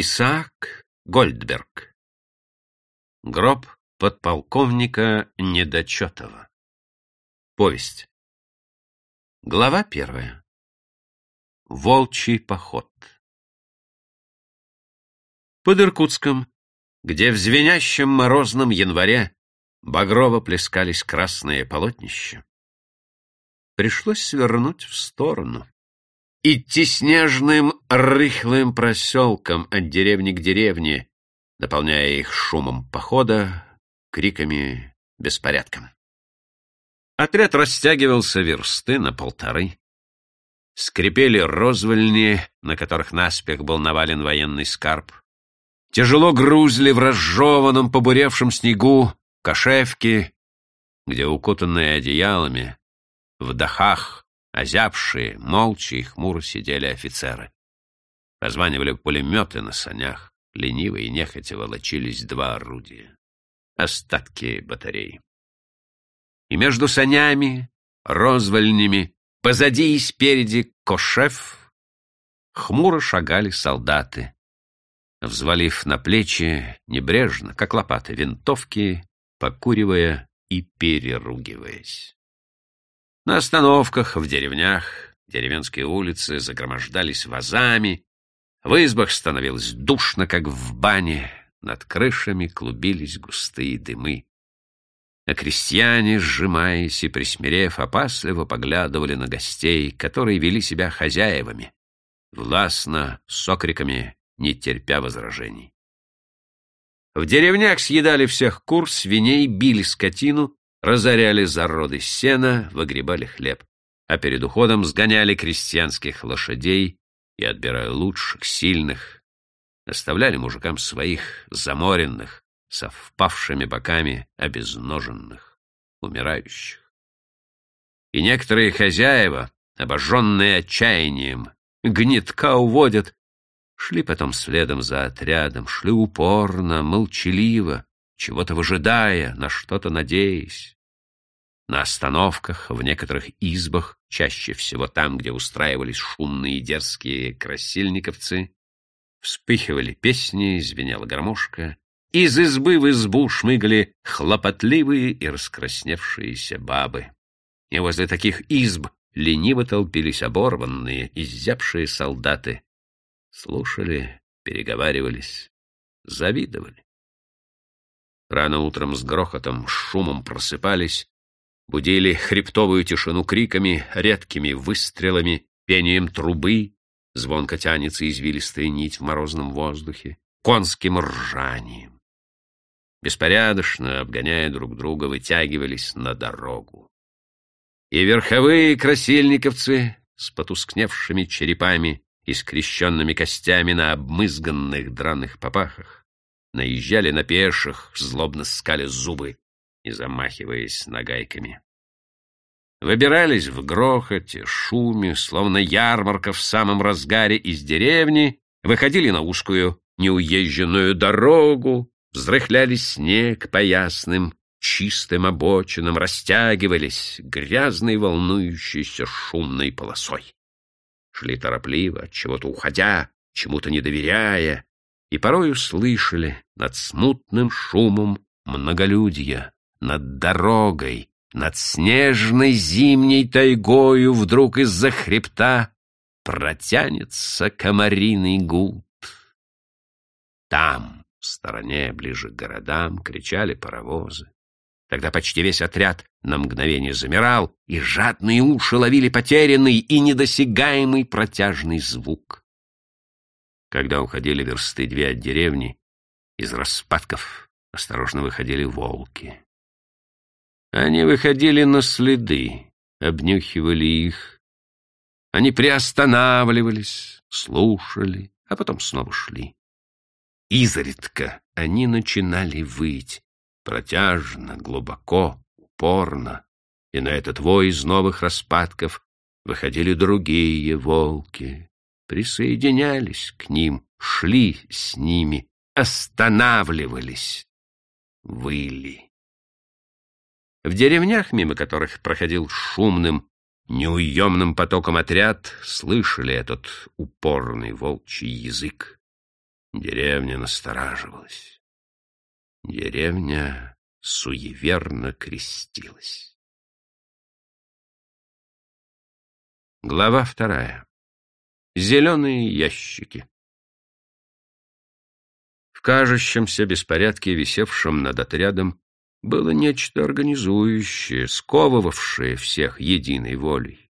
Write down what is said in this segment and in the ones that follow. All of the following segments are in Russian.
Исаак Гольдберг. Гроб подполковника Недочетова. Повесть. Глава первая. Волчий поход. Под Иркутском, где в звенящем морозном январе багрово плескались красные полотнища, пришлось свернуть в сторону идти снежным рыхлым проселком от деревни к деревне, наполняя их шумом похода, криками, беспорядком. Отряд растягивался версты на полторы. Скрипели розвольни, на которых наспех был навален военный скарб. Тяжело грузли в разжеванном, побуревшем снегу кошевки, где, укутанные одеялами, в дахах, Озябшие, молча и хмуро сидели офицеры. Позванивали пулеметы на санях, лениво и нехотя волочились два орудия. Остатки батареи. И между санями, розвольнями, позади и спереди кошев, хмуро шагали солдаты, взвалив на плечи небрежно, как лопаты, винтовки, покуривая и переругиваясь. На остановках, в деревнях, деревенские улицы загромождались вазами, в избах становилось душно, как в бане, над крышами клубились густые дымы. А крестьяне, сжимаясь и присмирев, опасливо поглядывали на гостей, которые вели себя хозяевами, властно, с окриками, не терпя возражений. В деревнях съедали всех кур, свиней, били скотину, разоряли зароды сена, выгребали хлеб, а перед уходом сгоняли крестьянских лошадей и, отбирая лучших, сильных, оставляли мужикам своих заморенных, со впавшими боками обезноженных, умирающих. И некоторые хозяева, обожженные отчаянием, гнетка уводят, шли потом следом за отрядом, шли упорно, молчаливо, чего-то выжидая, на что-то надеясь. На остановках, в некоторых избах, чаще всего там, где устраивались шумные дерзкие красильниковцы, вспыхивали песни, звенела гармошка, из избы в избу шмыгали хлопотливые и раскрасневшиеся бабы. И возле таких изб лениво толпились оборванные, изябшие солдаты. Слушали, переговаривались, завидовали. Рано утром с грохотом, шумом просыпались, будили хребтовую тишину криками, редкими выстрелами, пением трубы, звонко тянется извилистая нить в морозном воздухе, конским ржанием. Беспорядочно, обгоняя друг друга, вытягивались на дорогу. И верховые красильниковцы с потускневшими черепами и скрещенными костями на обмызганных драных попахах наезжали на пеших, злобно скали зубы, и замахиваясь нагайками. Выбирались в грохоте, шуме, словно ярмарка в самом разгаре из деревни, выходили на узкую неуезженную дорогу, взрыхляли снег по ясным, чистым обочинам, растягивались грязной, волнующейся шумной полосой. Шли торопливо, от чего-то уходя, чему-то не доверяя, и порою слышали над смутным шумом многолюдья, над дорогой, над снежной зимней тайгою вдруг из-за хребта протянется комариный гуд. Там, в стороне, ближе к городам, кричали паровозы. Тогда почти весь отряд на мгновение замирал, и жадные уши ловили потерянный и недосягаемый протяжный звук. Когда уходили версты две от деревни, из распадков осторожно выходили волки. Они выходили на следы, обнюхивали их. Они приостанавливались, слушали, а потом снова шли. Изредка они начинали выть, протяжно, глубоко, упорно, и на этот вой из новых распадков выходили другие волки, присоединялись к ним, шли с ними, останавливались, выли. В деревнях, мимо которых проходил шумным, неуемным потоком отряд, слышали этот упорный волчий язык. Деревня настораживалась. Деревня суеверно крестилась. Глава вторая. Зеленые ящики. В кажущемся беспорядке, висевшем над отрядом, было нечто организующее, сковывавшее всех единой волей,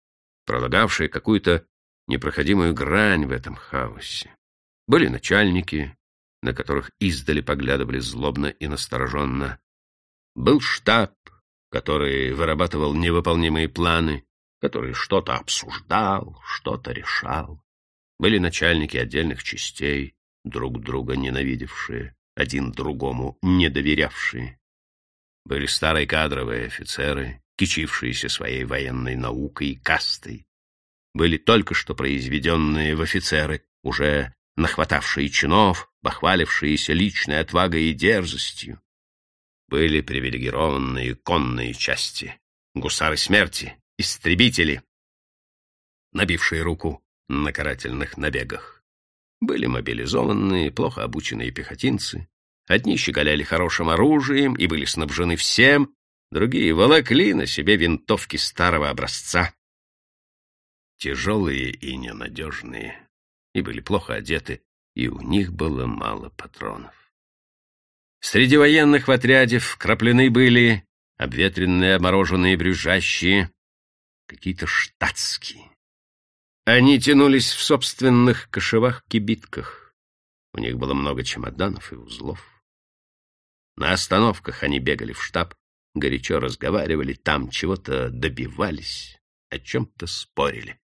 пролагавшее какую-то непроходимую грань в этом хаосе. Были начальники, на которых издали поглядывали злобно и настороженно. Был штаб, который вырабатывал невыполнимые планы, который что-то обсуждал, что-то решал. Были начальники отдельных частей, друг друга ненавидевшие, один другому недоверявшие. Были старые кадровые офицеры, кичившиеся своей военной наукой и кастой. Были только что произведенные в офицеры, уже нахватавшие чинов, похвалившиеся личной отвагой и дерзостью. Были привилегированные конные части, гусары смерти, истребители, набившие руку на карательных набегах. Были мобилизованные, плохо обученные пехотинцы. Одни щеголяли хорошим оружием и были снабжены всем, другие волокли на себе винтовки старого образца. Тяжелые и ненадежные, и были плохо одеты, и у них было мало патронов. Среди военных в отряде вкраплены были обветренные, обмороженные, брюжащие, какие-то штатские. Они тянулись в собственных кошевах-кибитках. У них было много чемоданов и узлов. На остановках они бегали в штаб, горячо разговаривали, там чего-то добивались, о чем-то спорили.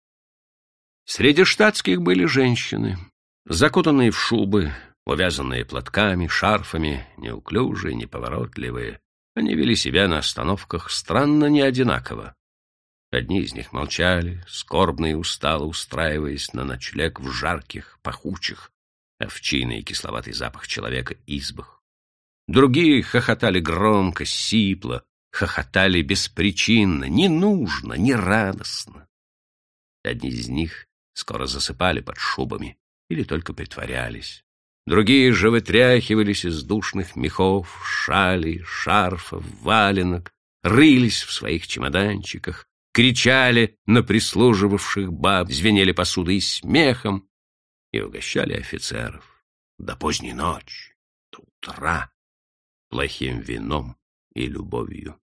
Среди штатских были женщины, закутанные в шубы, увязанные платками, шарфами, неуклюжие, неповоротливые. Они вели себя на остановках странно неодинаково. Одни из них молчали, скорбно и устало устраиваясь на ночлег в жарких, пахучих, овчиный и кисловатый запах человека избах. Другие хохотали громко, сипло, хохотали беспричинно, не нужно, не радостно. Одни из них скоро засыпали под шубами или только притворялись. Другие же вытряхивались из душных мехов, шалей, шарфов, валенок, рылись в своих чемоданчиках, кричали на прислуживавших баб, звенели посудой смехом и угощали офицеров до поздней ночи, до утра, плохим вином и любовью.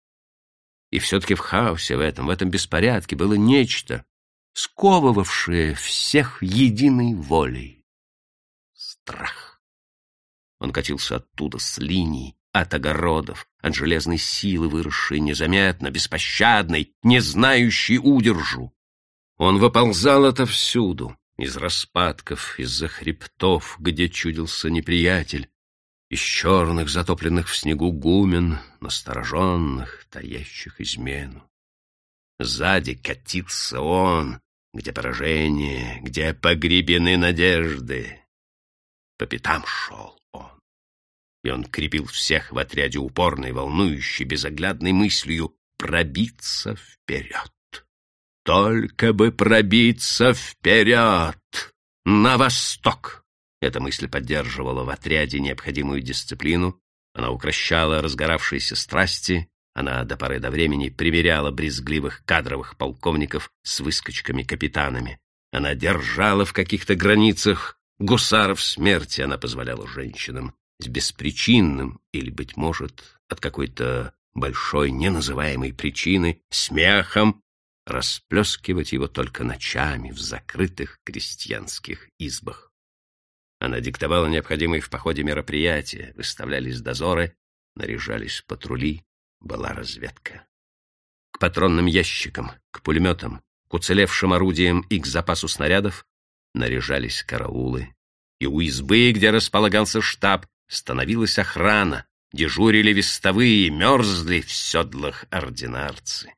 И все-таки в хаосе в этом, в этом беспорядке было нечто, сковывавшее всех единой волей. Страх. Он катился оттуда с линий, от огородов, от железной силы, выросшей незаметно, беспощадной, не знающей удержу. Он выползал отовсюду, из распадков, из-за хребтов, где чудился неприятель, из черных, затопленных в снегу гумен, настороженных, таящих измену. Сзади катился он, где поражение, где погребены надежды. По пятам шел и он крепил всех в отряде упорной, волнующей, безоглядной мыслью пробиться вперед. Только бы пробиться вперед! На восток! Эта мысль поддерживала в отряде необходимую дисциплину, она укращала разгоравшиеся страсти, она до поры до времени примеряла брезгливых кадровых полковников с выскочками-капитанами. Она держала в каких-то границах гусаров смерти, она позволяла женщинам с беспричинным или, быть может, от какой-то большой неназываемой причины, смехом, расплескивать его только ночами в закрытых крестьянских избах. Она диктовала необходимые в походе мероприятия, выставлялись дозоры, наряжались патрули, была разведка. К патронным ящикам, к пулеметам, к уцелевшим орудиям и к запасу снарядов наряжались караулы. И у избы, где располагался штаб, Становилась охрана, дежурили вестовые, мерзли в седлах ординарцы.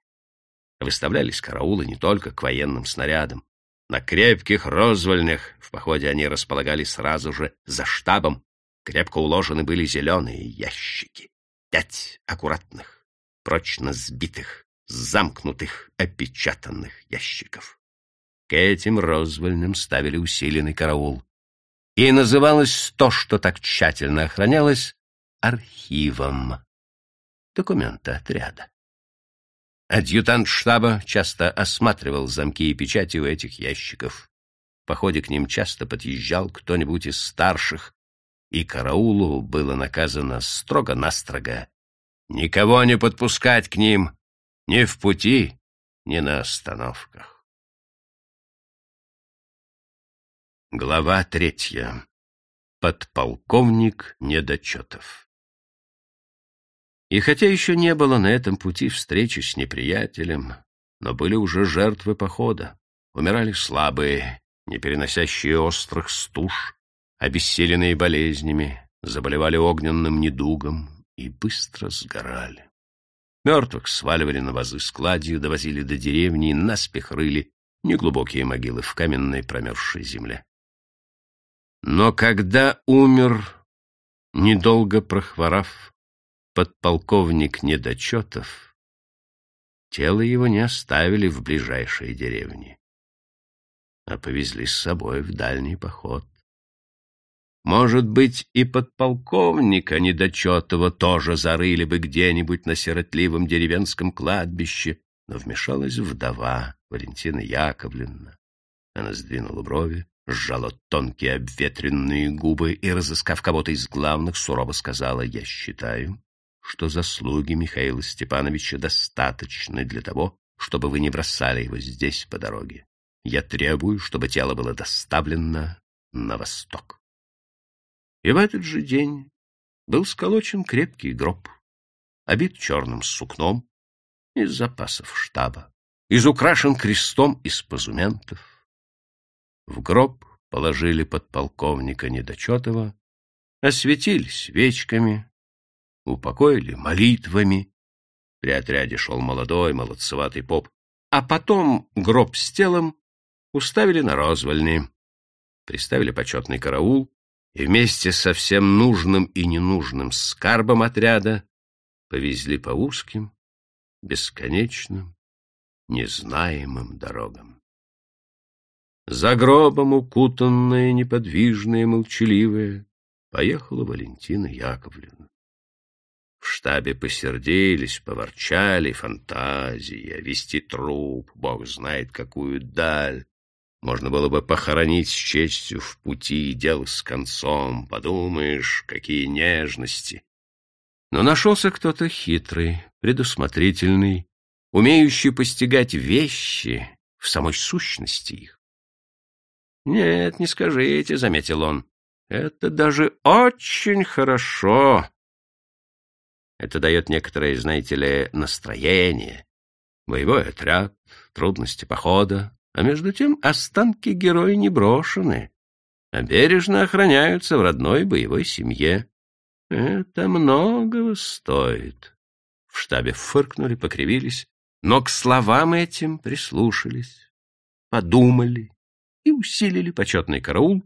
Выставлялись караулы не только к военным снарядам. На крепких розвольнях в походе они располагали сразу же за штабом. Крепко уложены были зеленые ящики. Пять аккуратных, прочно сбитых, замкнутых, опечатанных ящиков. К этим розвольным ставили усиленный караул. И называлось то, что так тщательно охранялось, архивом. Документы отряда. Адъютант штаба часто осматривал замки и печати у этих ящиков. В походе к ним часто подъезжал кто-нибудь из старших, и караулу было наказано строго-настрого никого не подпускать к ним ни в пути, ни на остановках. Глава третья. Подполковник Недочетов И хотя еще не было на этом пути встречи с неприятелем, но были уже жертвы похода. Умирали слабые, не переносящие острых стуж, обессиленные болезнями, заболевали огненным недугом и быстро сгорали. Мертвых сваливали на вазы с кладью, довозили до деревни и наспех рыли неглубокие могилы в каменной промерзшей земле. Но когда умер, недолго прохворав, подполковник Недочетов, тело его не оставили в ближайшей деревне, а повезли с собой в дальний поход. Может быть, и подполковника Недочетова тоже зарыли бы где-нибудь на сиротливом деревенском кладбище, но вмешалась вдова Валентина Яковлевна. Она сдвинула брови, сжала тонкие обветренные губы и, разыскав кого-то из главных, сурово сказала, «Я считаю, что заслуги Михаила Степановича достаточны для того, чтобы вы не бросали его здесь по дороге. Я требую, чтобы тело было доставлено на восток». И в этот же день был сколочен крепкий гроб, обит черным сукном из запасов штаба, изукрашен крестом из позументов, в гроб положили подполковника Недочетова, осветили свечками, упокоили молитвами. При отряде шел молодой, молодцеватый поп. А потом гроб с телом уставили на розвольни, приставили почетный караул и вместе со всем нужным и ненужным скарбом отряда повезли по узким, бесконечным, незнаемым дорогам. За гробом укутанная, неподвижная, молчаливая, поехала Валентина Яковлевна. В штабе посердились, поворчали, фантазия, вести труп, бог знает какую даль. Можно было бы похоронить с честью в пути, дело с концом, подумаешь, какие нежности. Но нашелся кто-то хитрый, предусмотрительный, умеющий постигать вещи в самой сущности их. «Нет, не скажите», — заметил он. «Это даже очень хорошо. Это дает некоторое, знаете ли, настроение. Боевой отряд, трудности похода, а между тем останки героя не брошены, а бережно охраняются в родной боевой семье. Это многого стоит». В штабе фыркнули, покривились, но к словам этим прислушались, подумали и усилили почетный караул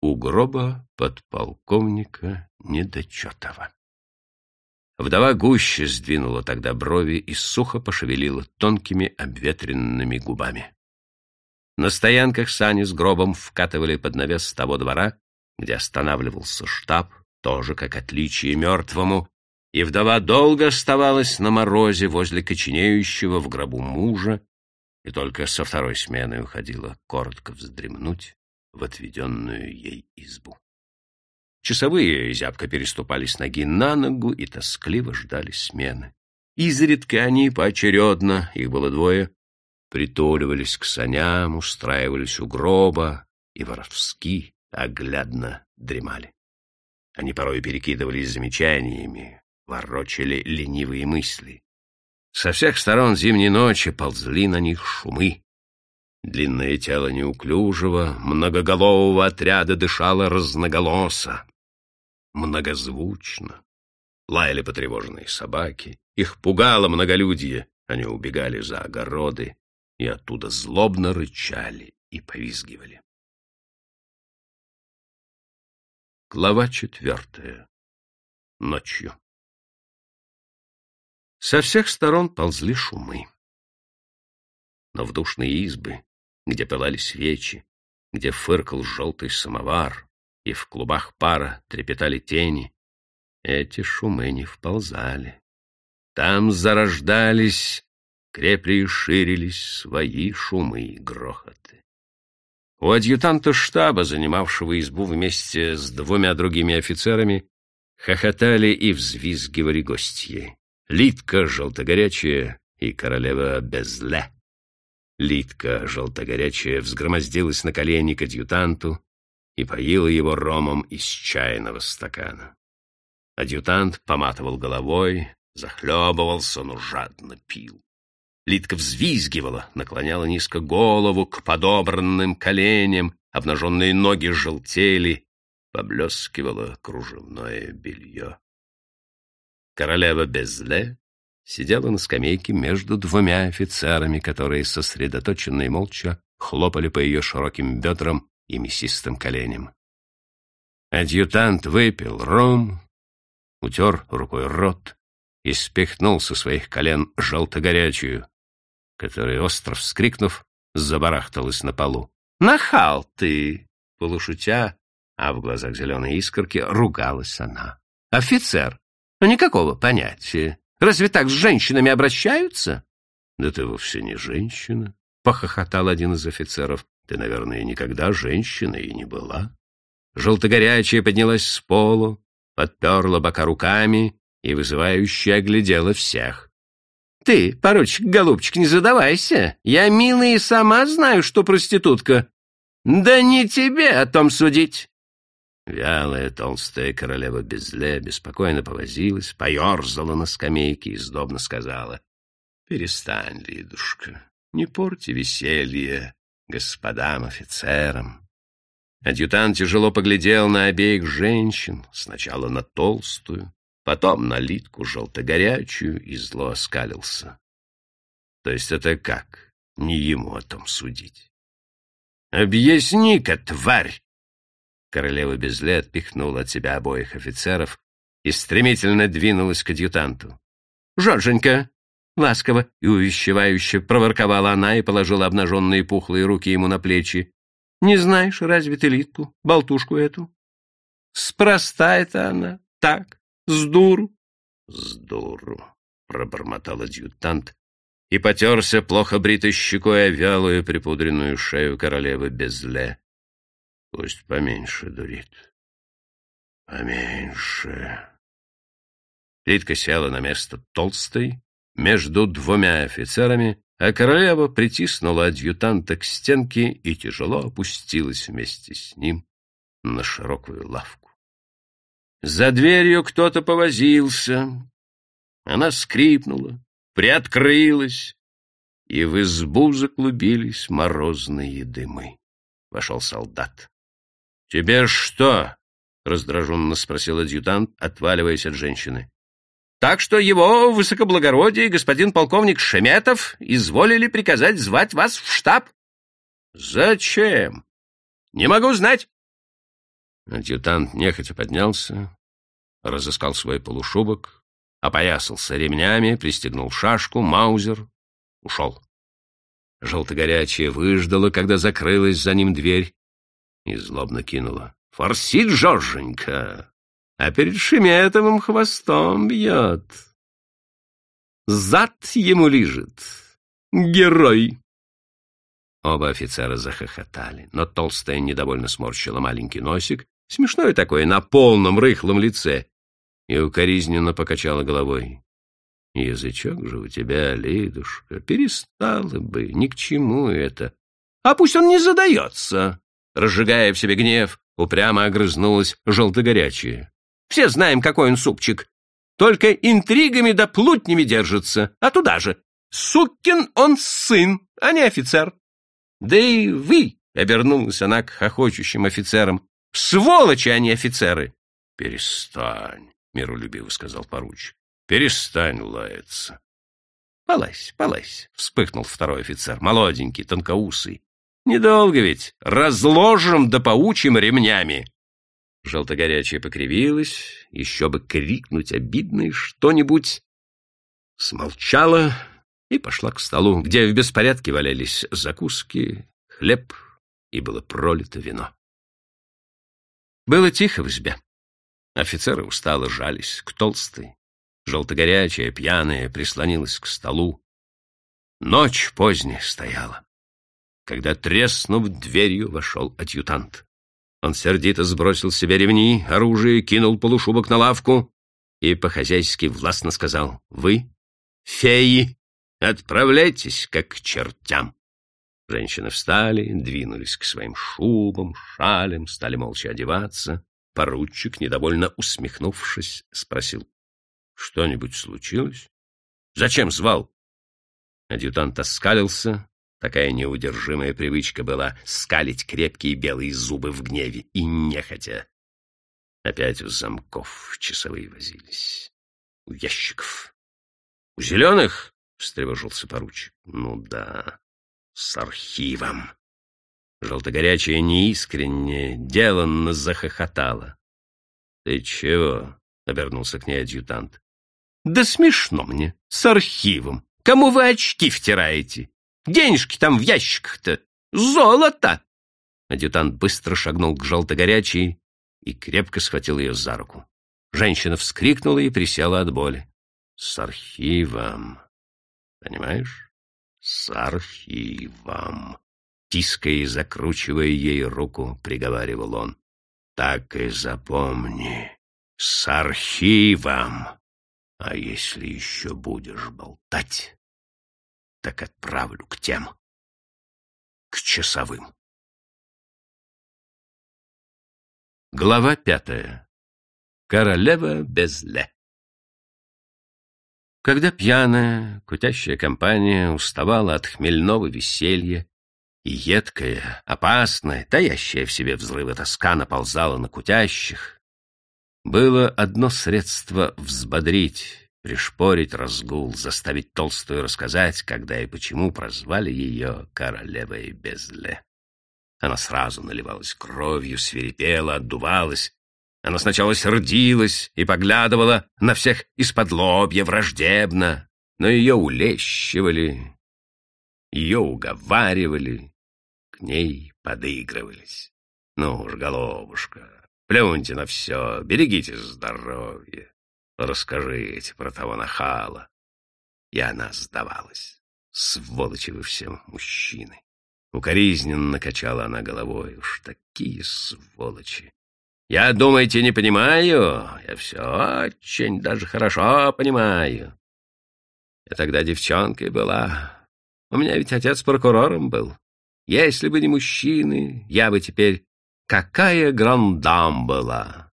у гроба подполковника Недочетова. Вдова гуще сдвинула тогда брови и сухо пошевелила тонкими обветренными губами. На стоянках сани с гробом вкатывали под навес того двора, где останавливался штаб, тоже как отличие мертвому, и вдова долго оставалась на морозе возле коченеющего в гробу мужа, и только со второй смены уходила коротко вздремнуть в отведенную ей избу. Часовые зябко переступали с ноги на ногу и тоскливо ждали смены. Изредка они поочередно, их было двое, притуливались к саням, устраивались у гроба и воровски оглядно дремали. Они порой перекидывались замечаниями, ворочали ленивые мысли. Со всех сторон зимней ночи ползли на них шумы. Длинное тело неуклюжего, многоголового отряда дышало разноголосо, многозвучно. Лаяли потревоженные собаки, их пугало многолюдье, они убегали за огороды и оттуда злобно рычали и повизгивали. Глава четвертая. Ночью. Со всех сторон ползли шумы. Но в душные избы, где пылали свечи, где фыркал желтый самовар, и в клубах пара трепетали тени, эти шумы не вползали. Там зарождались, крепли и ширились свои шумы и грохоты. У адъютанта штаба, занимавшего избу вместе с двумя другими офицерами, хохотали и взвизгивали гостьи. Литка желтогорячая и королева Безле. Литка желтогорячая взгромоздилась на колени к адъютанту и поила его ромом из чайного стакана. Адъютант поматывал головой, захлебывался, но жадно пил. Литка взвизгивала, наклоняла низко голову к подобранным коленям, обнаженные ноги желтели, поблескивало кружевное белье. Королева Безле сидела на скамейке между двумя офицерами, которые сосредоточенно и молча хлопали по ее широким бедрам и мясистым коленям. Адъютант выпил ром, утер рукой рот и спихнул со своих колен желтогорячую, которая, остро вскрикнув, забарахталась на полу. «Нахал ты!» — полушутя, а в глазах зеленой искорки ругалась она. «Офицер! Никакого понятия. Разве так с женщинами обращаются?» «Да ты вовсе не женщина», — похохотал один из офицеров. «Ты, наверное, никогда женщиной и не была». Желтогорячая поднялась с полу, подперла бока руками и вызывающе оглядела всех. — Ты, поручик, голубчик, не задавайся. Я, милая, и сама знаю, что проститутка. Да не тебе о том судить. Вялая толстая королева Безле беспокойно повозилась, поерзала на скамейке и сдобно сказала. — Перестань, Лидушка, не порти веселье господам офицерам. Адъютант тяжело поглядел на обеих женщин, сначала на толстую, потом на литку желтогорячую и зло оскалился. То есть это как? Не ему о том судить. «Объясни-ка, тварь!» Королева Безле отпихнула от себя обоих офицеров и стремительно двинулась к адъютанту. «Жорженька!» — ласково и увещевающе проворковала она и положила обнаженные пухлые руки ему на плечи. Не знаешь разве ты Литку, болтушку эту? Спроста это она, так, с дуру. С дуру, пробормотал адъютант и потерся плохо бритой щекой о вялую припудренную шею королевы Безле. Пусть поменьше дурит. Поменьше. Литка села на место толстой между двумя офицерами а королева притиснула адъютанта к стенке и тяжело опустилась вместе с ним на широкую лавку. За дверью кто-то повозился. Она скрипнула, приоткрылась, и в избу заклубились морозные дымы. Вошел солдат. — Тебе что? — раздраженно спросил адъютант, отваливаясь от женщины. Так что его высокоблагородие господин полковник Шеметов изволили приказать звать вас в штаб. Зачем? Не могу знать. Адъютант нехотя поднялся, разыскал свой полушубок, опоясался ремнями, пристегнул шашку, маузер, ушел. Желтогорячая выждала, когда закрылась за ним дверь, и злобно кинула. — Форсит, Жорженька! а перед Шеметовым хвостом бьет. Зад ему лежит. Герой. Оба офицера захохотали, но толстая недовольно сморщила маленький носик, смешной такой, на полном рыхлом лице, и укоризненно покачала головой. Язычок же у тебя, Лидушка, перестала бы, ни к чему это. А пусть он не задается. Разжигая в себе гнев, упрямо огрызнулась желтогорячая. Все знаем, какой он супчик. Только интригами да плутнями держится. А туда же. Сукин он сын, а не офицер. Да и вы, — обернулась она к хохочущим офицерам, — сволочи, а не офицеры. — Перестань, — миролюбиво сказал поручик. — Перестань лаяться. — Полазь, полазь, — вспыхнул второй офицер, молоденький, тонкоусый. — Недолго ведь, разложим да поучим ремнями. Желтогорячая покривилась, еще бы крикнуть обидное что-нибудь. Смолчала и пошла к столу, где в беспорядке валялись закуски, хлеб и было пролито вино. Было тихо в избе. Офицеры устало жались к толстой. Желтогорячая, пьяная, прислонилась к столу. Ночь поздняя стояла. Когда, треснув дверью, вошел адъютант. Он сердито сбросил с себя ремни, оружие, кинул полушубок на лавку и по-хозяйски властно сказал «Вы, феи, отправляйтесь, как к чертям». Женщины встали, двинулись к своим шубам, шалям, стали молча одеваться. Поручик, недовольно усмехнувшись, спросил «Что-нибудь случилось? Зачем звал?» Адъютант оскалился, Такая неудержимая привычка была скалить крепкие белые зубы в гневе и нехотя. Опять у замков часовые возились. У ящиков. — У зеленых? — встревожился поручик. — Ну да, с архивом. Желтогорячая неискренне, деланно захохотала. — Ты чего? — обернулся к ней адъютант. — Да смешно мне, с архивом. Кому вы очки втираете? Денежки там в ящиках-то. Золото!» Адъютант быстро шагнул к желтогорячей и крепко схватил ее за руку. Женщина вскрикнула и присела от боли. «С архивом. Понимаешь? С архивом!» Тиская и закручивая ей руку, приговаривал он. «Так и запомни. С архивом. А если еще будешь болтать, так отправлю к тем, к часовым. Глава пятая. Королева без ле. Когда пьяная, кутящая компания уставала от хмельного веселья, и едкая, опасная, таящая в себе взрывы тоска наползала на кутящих, было одно средство взбодрить пришпорить разгул, заставить Толстую рассказать, когда и почему прозвали ее королевой Безле. Она сразу наливалась кровью, свирепела, отдувалась. Она сначала сердилась и поглядывала на всех из-под лобья враждебно, но ее улещивали, ее уговаривали, к ней подыгрывались. Ну уж, головушка, плюньте на все, берегите здоровье. Расскажите про того нахала. И она сдавалась. Сволочи вы все, мужчины. Укоризненно накачала она головой. Уж такие сволочи. Я, думаете, не понимаю? Я все очень даже хорошо понимаю. Я тогда девчонкой была. У меня ведь отец прокурором был. Если бы не мужчины, я бы теперь... Какая грандам была!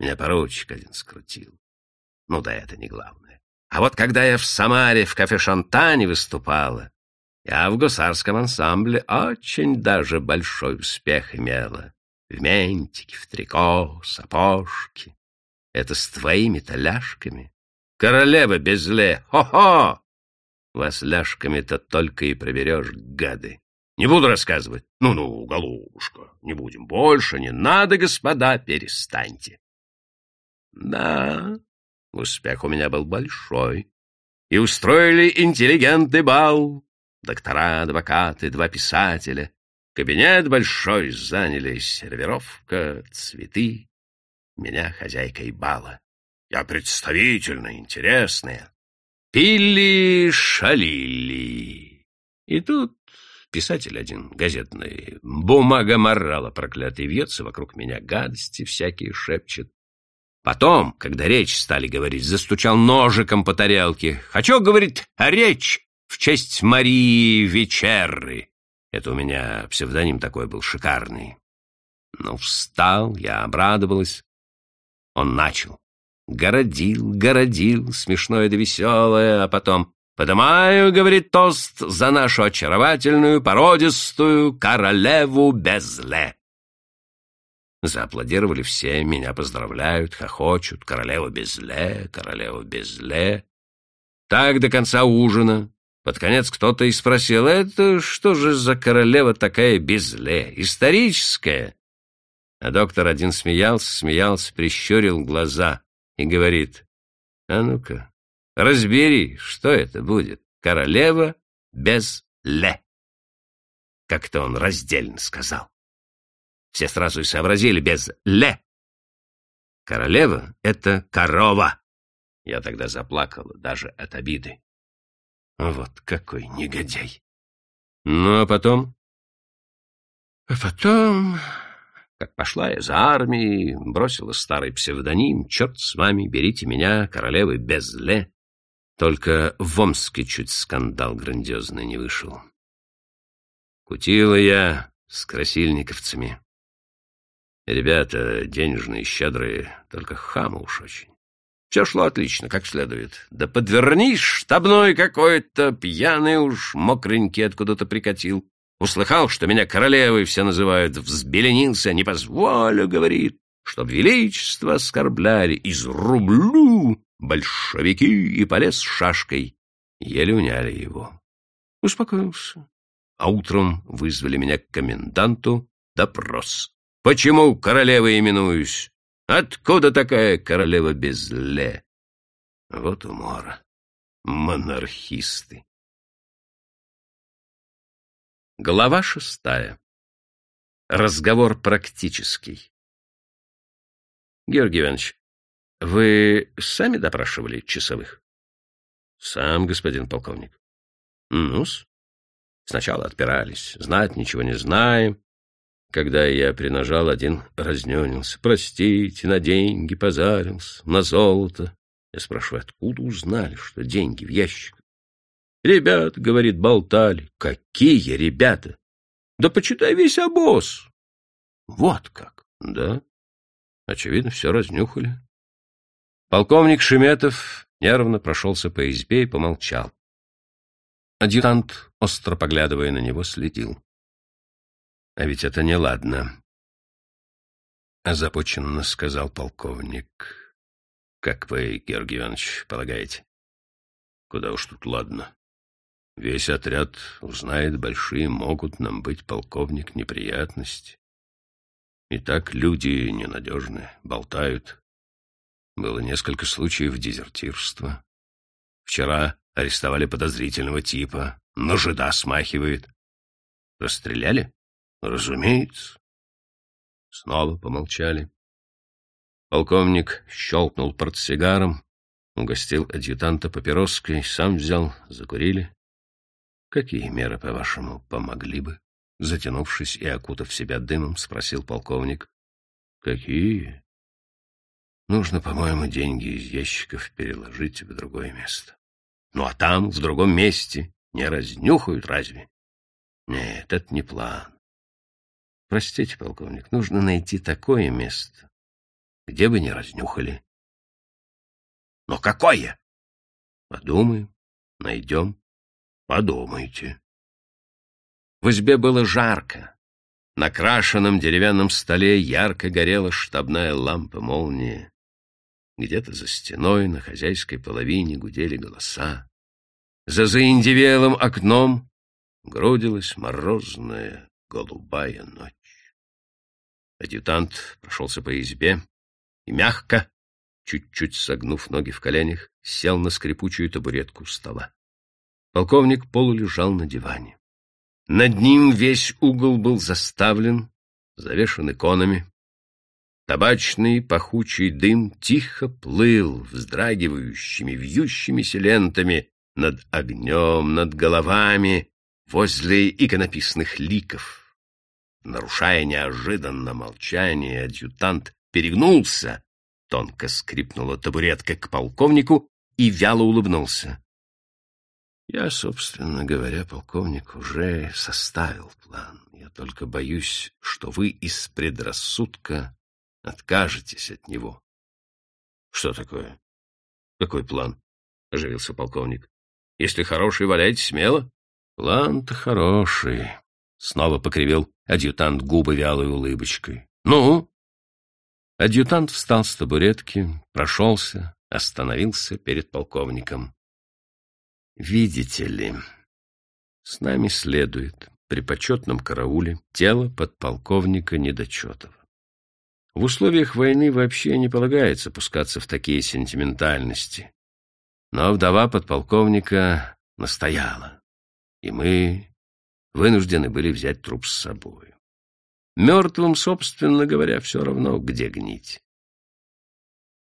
Меня поручик один скрутил. Ну да это не главное. А вот когда я в Самаре в кафе «Шантане» выступала, я в гусарском ансамбле очень даже большой успех имела. В ментике, в трико, сапожки. Это с твоими-то ляжками. Королева без ле, хо-хо! Вас ляжками-то только и проберешь, гады. Не буду рассказывать. Ну-ну, голубушка, не будем больше, не надо, господа, перестаньте. Да, Успех у меня был большой. И устроили интеллигентный бал. Доктора, адвокаты, два писателя. Кабинет большой заняли, сервировка, цветы. Меня хозяйкой бала. Я представительная, интересная. Пили, шалили. И тут писатель один, газетный, бумага морала проклятый, вьется вокруг меня гадости всякие шепчет. Потом, когда речь стали говорить, застучал ножиком по тарелке. «Хочу, — говорит, — речь в честь Марии Вечерры». Это у меня псевдоним такой был шикарный. Ну, встал, я обрадовалась. Он начал. Городил, городил, смешное да веселое, а потом «Подымаю, — говорит тост, — за нашу очаровательную, породистую королеву Безле». Зааплодировали все, меня поздравляют, хохочут. Королева Безле, королева Безле. Так до конца ужина. Под конец кто-то и спросил, это что же за королева такая Безле? Историческая? А доктор один смеялся, смеялся, прищурил глаза и говорит, а ну-ка, разбери, что это будет. Королева без ле. Как-то он раздельно сказал. Все сразу и сообразили без «ле». Королева — это корова. Я тогда заплакала даже от обиды. Вот какой негодяй. Ну, а потом? А потом... Как пошла я за армией, бросила старый псевдоним, черт с вами, берите меня, королевы без «ле». Только в Омске чуть скандал грандиозный не вышел. Кутила я с красильниковцами. Ребята денежные, щедрые, только хамы уж очень. Все шло отлично, как следует. Да подвернись, штабной какой-то, пьяный уж, мокренький откуда-то прикатил. Услыхал, что меня королевой все называют, взбеленился, не позволю, говорит, чтоб величество оскорбляли, изрублю большевики и полез шашкой. Еле уняли его. Успокоился. А утром вызвали меня к коменданту допрос. Почему королевой именуюсь? Откуда такая королева без ле? Вот умора. Монархисты. Глава шестая. Разговор практический. Георгий Иванович, вы сами допрашивали часовых? Сам, господин полковник. Ну-с. Сначала отпирались. Знать ничего не знаем. Когда я принажал, один разненился. Простите, на деньги позарился, на золото. Я спрашиваю, откуда узнали, что деньги в ящиках? Ребят, говорит, болтали. Какие ребята? Да почитай весь обоз. Вот как, да? Очевидно, все разнюхали. Полковник Шеметов нервно прошелся по избе и помолчал. Адъютант, остро поглядывая на него, следил. А ведь это неладно. Озабоченно сказал полковник. Как вы, Георгий Иванович, полагаете? Куда уж тут ладно. Весь отряд узнает, большие могут нам быть, полковник, неприятности. И так люди ненадежны, болтают. Было несколько случаев дезертирства. Вчера арестовали подозрительного типа, но жида смахивает. Расстреляли? Разумеется. Снова помолчали. Полковник щелкнул портсигаром, угостил адъютанта папироской, сам взял, закурили. Какие меры, по-вашему, помогли бы? Затянувшись и окутав себя дымом, спросил полковник. Какие? Нужно, по-моему, деньги из ящиков переложить в другое место. Ну а там, в другом месте, не разнюхают разве? Нет, это не план. Простите, полковник, нужно найти такое место, где бы не разнюхали. Но какое? Подумаем, найдем. Подумайте. В избе было жарко. На крашенном деревянном столе ярко горела штабная лампа-молния. Где-то за стеной на хозяйской половине гудели голоса. За заиндевелым окном грудилась морозная голубая ночь. Адъютант прошелся по избе и мягко, чуть-чуть согнув ноги в коленях, сел на скрипучую табуретку стола. Полковник полулежал на диване. Над ним весь угол был заставлен, завешен иконами. Табачный пахучий дым тихо плыл вздрагивающими, вьющимися лентами над огнем, над головами, возле иконописных ликов. Нарушая неожиданно молчание, адъютант перегнулся, тонко скрипнула табуретка к полковнику и вяло улыбнулся. Я, собственно говоря, полковник, уже составил план. Я только боюсь, что вы из предрассудка откажетесь от него. — Что такое? Какой план? — оживился полковник. — Если хороший, валяйте смело. — План-то хороший, — снова покривил адъютант губы вялой улыбочкой. — Ну? Адъютант встал с табуретки, прошелся, остановился перед полковником. — Видите ли, с нами следует при почетном карауле тело подполковника Недочетова. В условиях войны вообще не полагается пускаться в такие сентиментальности. Но вдова подполковника настояла, и мы вынуждены были взять труп с собой. Мертвым, собственно говоря, все равно, где гнить.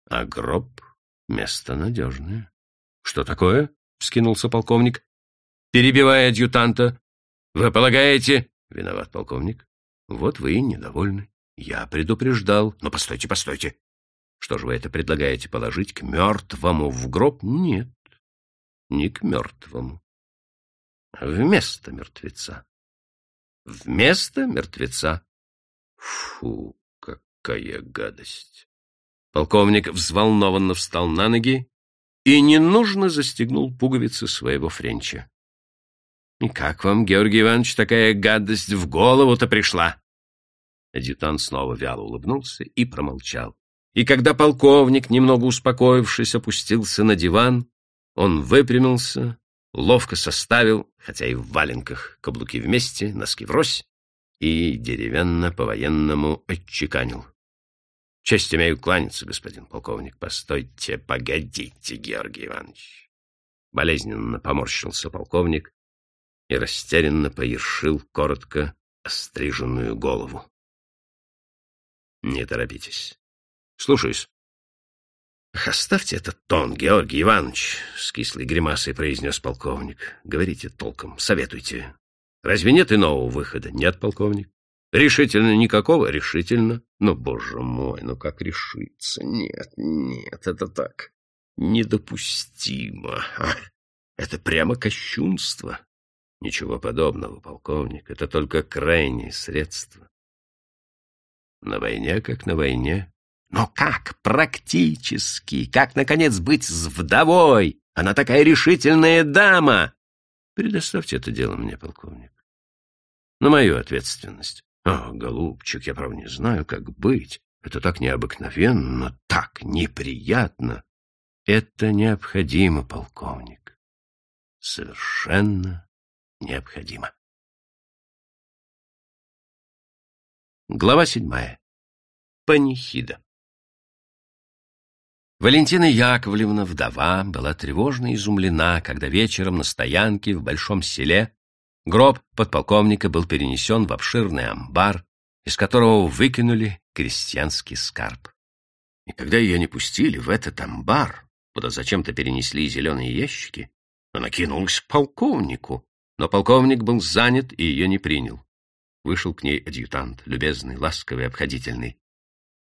А гроб — место надежное. — Что такое? — вскинулся полковник, перебивая адъютанта. — Вы полагаете... — виноват полковник. — Вот вы и недовольны. Я предупреждал. Но постойте, постойте. Что же вы это предлагаете положить к мертвому в гроб? Нет, не к мертвому. Вместо мертвеца. Вместо мертвеца. Фу, какая гадость. Полковник взволнованно встал на ноги и ненужно застегнул пуговицы своего френча. — Как вам, Георгий Иванович, такая гадость в голову-то пришла? Адъютант снова вяло улыбнулся и промолчал. И когда полковник, немного успокоившись, опустился на диван, он выпрямился, ловко составил, хотя и в валенках, каблуки вместе, носки врозь, и деревянно по-военному отчеканил. — Честь имею кланяться, господин полковник. Постойте, погодите, Георгий Иванович. Болезненно поморщился полковник и растерянно поершил коротко остриженную голову. — Не торопитесь. — Слушаюсь. — Оставьте этот тон, Георгий Иванович, — с кислой гримасой произнес полковник. — Говорите толком, советуйте. Разве нет иного выхода? Нет, полковник. Решительно никакого? Решительно. Но, боже мой, ну как решиться? Нет, нет, это так недопустимо. А? Это прямо кощунство. Ничего подобного, полковник. Это только крайнее средство. На войне, как на войне. Но как практически? Как, наконец, быть вдовой? Она такая решительная дама. Предоставьте это дело мне, полковник. На мою ответственность. О, голубчик, я, правда, не знаю, как быть. Это так необыкновенно, так неприятно. Это необходимо, полковник. Совершенно необходимо. Глава седьмая. Панихида. Валентина Яковлевна, вдова, была тревожно изумлена, когда вечером на стоянке в большом селе гроб подполковника был перенесен в обширный амбар, из которого выкинули крестьянский скарб. И когда ее не пустили в этот амбар, куда зачем-то перенесли зеленые ящики, она кинулась к полковнику, но полковник был занят и ее не принял. Вышел к ней адъютант, любезный, ласковый, обходительный.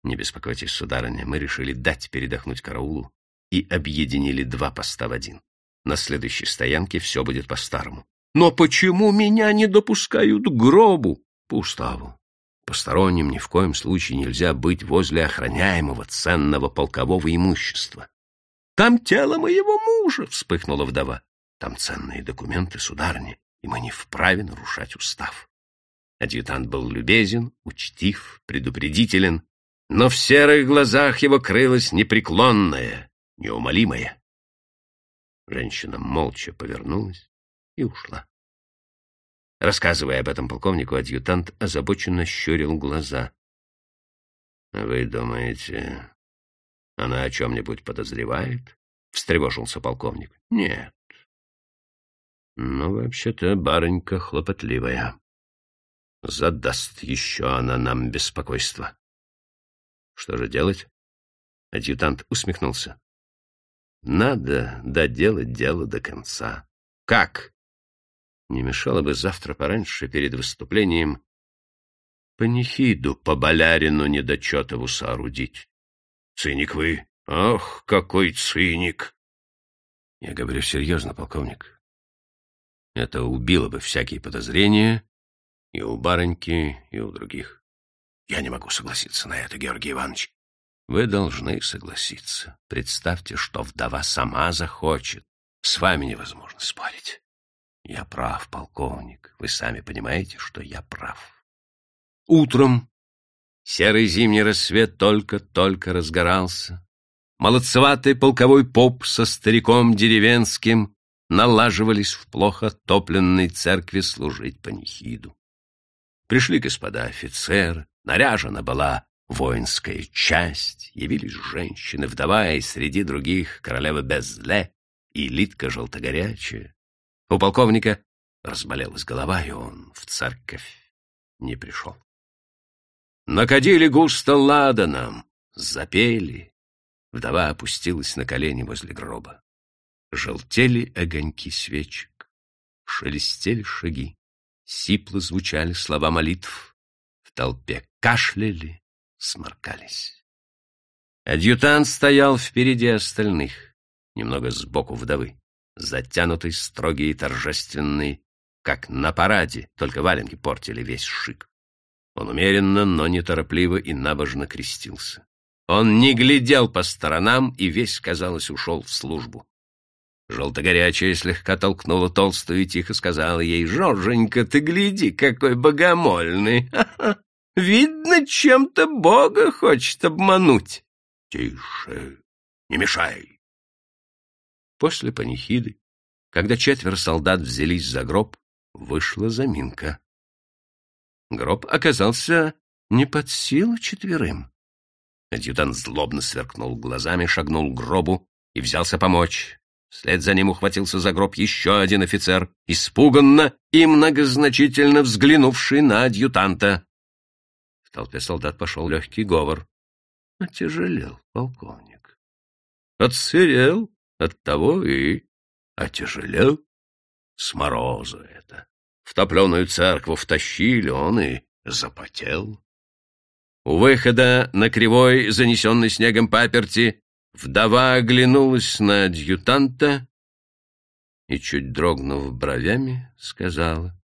Не беспокойтесь, сударыня, мы решили дать передохнуть караулу и объединили два поста в один. На следующей стоянке все будет по-старому. Но почему меня не допускают к гробу? По уставу. Посторонним ни в коем случае нельзя быть возле охраняемого ценного полкового имущества. Там тело моего мужа, вспыхнула вдова. Там ценные документы, сударыня, и мы не вправе нарушать устав. Адъютант был любезен, учтив, предупредителен, но в серых глазах его крылась непреклонная, неумолимая. Женщина молча повернулась и ушла. Рассказывая об этом полковнику, адъютант озабоченно щурил глаза. — Вы думаете, она о чем-нибудь подозревает? — встревожился полковник. — Нет. — Ну, вообще-то, барынька хлопотливая. Задаст еще она нам беспокойство. Что же делать? Адъютант усмехнулся. Надо доделать дело до конца. Как? Не мешало бы завтра пораньше перед выступлением панихиду по болярину недочетову соорудить. Циник вы. Ох, какой циник! Я говорю серьезно, полковник. Это убило бы всякие подозрения и у барыньки, и у других. Я не могу согласиться на это, Георгий Иванович. Вы должны согласиться. Представьте, что вдова сама захочет. С вами невозможно спорить. Я прав, полковник. Вы сами понимаете, что я прав. Утром серый зимний рассвет только-только разгорался. Молодцеватый полковой поп со стариком деревенским налаживались в плохо топленной церкви служить панихиду. Пришли господа офицеры, наряжена была воинская часть, явились женщины, вдова и среди других королева Безле и Литка желтогорячая. У полковника разболелась голова, и он в церковь не пришел. Накодили густо ладаном, запели. Вдова опустилась на колени возле гроба. Желтели огоньки свечек, шелестели шаги, сипло звучали слова молитв. Толпе кашляли, сморкались. Адъютант стоял впереди остальных, немного сбоку вдовы, затянутый, строгий и торжественный, как на параде, только валенки портили весь шик. Он умеренно, но неторопливо и набожно крестился. Он не глядел по сторонам и весь, казалось, ушел в службу. Желтогорячая слегка толкнула толстую и тихо сказала ей, «Жорженька, ты гляди, какой богомольный! Видно, чем-то Бога хочет обмануть!» «Тише, не мешай!» После панихиды, когда четверо солдат взялись за гроб, вышла заминка. Гроб оказался не под силу четверым. Адъютант злобно сверкнул глазами, шагнул к гробу и взялся помочь. Вслед за ним ухватился за гроб еще один офицер, испуганно и многозначительно взглянувший на адъютанта. В толпе солдат пошел легкий говор. Отяжелел полковник. Отсырел, оттого и отяжелел. С мороза это. В топленую церковь втащили, он и запотел. У выхода на кривой, занесенный снегом паперти, вдова оглянулась на адъютанта и, чуть дрогнув бровями, сказала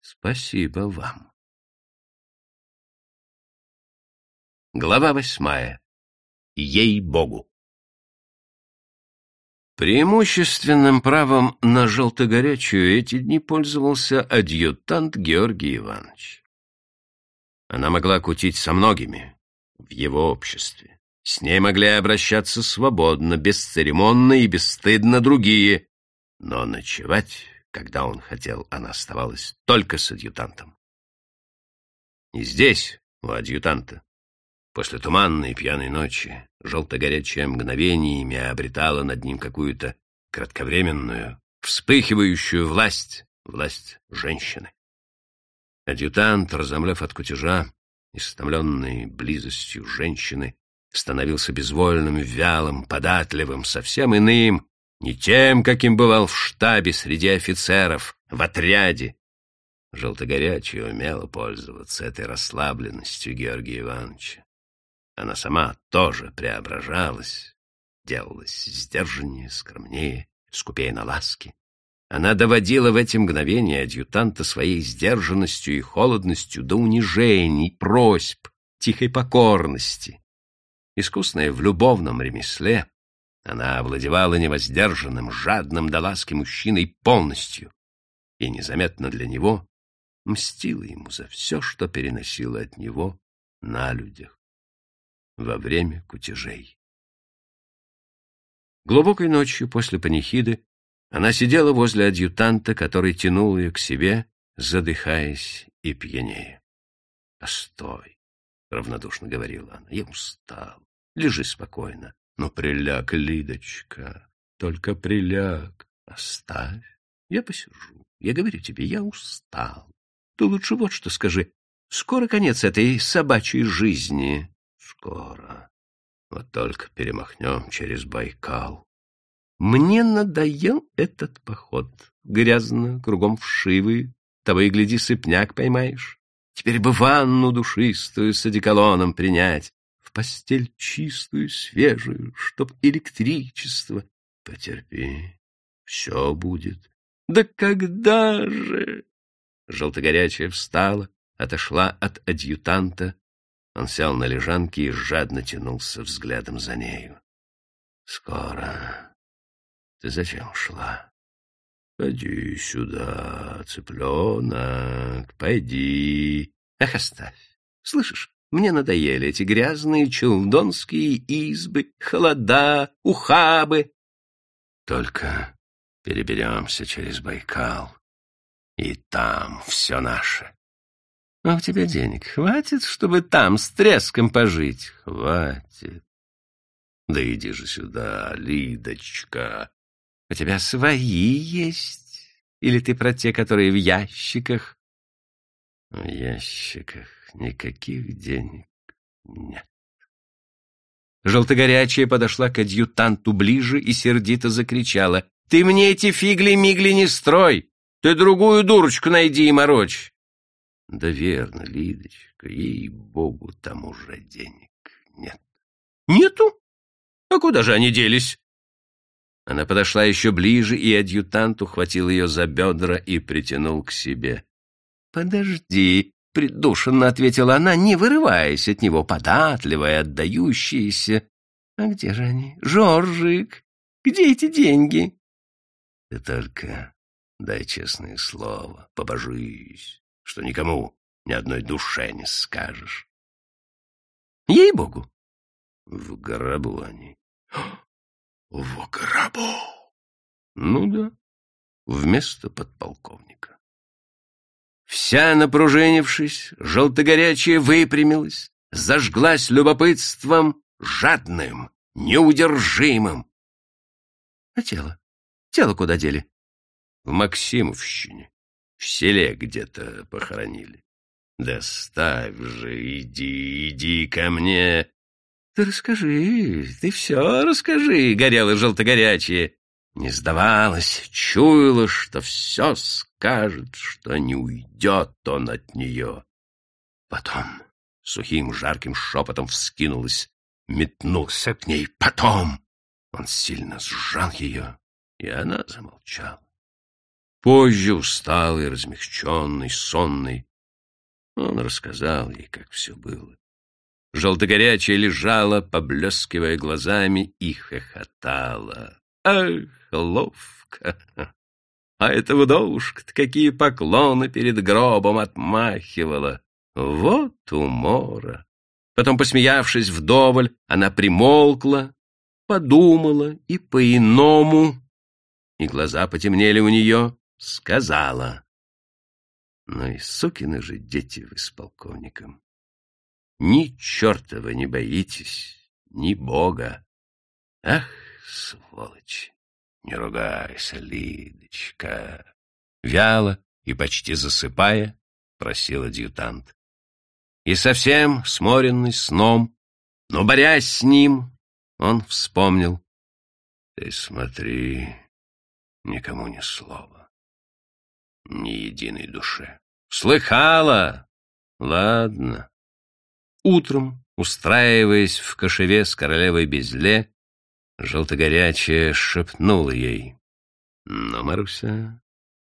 «Спасибо вам». Глава восьмая. Ей-богу. Преимущественным правом на желтогорячую эти дни пользовался адъютант Георгий Иванович. Она могла кутить со многими в его обществе. С ней могли обращаться свободно, бесцеремонно и бесстыдно другие. Но ночевать, когда он хотел, она оставалась только с адъютантом. И здесь, у адъютанта, после туманной пьяной ночи, желто-горячее мгновениями обретала над ним какую-то кратковременную, вспыхивающую власть, власть женщины. Адъютант, разомлев от кутежа, истомленный близостью женщины, становился безвольным, вялым, податливым, совсем иным, не тем, каким бывал в штабе среди офицеров, в отряде. Желтогорячий умела пользоваться этой расслабленностью Георгия Ивановича. Она сама тоже преображалась, делалась сдержаннее, скромнее, скупее на ласки. Она доводила в эти мгновения адъютанта своей сдержанностью и холодностью до унижений, просьб, тихой покорности. Искусная в любовном ремесле, она овладевала невоздержанным, жадным до ласки мужчиной полностью и незаметно для него мстила ему за все, что переносила от него на людях во время кутежей. Глубокой ночью после панихиды она сидела возле адъютанта, который тянул ее к себе, задыхаясь и пьянее. — Постой, — равнодушно говорила она, — я устал. Лежи спокойно. Но приляг, Лидочка, только приляг. Оставь, я посижу. Я говорю тебе, я устал. Ты лучше вот что скажи. Скоро конец этой собачьей жизни? Скоро. Вот только перемахнем через Байкал. Мне надоел этот поход. Грязно, кругом вшивый, того и гляди, сыпняк поймаешь. Теперь бы ванну душистую с одеколоном принять, в постель чистую, свежую, чтоб электричество. Потерпи, все будет. Да когда же? Желтогорячая встала, отошла от адъютанта. Он сел на лежанке и жадно тянулся взглядом за нею. Скоро ты зачем шла? Пойди сюда, цыпленок, пойди. Ах, оставь. Слышишь, мне надоели эти грязные челдонские избы, холода, ухабы. Только переберемся через Байкал, и там все наше. А у тебя денег хватит, чтобы там с треском пожить? Хватит. Да иди же сюда, Лидочка. У тебя свои есть? Или ты про те, которые в ящиках? В ящиках никаких денег нет. Желтогорячая подошла к адъютанту ближе и сердито закричала. — Ты мне эти фигли-мигли не строй! Ты другую дурочку найди и морочь! — Да верно, Лидочка, ей-богу, там уже денег нет. — Нету? А куда же они делись? Она подошла еще ближе, и адъютант ухватил ее за бедра и притянул к себе. — Подожди, — придушенно ответила она, не вырываясь от него, податливая, отдающаяся. — А где же они? Жоржик, где эти деньги? — Ты только дай честное слово, побожись, что никому ни одной душе не скажешь. — Ей-богу! — В гробу они. — В гробу! — Ну да, вместо подполковника. Вся напружинившись, желтогорячая выпрямилась, зажглась любопытством жадным, неудержимым. — А тело? Тело куда дели? — В Максимовщине. В селе где-то похоронили. — Да ставь же, иди, иди ко мне. — Ты расскажи, ты все расскажи, — горела желтогорячая. Не сдавалась, чуяла, что все скажет, что не уйдет он от нее. Потом сухим жарким шепотом вскинулась, метнулся к ней. Потом он сильно сжал ее, и она замолчала. Позже, усталый, размягченный, сонный, он рассказал ей, как все было. Желтогорячая лежала, поблескивая глазами, и хохотала. Ах, ловко! А эта вдовушка-то какие поклоны перед гробом отмахивала! Вот умора! Потом, посмеявшись вдоволь, она примолкла, подумала и по-иному, и глаза потемнели у нее, сказала. Ну и сукины же дети вы с полковником. Ни черта не боитесь, ни бога. Ах, сволочь! Не ругайся, Лидочка. Вяло и почти засыпая, просил адъютант. И совсем сморенный сном, но борясь с ним, он вспомнил. Ты смотри, никому ни слова, ни единой душе. Слыхала? Ладно. Утром, устраиваясь в кошеве с королевой Безле, Желтогорячая шепнула ей. «Ну, Маруся,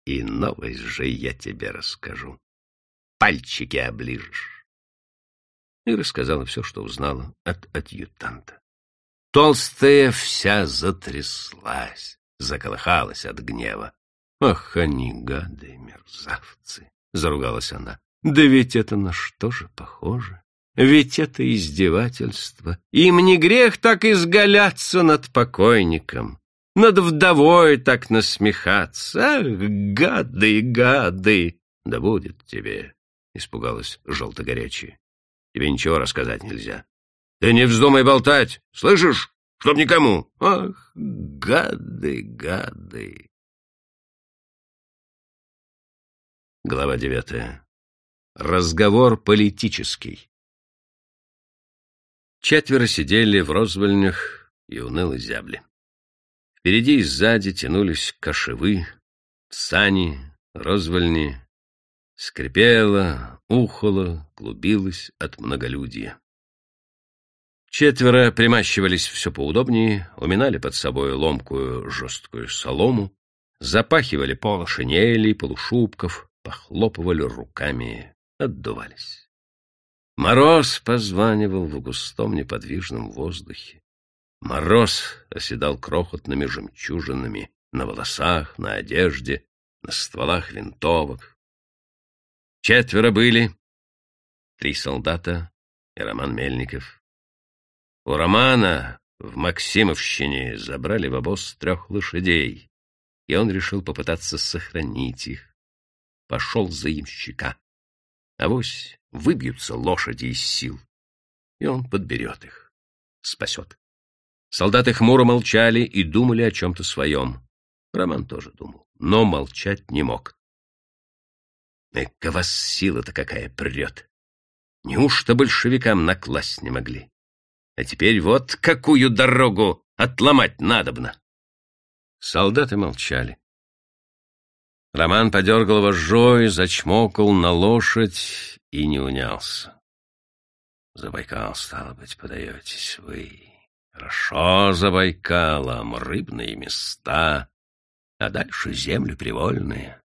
и новость же я тебе расскажу. Пальчики оближешь». И рассказала все, что узнала от адъютанта. Толстая вся затряслась, заколыхалась от гнева. «Ах, они гады, мерзавцы!» — заругалась она. «Да ведь это на что же похоже? Ведь это издевательство. Им не грех так изгаляться над покойником, над вдовой так насмехаться. Ах, гады, гады! Да будет тебе, — испугалась желто-горячая. Тебе ничего рассказать нельзя. Ты не вздумай болтать, слышишь? Чтоб никому. Ах, гады, гады. Глава девятая. Разговор политический. Четверо сидели в розвольнях и уныло зябли. Впереди и сзади тянулись кошевы, сани, розвольни. Скрипело, ухало, клубилось от многолюдия. Четверо примащивались все поудобнее, уминали под собой ломкую жесткую солому, запахивали поло шинелей, полушубков, похлопывали руками, отдувались. Мороз позванивал в густом неподвижном воздухе. Мороз оседал крохотными жемчужинами на волосах, на одежде, на стволах винтовок. Четверо были, три солдата и Роман Мельников. У Романа в Максимовщине забрали в обоз трех лошадей, и он решил попытаться сохранить их. Пошел за ямщика. Авось выбьются лошади из сил, и он подберет их, спасет. Солдаты хмуро молчали и думали о чем-то своем. Роман тоже думал, но молчать не мог. Эка вас сила-то какая прет! Неужто большевикам накласть не могли? А теперь вот какую дорогу отломать надобно!» Солдаты молчали. Роман подергал вожжой, зачмокал на лошадь и не унялся. За Байкал, стало быть, подаетесь вы. Хорошо за Байкалом, рыбные места, а дальше земли привольные.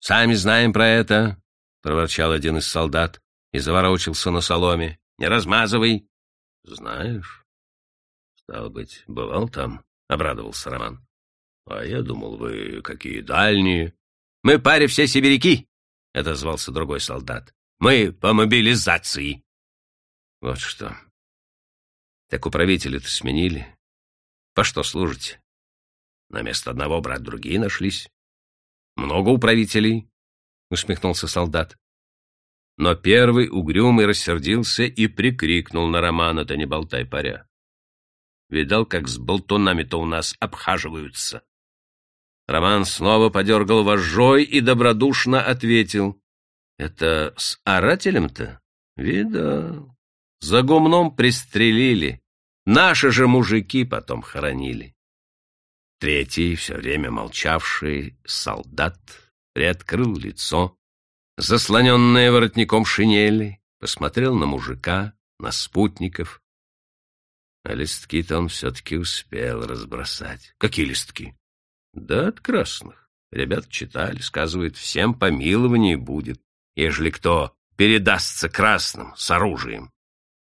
Сами знаем про это, — проворчал один из солдат и заворочился на соломе. Не размазывай. Знаешь, стал быть, бывал там, — обрадовался Роман. А я думал, вы какие дальние. Мы паре все сибиряки, — отозвался другой солдат. Мы по мобилизации. Вот что. Так управителя-то сменили. По что служите? На место одного брать другие нашлись. Много управителей, — усмехнулся солдат. Но первый угрюмый рассердился и прикрикнул на Романа, да не болтай паря. Видал, как с болтунами-то у нас обхаживаются. Роман снова подергал вожжой и добродушно ответил. — Это с орателем-то? Видал. За гумном пристрелили. Наши же мужики потом хоронили. Третий, все время молчавший, солдат, приоткрыл лицо, заслоненное воротником шинели, посмотрел на мужика, на спутников. А листки-то он все-таки успел разбросать. Какие листки? Да от красных. Ребят читали, сказывают, всем помилование будет, ежели кто передастся красным с оружием.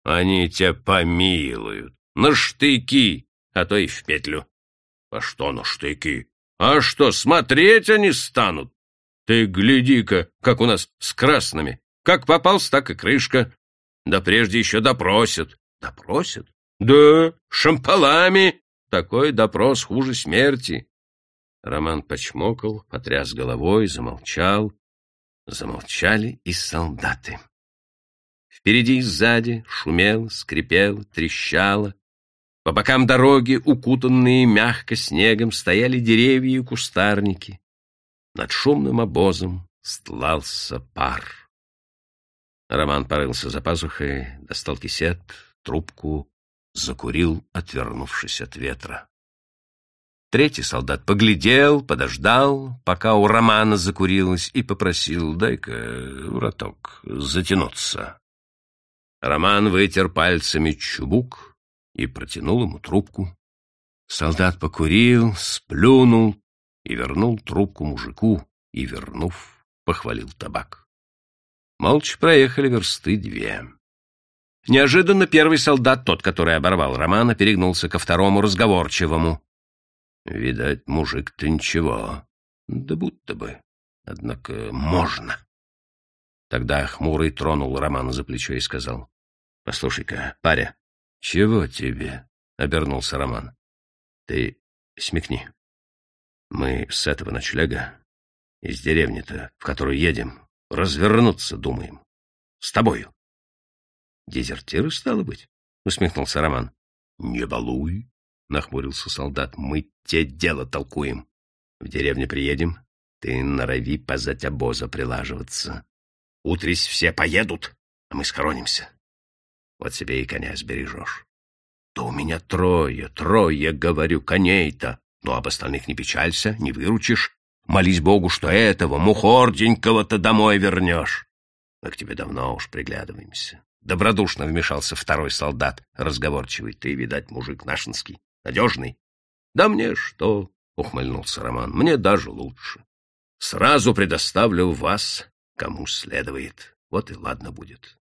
Они тебя помилуют. На штыки, а то и в петлю. А что на штыки? А что, смотреть они станут? Ты гляди-ка, как у нас с красными. Как попался, так и крышка. Да прежде еще допросят. Допросят? Да, шампалами. Такой допрос хуже смерти. Роман почмокал, потряс головой, замолчал. Замолчали и солдаты. Впереди и сзади шумел, скрипел, трещало. По бокам дороги, укутанные мягко снегом, стояли деревья и кустарники. Над шумным обозом стлался пар. Роман порылся за пазухой, достал кисет, трубку, закурил, отвернувшись от ветра. Третий солдат поглядел, подождал, пока у Романа закурилось, и попросил, дай-ка, враток, затянуться. Роман вытер пальцами чубук и протянул ему трубку. Солдат покурил, сплюнул и вернул трубку мужику, и, вернув, похвалил табак. Молча проехали версты две. Неожиданно первый солдат, тот, который оборвал Романа, перегнулся ко второму разговорчивому. Видать, мужик-то ничего, да будто бы, однако можно. Тогда хмурый тронул Романа за плечо и сказал. — Послушай-ка, паря. — Чего тебе? — обернулся Роман. — Ты смекни. Мы с этого ночлега, из деревни-то, в которую едем, развернуться думаем. С тобою. — Дезертиры, стало быть? — усмехнулся Роман. — Не балуй, — нахмурился солдат. — Мы те дело толкуем. В деревню приедем, ты норови позать обоза прилаживаться. Утрись все поедут, а мы схоронимся. Вот себе и коня сбережешь. Да у меня трое, трое, говорю, коней-то. Но об остальных не печалься, не выручишь. Молись Богу, что этого мухорденького-то домой вернешь. Мы к тебе давно уж приглядываемся. Добродушно вмешался второй солдат, разговорчивый. Ты, видать, мужик нашинский, надежный. Да мне что, ухмыльнулся Роман, мне даже лучше. Сразу предоставлю вас кому следует. Вот и ладно будет.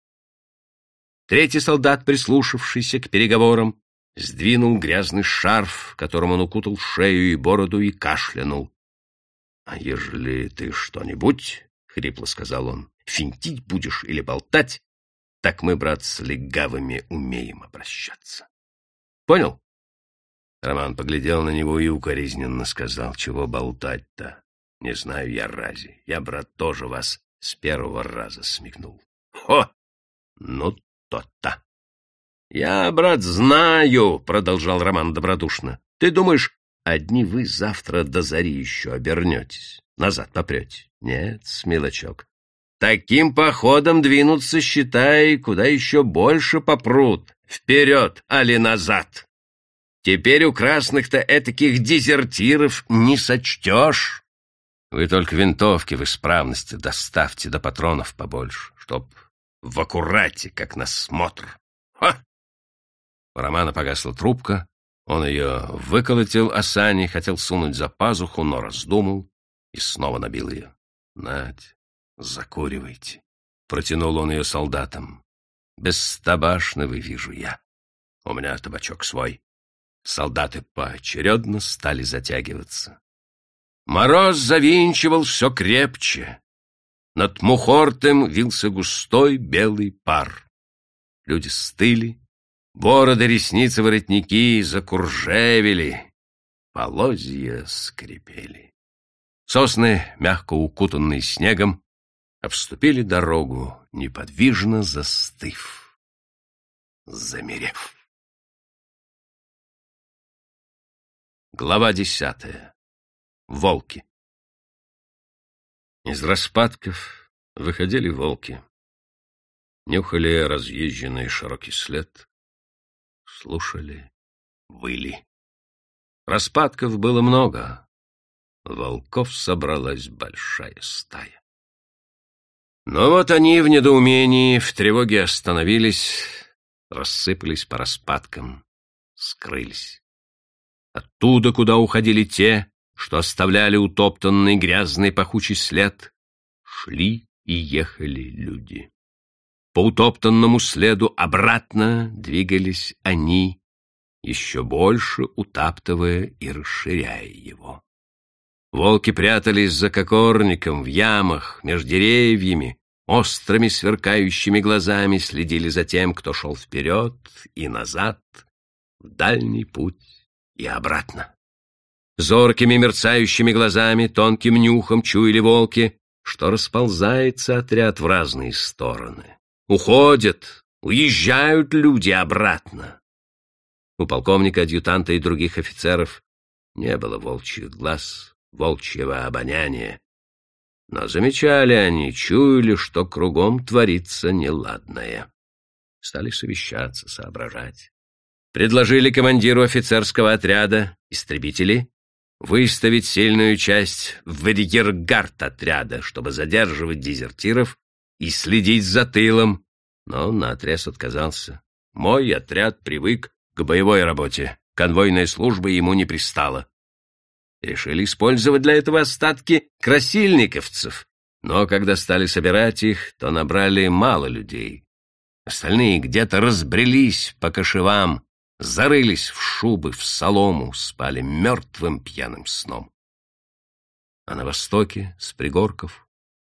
Третий солдат, прислушавшийся к переговорам, сдвинул грязный шарф, которым он укутал шею и бороду, и кашлянул. — А ежели ты что-нибудь, — хрипло сказал он, — финтить будешь или болтать, так мы, брат, с легавыми умеем обращаться. — Понял? Роман поглядел на него и укоризненно сказал, чего болтать-то. Не знаю я рази. Я, брат, тоже вас с первого раза смекнул. Хо! Ну, то-то. Я, брат, знаю, продолжал Роман добродушно. Ты думаешь, одни вы завтра до зари еще обернетесь, назад попрете? Нет, смелочок. Таким походом двинуться, считай, куда еще больше попрут. Вперед, али назад. Теперь у красных-то этаких дезертиров не сочтешь. Вы только винтовки в исправности доставьте до патронов побольше, чтоб в аккурате, как на смотр. Ха! У Романа погасла трубка, он ее выколотил осани, хотел сунуть за пазуху, но раздумал и снова набил ее. Надь, закуривайте. Протянул он ее солдатам. Бестабашного вижу я. У меня табачок свой. Солдаты поочередно стали затягиваться. Мороз завинчивал все крепче. Над Мухортом вился густой белый пар. Люди стыли, бороды, ресницы, воротники закуржевели, полозья скрипели. Сосны, мягко укутанные снегом, обступили дорогу, неподвижно застыв, замерев. Глава десятая. Волки. Из распадков выходили волки. Нюхали разъезженный широкий след. Слушали, выли. Распадков было много. Волков собралась большая стая. Но вот они в недоумении, в тревоге остановились, рассыпались по распадкам, скрылись. Оттуда, куда уходили те, что оставляли утоптанный грязный пахучий след, шли и ехали люди. По утоптанному следу обратно двигались они, еще больше утаптывая и расширяя его. Волки прятались за кокорником, в ямах, между деревьями, острыми сверкающими глазами следили за тем, кто шел вперед и назад, в дальний путь и обратно. Зоркими мерцающими глазами, тонким нюхом чуяли волки, что расползается отряд в разные стороны. Уходят, уезжают люди обратно. У полковника, адъютанта и других офицеров не было волчьих глаз, волчьего обоняния. Но замечали они, чуяли, что кругом творится неладное. Стали совещаться, соображать. Предложили командиру офицерского отряда, истребители, выставить сильную часть в арьергард отряда, чтобы задерживать дезертиров и следить за тылом. Но наотрез отказался. Мой отряд привык к боевой работе. Конвойная служба ему не пристала. Решили использовать для этого остатки красильниковцев, но когда стали собирать их, то набрали мало людей. Остальные где-то разбрелись по кошевам, зарылись в шубы, в солому, спали мертвым пьяным сном. А на востоке, с пригорков,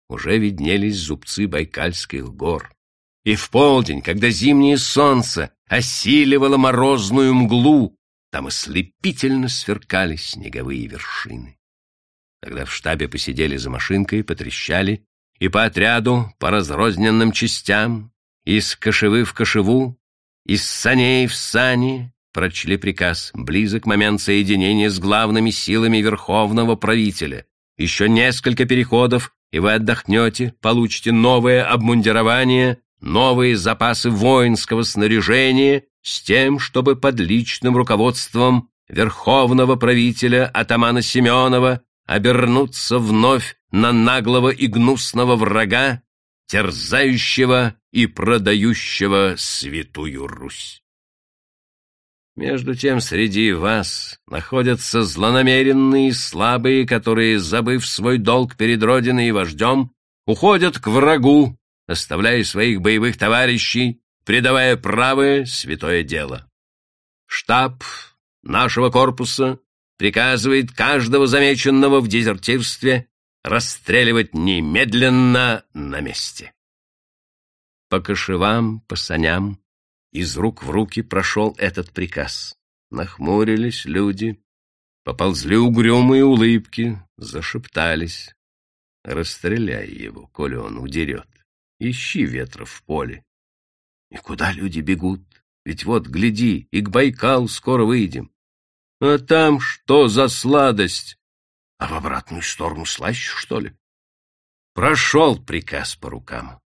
уже виднелись зубцы Байкальских гор. И в полдень, когда зимнее солнце осиливало морозную мглу, там ослепительно сверкали снеговые вершины. Тогда в штабе посидели за машинкой, потрещали, и по отряду, по разрозненным частям, из кошевы в кошеву, из саней в сани, прочли приказ, близок момент соединения с главными силами верховного правителя. Еще несколько переходов, и вы отдохнете, получите новое обмундирование, новые запасы воинского снаряжения с тем, чтобы под личным руководством верховного правителя атамана Семенова обернуться вновь на наглого и гнусного врага, терзающего и продающего святую Русь. Между тем среди вас находятся злонамеренные и слабые, которые, забыв свой долг перед Родиной и вождем, уходят к врагу, оставляя своих боевых товарищей, предавая правое святое дело. Штаб нашего корпуса приказывает каждого замеченного в дезертирстве расстреливать немедленно на месте. По кошевам, по саням, из рук в руки прошел этот приказ. Нахмурились люди, поползли угрюмые улыбки, зашептались. Расстреляй его, коли он удерет. Ищи ветра в поле. И куда люди бегут? Ведь вот, гляди, и к Байкалу скоро выйдем. А там что за сладость? А в обратную сторону слаще, что ли? Прошел приказ по рукам.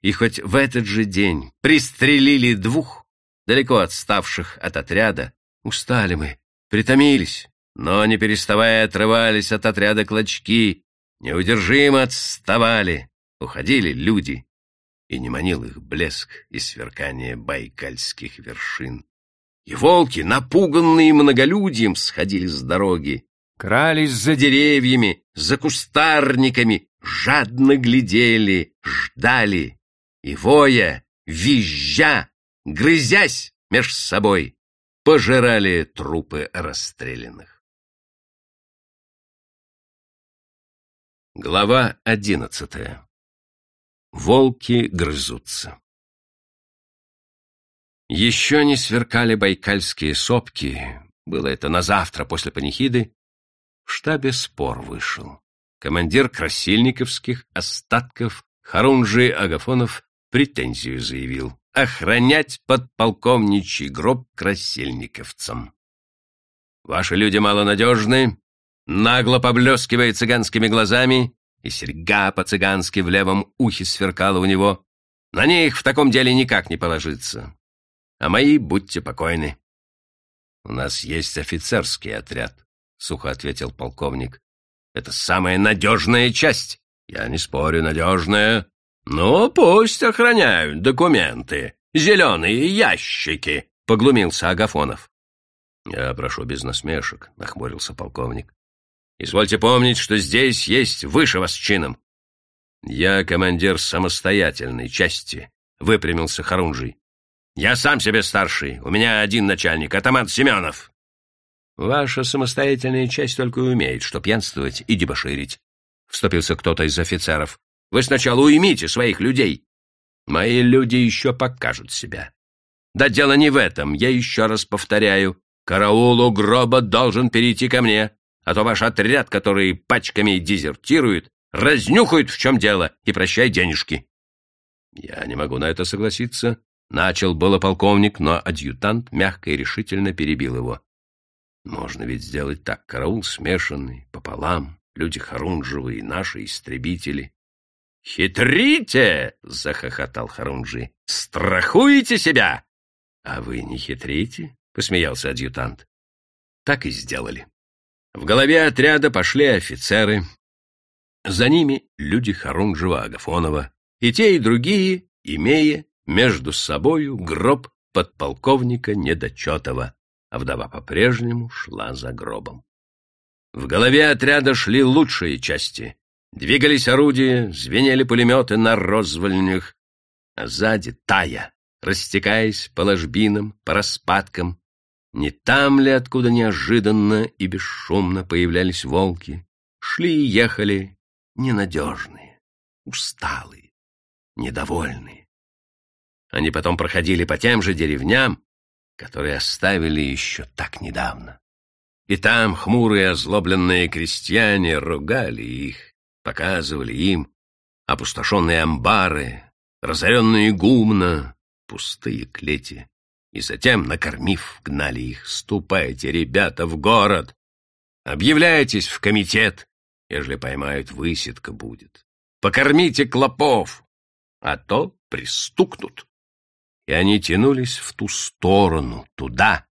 И хоть в этот же день пристрелили двух, далеко отставших от отряда, устали мы, притомились, но, не переставая, отрывались от отряда клочки, неудержимо отставали, уходили люди, и не манил их блеск и сверкание байкальских вершин. И волки, напуганные многолюдьем, сходили с дороги, крались за деревьями, за кустарниками, жадно глядели, ждали, и воя, визжа, грызясь меж собой, пожирали трупы расстрелянных. Глава одиннадцатая. Волки грызутся. Еще не сверкали байкальские сопки, было это на завтра после панихиды, в штабе спор вышел. Командир красильниковских остатков Харунжи Агафонов претензию заявил охранять подполковничий гроб красильниковцам. Ваши люди малонадежны, нагло поблескивая цыганскими глазами, и серьга по-цыгански в левом ухе сверкала у него. На них в таком деле никак не положиться. А мои будьте покойны. — У нас есть офицерский отряд, — сухо ответил полковник. — Это самая надежная часть. Я не спорю, надежная. Ну, пусть охраняют документы. Зеленые ящики, — поглумился Агафонов. — Я прошу без насмешек, — нахмурился полковник. Извольте помнить, что здесь есть выше вас чином. Я командир самостоятельной части, — выпрямился Харунжий. Я сам себе старший, у меня один начальник, атаман Семенов. Ваша самостоятельная часть только умеет, что пьянствовать и дебоширить. Вступился кто-то из офицеров. Вы сначала уймите своих людей. Мои люди еще покажут себя. Да дело не в этом, я еще раз повторяю. Караул у гроба должен перейти ко мне а то ваш отряд, который пачками дезертирует, разнюхает, в чем дело, и прощай денежки. Я не могу на это согласиться. Начал было полковник, но адъютант мягко и решительно перебил его. Можно ведь сделать так. Караул смешанный, пополам, люди Харунжевы и наши истребители. «Хитрите!» — захохотал Харунжи. «Страхуете себя!» «А вы не хитрите?» — посмеялся адъютант. Так и сделали. В голове отряда пошли офицеры. За ними люди Харунжева Агафонова. И те, и другие, имея между собою гроб подполковника Недочетова, а вдова по-прежнему шла за гробом. В голове отряда шли лучшие части. Двигались орудия, звенели пулеметы на розвольнях, а сзади тая, растекаясь по ложбинам, по распадкам, не там ли, откуда неожиданно и бесшумно появлялись волки, шли и ехали ненадежные, усталые, недовольные. Они потом проходили по тем же деревням, которые оставили еще так недавно. И там хмурые озлобленные крестьяне ругали их, показывали им опустошенные амбары, разоренные гумна, пустые клети и затем, накормив, гнали их. «Ступайте, ребята, в город! Объявляйтесь в комитет, ежели поймают, высидка будет. Покормите клопов, а то пристукнут». И они тянулись в ту сторону, туда,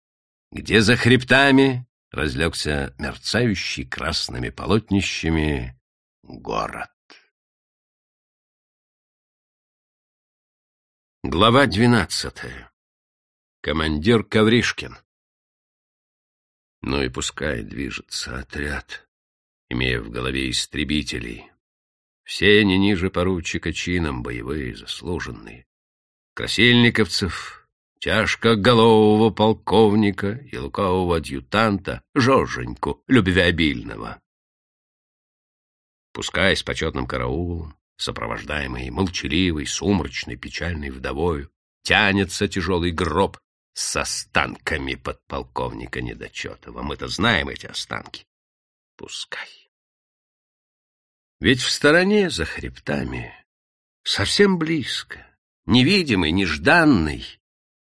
где за хребтами разлегся мерцающий красными полотнищами город. Глава двенадцатая командир Ковришкин. Ну и пускай движется отряд, имея в голове истребителей. Все не ниже поручика чином, боевые, заслуженные. Красильниковцев, тяжко голового полковника и лукавого адъютанта, Жоженьку, любвеобильного. Пускай с почетным караулом, сопровождаемый молчаливой, сумрачной, печальной вдовою, тянется тяжелый гроб с останками подполковника Недочетова. Мы-то знаем эти останки. Пускай. Ведь в стороне, за хребтами, совсем близко, невидимый, нежданный,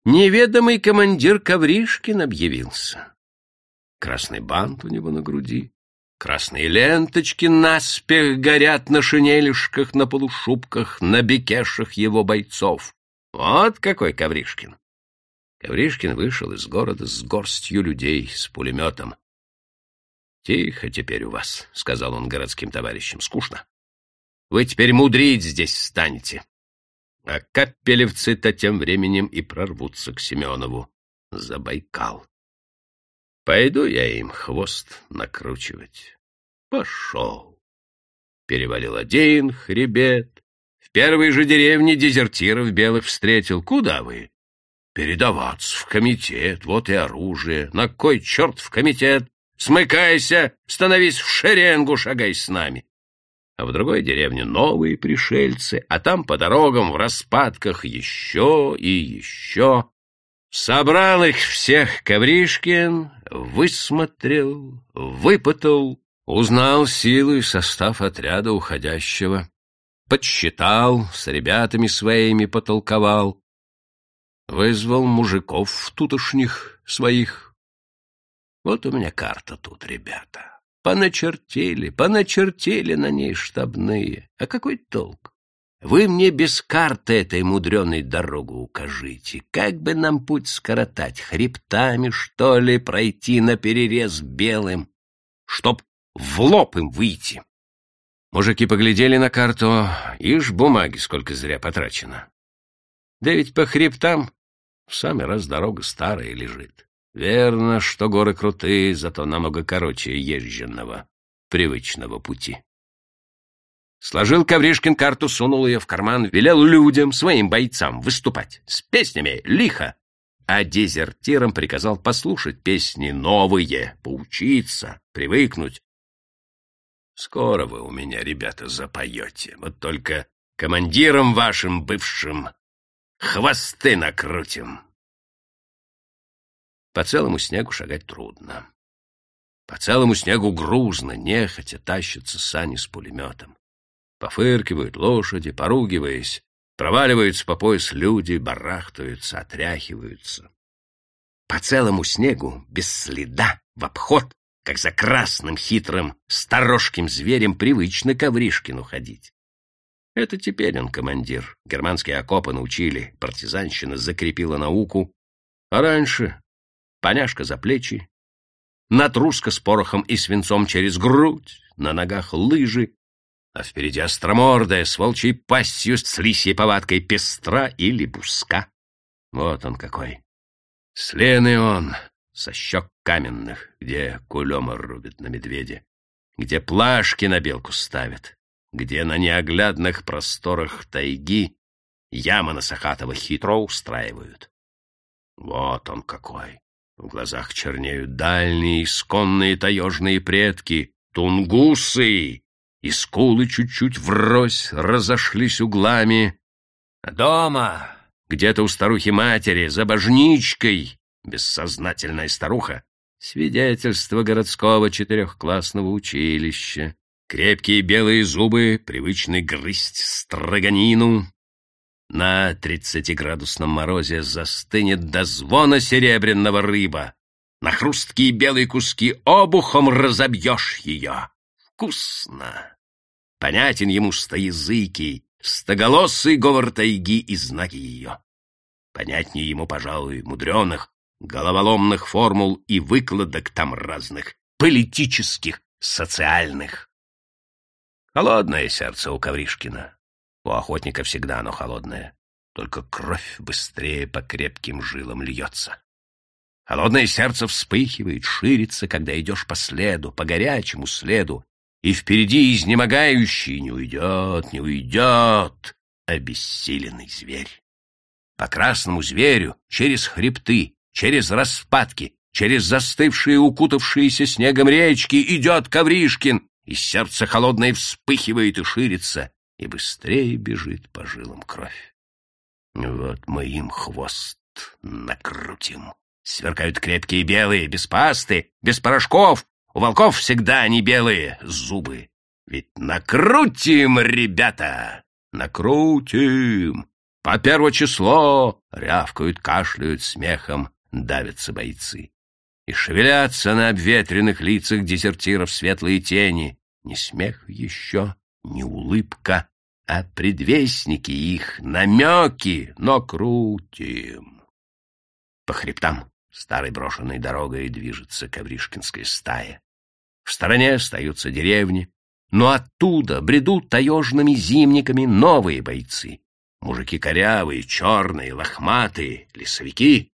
неведомый командир Ковришкин объявился. Красный бант у него на груди, Красные ленточки наспех горят на шинелишках, на полушубках, на бекешах его бойцов. Вот какой Ковришкин! Ковришкин вышел из города с горстью людей, с пулеметом. — Тихо теперь у вас, — сказал он городским товарищам, — скучно. Вы теперь мудрить здесь станете. А капелевцы-то тем временем и прорвутся к Семенову за Байкал. Пойду я им хвост накручивать. Пошел. Перевалил один хребет. В первой же деревне дезертиров белых встретил. Куда вы? Передаваться в комитет, вот и оружие. На кой черт в комитет? Смыкайся, становись в шеренгу, шагай с нами а в другой деревне новые пришельцы, а там по дорогам в распадках еще и еще. Собрал их всех Ковришкин, высмотрел, выпытал, узнал силу и состав отряда уходящего, подсчитал, с ребятами своими потолковал, вызвал мужиков тутошних своих. Вот у меня карта тут, ребята. Поначертили, поначертили на ней штабные. А какой толк? Вы мне без карты этой мудреной дорогу укажите. Как бы нам путь скоротать? Хребтами, что ли, пройти на перерез белым? Чтоб в лоб им выйти. Мужики поглядели на карту, ишь бумаги сколько зря потрачено. Да ведь по хребтам в самый раз дорога старая лежит. Верно, что горы крутые, зато намного короче езженного, привычного пути. Сложил Ковришкин карту, сунул ее в карман, велел людям, своим бойцам, выступать с песнями лихо, а дезертирам приказал послушать песни новые, поучиться, привыкнуть. Скоро вы у меня, ребята, запоете, вот только командирам вашим бывшим хвосты накрутим. По целому снегу шагать трудно. По целому снегу грузно, нехотя тащатся сани с пулеметом. Пофыркивают лошади, поругиваясь, проваливаются по пояс люди, барахтаются, отряхиваются. По целому снегу, без следа, в обход, как за красным хитрым сторожким зверем, привычно Ковришкину ходить. Это теперь он командир. Германские окопы научили, партизанщина закрепила науку. А раньше поняшка за плечи, натруска с порохом и свинцом через грудь, на ногах лыжи, а впереди остромордая с волчьей пастью, с лисьей повадкой пестра или буска. Вот он какой. С он, со щек каменных, где кулема рубит на медведе, где плашки на белку ставят, где на неоглядных просторах тайги яма на Сахатова хитро устраивают. Вот он какой. В глазах чернеют дальние, исконные таежные предки, тунгусы, и скулы чуть-чуть врозь разошлись углами. Дома, где-то у старухи-матери, за божничкой, бессознательная старуха, свидетельство городского четырехклассного училища, крепкие белые зубы, привычный грызть строганину, на тридцатиградусном морозе застынет до звона серебряного рыба. На хрусткие белые куски обухом разобьешь ее. Вкусно! Понятен ему стоязыкий, стоголосый говор тайги и знаки ее. Понятнее ему, пожалуй, мудреных, головоломных формул и выкладок там разных, политических, социальных. Холодное сердце у Ковришкина. У охотника всегда оно холодное, только кровь быстрее по крепким жилам льется. Холодное сердце вспыхивает, ширится, когда идешь по следу, по горячему следу, и впереди изнемогающий не уйдет, не уйдет обессиленный зверь. По красному зверю, через хребты, через распадки, через застывшие, укутавшиеся снегом речки идет Ковришкин, и сердце холодное вспыхивает и ширится, и быстрее бежит по жилам кровь. Вот мы им хвост накрутим. Сверкают крепкие белые, без пасты, без порошков. У волков всегда они белые зубы. Ведь накрутим, ребята, накрутим. По первое число рявкают, кашляют смехом, давятся бойцы. и шевелятся на обветренных лицах дезертиров светлые тени. Не смех еще, не улыбка, а предвестники их, намеки, но крутим. По хребтам старой брошенной дорогой движется ковришкинская стая. В стороне остаются деревни, но оттуда бредут таежными зимниками новые бойцы. Мужики корявые, черные, лохматые, лесовики.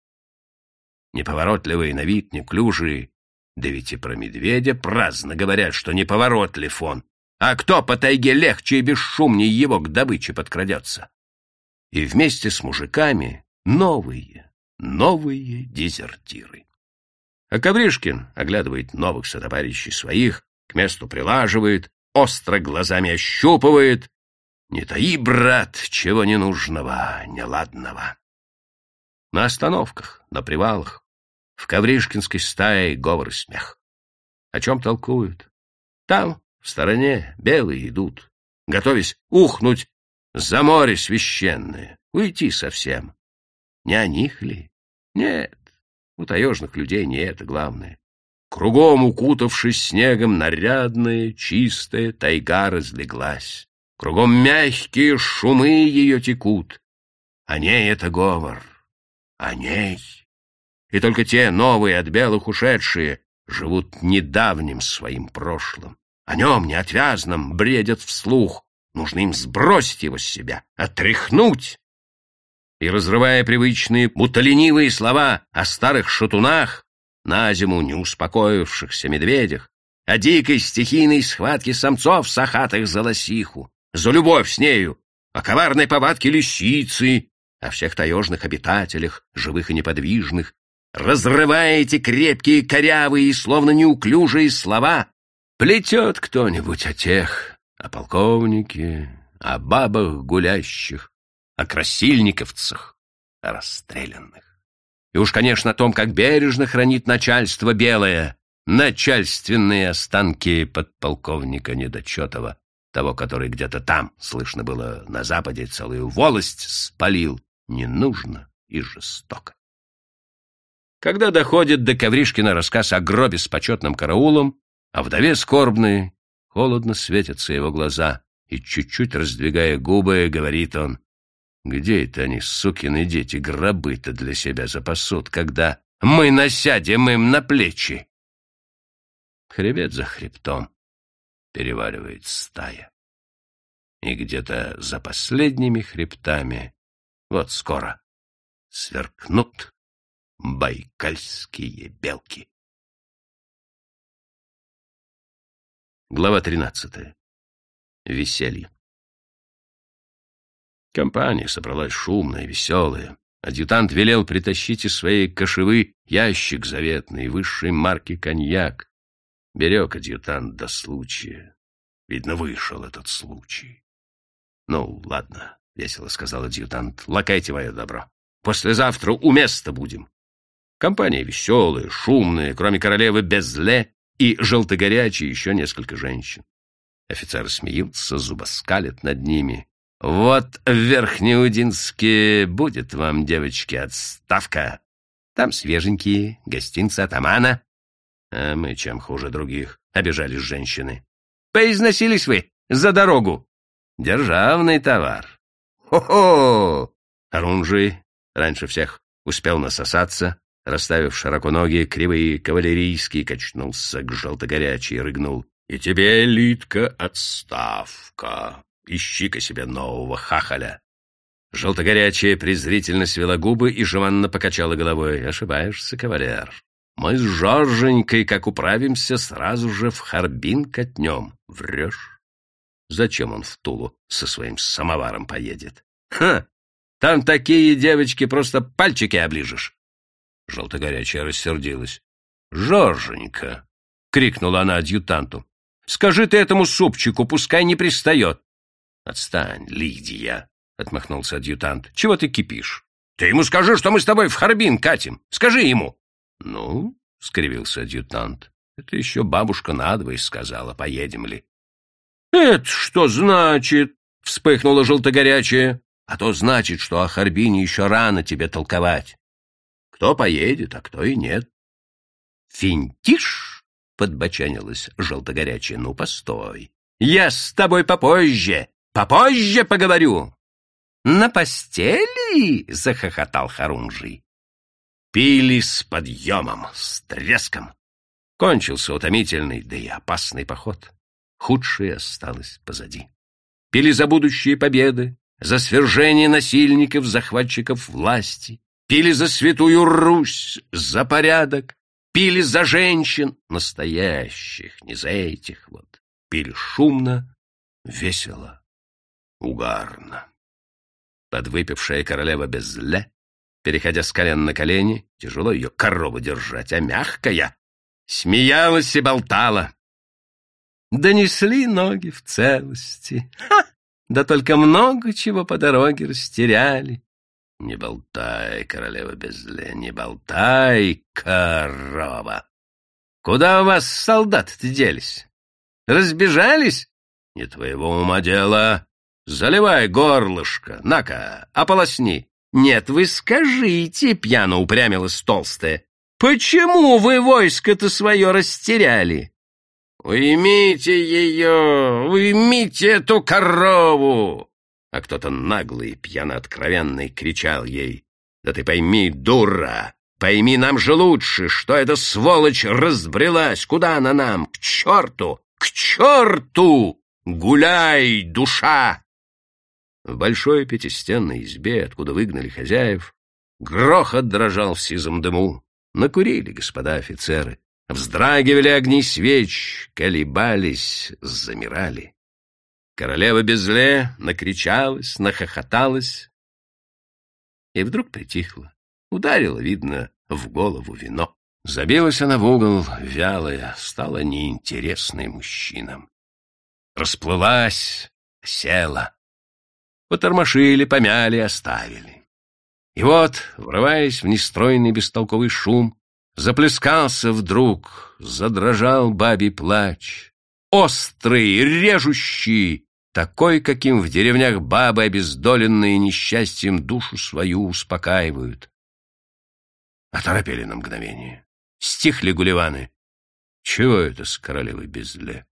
Неповоротливые на вид, неклюжие. Да ведь и про медведя праздно говорят, что неповоротлив он. А кто по тайге легче и бесшумнее его к добыче подкрадется? И вместе с мужиками новые, новые дезертиры. А Ковришкин оглядывает новых сотоварищей своих, к месту прилаживает, остро глазами ощупывает. Не таи, брат, чего ненужного, неладного. На остановках, на привалах, в Ковришкинской стае говор и смех. О чем толкуют? Там, в стороне, белые идут, готовясь ухнуть за море священное, уйти совсем. Не о них ли? Нет, у таежных людей не это главное. Кругом, укутавшись снегом, нарядная, чистая тайга разлеглась. Кругом мягкие шумы ее текут. О ней это говор, о ней. И только те новые от белых ушедшие живут недавним своим прошлым. О нем, неотвязном, бредят вслух. Нужно им сбросить его с себя, отряхнуть. И, разрывая привычные, будто ленивые слова о старых шатунах, на зиму не успокоившихся медведях, о дикой стихийной схватке самцов сахатых за лосиху, за любовь с нею, о коварной повадке лисицы, о всех таежных обитателях, живых и неподвижных, разрывая эти крепкие, корявые и словно неуклюжие слова, плетет кто-нибудь о тех, о полковнике, о бабах гулящих, о красильниковцах, о расстрелянных. И уж, конечно, о том, как бережно хранит начальство белое, начальственные останки подполковника Недочетова, того, который где-то там, слышно было на западе, целую волость спалил, не нужно и жестоко. Когда доходит до Ковришкина рассказ о гробе с почетным караулом, а вдове скорбной, холодно светятся его глаза, и, чуть-чуть раздвигая губы, говорит он, где это они, сукины дети, гробы-то для себя запасут, когда мы насядем им на плечи? Хребет за хребтом переваливает стая. И где-то за последними хребтами, вот скоро, сверкнут байкальские белки. Глава тринадцатая. Веселье. Компания собралась шумная, веселая. Адъютант велел притащить из своей кошевы ящик заветный, высшей марки коньяк. Берег адъютант до случая. Видно, вышел этот случай. — Ну, ладно, — весело сказал адъютант, — лакайте мое добро. Послезавтра у места будем. Компания веселая, шумная, кроме королевы Безле и желтогорячей еще несколько женщин. Офицеры смеются, зубоскалят над ними. Вот в Верхнеудинске будет вам, девочки, отставка. Там свеженькие, гостинцы атамана. А мы чем хуже других, обижались женщины. Поизносились вы за дорогу. Державный товар. Хо-хо! Орунжий раньше всех успел насосаться, расставив широко ноги, кривые кавалерийские, качнулся к желтогорячей и рыгнул. И тебе, Литка, отставка. Ищи-ка себе нового хахаля. Желтогорячая презрительно свела губы и жеманно покачала головой. Ошибаешься, кавалер. Мы с Жорженькой, как управимся, сразу же в Харбин катнем. Врешь? Зачем он в Тулу со своим самоваром поедет? Ха! Там такие девочки, просто пальчики оближешь. Желтогорячая рассердилась. «Жорженька!» — крикнула она адъютанту. «Скажи ты этому супчику, пускай не пристает. «Отстань, Лидия!» — отмахнулся адъютант. «Чего ты кипишь? Ты ему скажи, что мы с тобой в Харбин катим. Скажи ему!» «Ну?» — скривился адъютант. «Это еще бабушка надвое сказала, поедем ли». «Это что значит?» — вспыхнула желтогорячая. «А то значит, что о Харбине еще рано тебе толковать. Кто поедет, а кто и нет. финтишь? — подбочанилась желтогорячая. — Ну, постой. Я с тобой попозже, попозже поговорю. — На постели? — захохотал Харунжий. Пили с подъемом, с треском. Кончился утомительный, да и опасный поход. Худшее осталось позади. Пили за будущие победы, за свержение насильников, захватчиков власти. Пили за святую Русь, за порядок. Пили за женщин, настоящих, не за этих вот. Пили шумно, весело, угарно. Подвыпившая королева без зля переходя с колен на колени, тяжело ее корову держать, а мягкая, смеялась и болтала. Донесли ноги в целости. Ха! Да только много чего по дороге растеряли. Не болтай, королева безле, не болтай, корова. Куда у вас солдаты-то делись? Разбежались? Не твоего ума дело. Заливай горлышко, на-ка, ополосни. «Нет, вы скажите», — пьяно упрямилась толстая, «почему вы войско-то свое растеряли?» «Уймите ее! Уймите эту корову!» А кто-то наглый, пьяно-откровенный кричал ей, «Да ты пойми, дура! Пойми нам же лучше, что эта сволочь разбрелась! Куда она нам? К черту! К черту! Гуляй, душа!» В большой пятистенной избе, откуда выгнали хозяев, грохот дрожал в сизом дыму. Накурили господа офицеры, вздрагивали огни свеч, колебались, замирали. Королева Безле накричалась, нахохоталась и вдруг притихла. Ударила, видно, в голову вино. Забилась она в угол, вялая, стала неинтересной мужчинам. Расплылась, села. Потормошили, помяли, оставили. И вот, врываясь в нестройный бестолковый шум, заплескался вдруг, задрожал бабий плач. Острый, режущий, такой, каким в деревнях бабы, обездоленные несчастьем, душу свою успокаивают. Оторопели на мгновение. Стихли гулливаны. Чего это с королевой безле?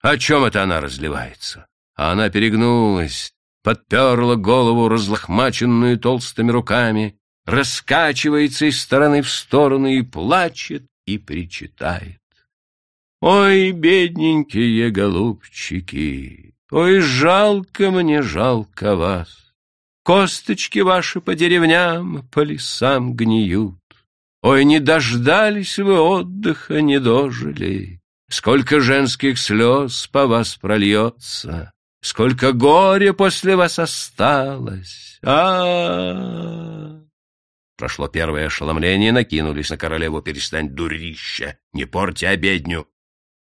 О чем это она разливается? А она перегнулась, подперла голову, разлохмаченную толстыми руками, раскачивается из стороны в сторону и плачет, и причитает. Ой, бедненькие голубчики, ой, жалко мне, жалко вас. Косточки ваши по деревням, по лесам гниют. Ой, не дождались вы отдыха, не дожили. Сколько женских слез по вас прольется. Сколько горя после вас осталось! а, -а, -а Прошло первое ошеломление, накинулись на королеву. «Перестань, дурище! Не порти обедню!»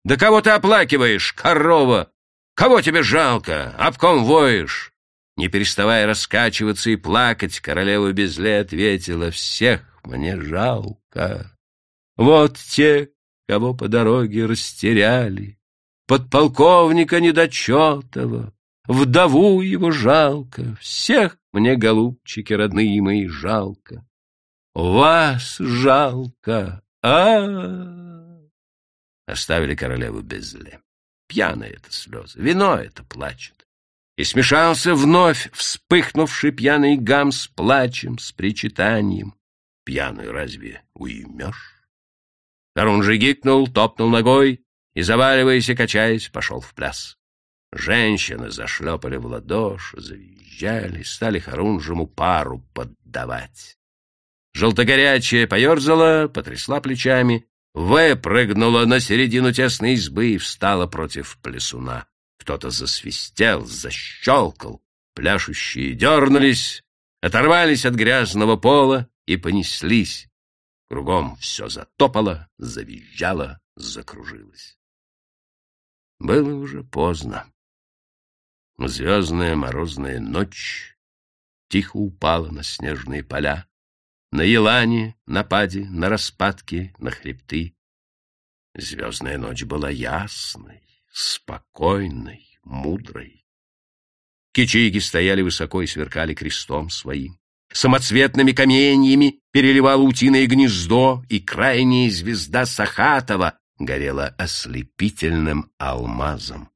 «Да кого ты оплакиваешь, корова? Кого тебе жалко? Об ком воешь?» Не переставая раскачиваться и плакать, королева безле ответила, «Всех мне жалко. Вот те, кого по дороге растеряли, подполковника Недочетова, вдову его жалко, всех мне, голубчики, родные мои, жалко. Вас жалко, а, -а, -а. Оставили королеву без зле. Пьяные это слезы, вино это плачет. И смешался вновь вспыхнувший пьяный гам с плачем, с причитанием. Пьяную разве уймешь? Корун же гикнул, топнул ногой, и, заваливаясь и качаясь, пошел в пляс. Женщины зашлепали в ладоши, завизжали, стали Харунжему пару поддавать. Желтогорячая поерзала, потрясла плечами, выпрыгнула на середину тесной избы и встала против плясуна. Кто-то засвистел, защелкал, пляшущие дернулись, оторвались от грязного пола и понеслись. Кругом все затопало, завизжало, закружилось. Было уже поздно. Звездная морозная ночь тихо упала на снежные поля, на елане, на паде, на распадке, на хребты. Звездная ночь была ясной, спокойной, мудрой. Кичиги стояли высоко и сверкали крестом своим. самоцветными каменьями переливало утиное гнездо, и крайняя звезда Сахатова горела ослепительным алмазом.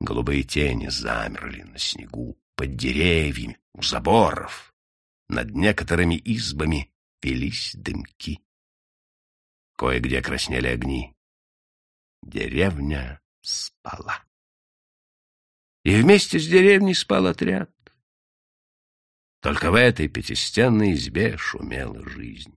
Голубые тени замерли на снегу, под деревьями, у заборов. Над некоторыми избами велись дымки. Кое-где краснели огни. Деревня спала. И вместе с деревней спал отряд. Только в этой пятистенной избе шумела жизнь.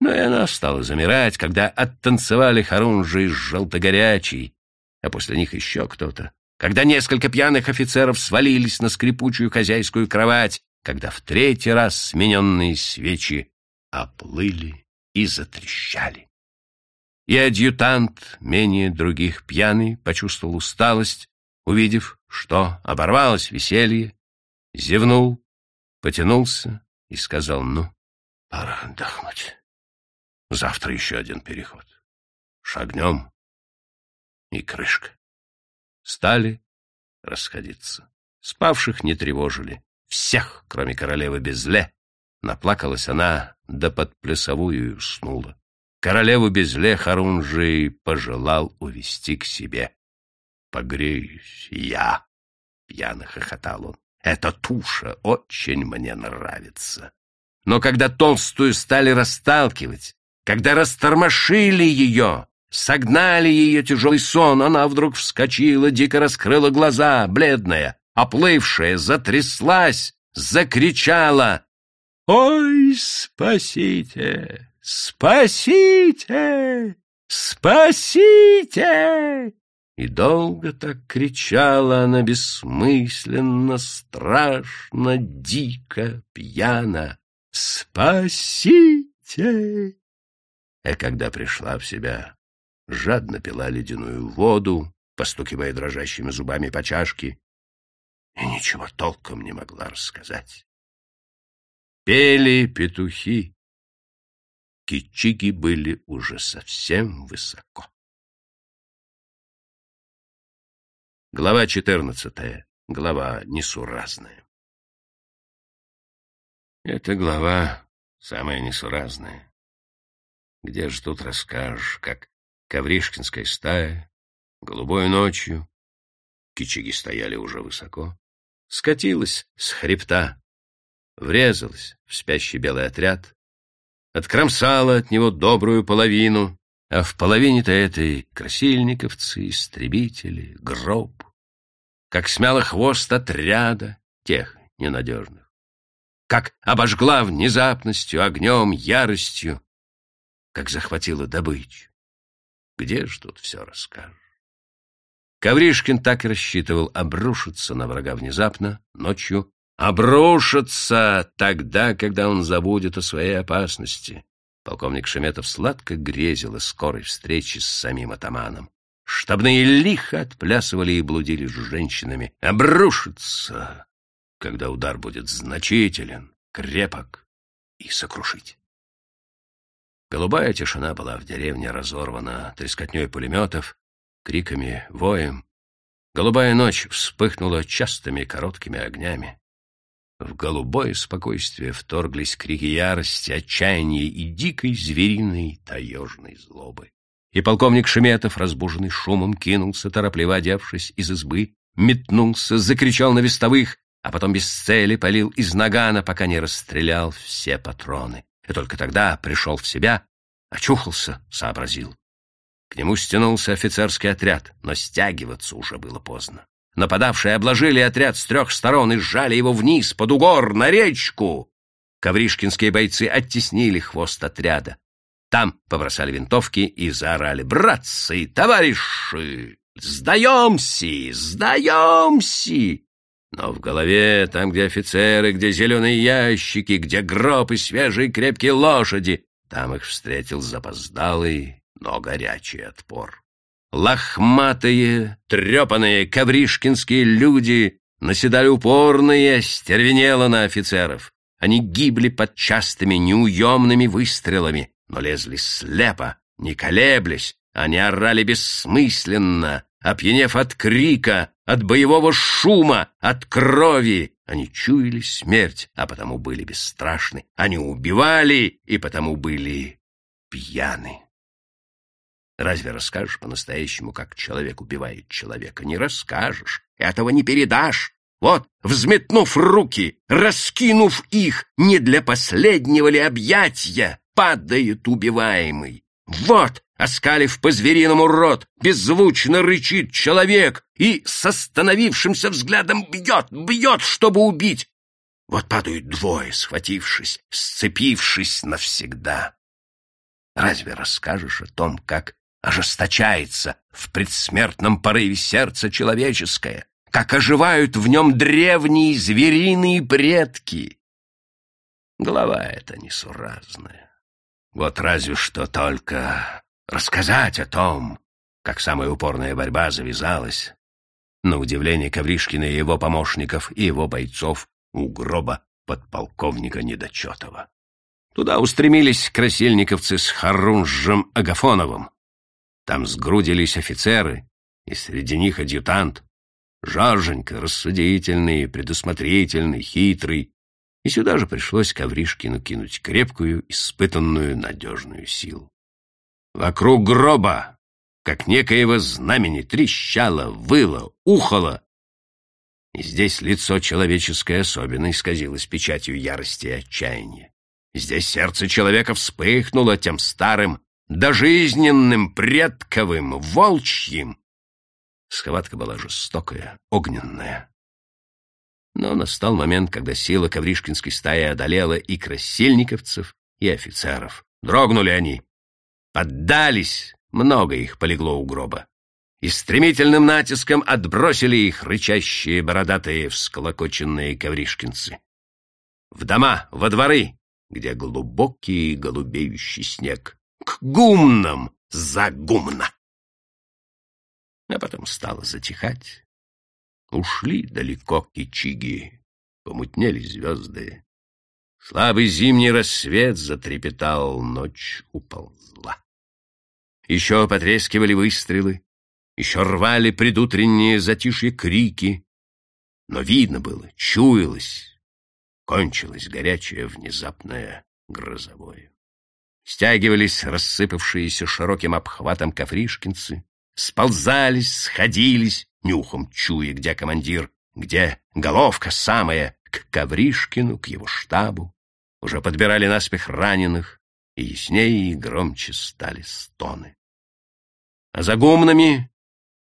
Но и она стала замирать, когда оттанцевали хорунжи с желтогорячей, а после них еще кто-то когда несколько пьяных офицеров свалились на скрипучую хозяйскую кровать, когда в третий раз смененные свечи оплыли и затрещали. И адъютант, менее других пьяный, почувствовал усталость, увидев, что оборвалось веселье, зевнул, потянулся и сказал, ну, пора отдохнуть. Завтра еще один переход. Шагнем и крышка стали расходиться. Спавших не тревожили. Всех, кроме королевы Безле. Наплакалась она, да под плясовую уснула. Королеву Безле Харунжий пожелал увести к себе. «Погреюсь я!» — пьяно хохотал он. «Эта туша очень мне нравится». Но когда толстую стали расталкивать, когда растормошили ее, Согнали ее тяжелый сон, она вдруг вскочила, дико раскрыла глаза, бледная, оплывшая, затряслась, закричала. «Ой, спасите! Спасите! Спасите!» И долго так кричала она бессмысленно, страшно, дико, пьяно. «Спасите!» И когда пришла в себя, жадно пила ледяную воду, постукивая дрожащими зубами по чашке, и ничего толком не могла рассказать. Пели петухи. Кичиги были уже совсем высоко. Глава четырнадцатая. Глава несуразная. Эта глава самая несуразная. Где же тут расскажешь, как Ковришкинская стая, голубой ночью, кичиги стояли уже высоко, скатилась с хребта, врезалась в спящий белый отряд, откромсала от него добрую половину, а в половине-то этой красильниковцы, истребители, гроб, как смяла хвост отряда тех ненадежных, как обожгла внезапностью, огнем, яростью, как захватила добычу. Где ж тут все расскажешь? Ковришкин так и рассчитывал обрушиться на врага внезапно, ночью, обрушиться тогда, когда он забудет о своей опасности. Полковник Шеметов сладко грезил о скорой встрече с самим атаманом. Штабные лихо отплясывали и блудили с женщинами. Обрушиться, когда удар будет значителен, крепок и сокрушить. Голубая тишина была в деревне разорвана трескотней пулеметов, криками, воем. Голубая ночь вспыхнула частыми короткими огнями. В голубое спокойствие вторглись крики ярости, отчаяния и дикой звериной таежной злобы. И полковник Шеметов, разбуженный шумом, кинулся, торопливо одевшись из избы, метнулся, закричал на вестовых, а потом без цели полил из нагана, пока не расстрелял все патроны и только тогда пришел в себя, очухался, сообразил. К нему стянулся офицерский отряд, но стягиваться уже было поздно. Нападавшие обложили отряд с трех сторон и сжали его вниз, под угор, на речку. Ковришкинские бойцы оттеснили хвост отряда. Там побросали винтовки и заорали «Братцы, товарищи! Сдаемся! Сдаемся!» Но в голове, там, где офицеры, где зеленые ящики, где гроб и свежие крепкие лошади, там их встретил запоздалый, но горячий отпор. Лохматые, трепанные, ковришкинские люди наседали упорно и остервенело на офицеров. Они гибли под частыми, неуемными выстрелами, но лезли слепо, не колеблясь, они орали бессмысленно, опьянев от крика, от боевого шума, от крови, Они чуяли смерть, а потому были бесстрашны. Они убивали, и потому были пьяны. Разве расскажешь по-настоящему, как человек убивает человека? Не расскажешь. Этого не передашь. Вот, взметнув руки, раскинув их, не для последнего ли объятия, падает убиваемый. Вот, оскалив по-звериному рот, беззвучно рычит человек и с остановившимся взглядом бьет, бьет, чтобы убить. Вот падают двое, схватившись, сцепившись навсегда. Разве расскажешь о том, как ожесточается в предсмертном порыве сердца человеческое, как оживают в нем древние звериные предки. Голова эта несуразная. Вот разве что только рассказать о том, как самая упорная борьба завязалась, на удивление Ковришкина и его помощников и его бойцов у гроба подполковника Недочетова. Туда устремились красильниковцы с Харунжем Агафоновым. Там сгрудились офицеры, и среди них адъютант, Жорженька рассудительный, предусмотрительный, хитрый. И сюда же пришлось Ковришкину кинуть крепкую, испытанную, надежную силу. Вокруг гроба, как некоего знамени, трещало, выло, ухало. И здесь лицо человеческое особенно исказилось печатью ярости и отчаяния. Здесь сердце человека вспыхнуло тем старым, дожизненным, предковым, волчьим, Схватка была жестокая, огненная. Но настал момент, когда сила ковришкинской стаи одолела и красильниковцев, и офицеров. Дрогнули они. Поддались, много их полегло у гроба. И стремительным натиском отбросили их рычащие, бородатые, всколокоченные ковришкинцы. В дома, во дворы, где глубокий голубеющий снег. К гумнам за гумна а потом стало затихать. Ушли далеко кичиги, помутнели звезды. Слабый зимний рассвет затрепетал, ночь уползла. Еще потрескивали выстрелы, еще рвали предутренние затишье крики, но видно было, чуялось, кончилось горячее внезапное грозовое. Стягивались рассыпавшиеся широким обхватом кафришкинцы, сползались, сходились, нюхом чуя, где командир, где головка самая, к Ковришкину, к его штабу. Уже подбирали наспех раненых, и яснее и громче стали стоны. А за гумнами,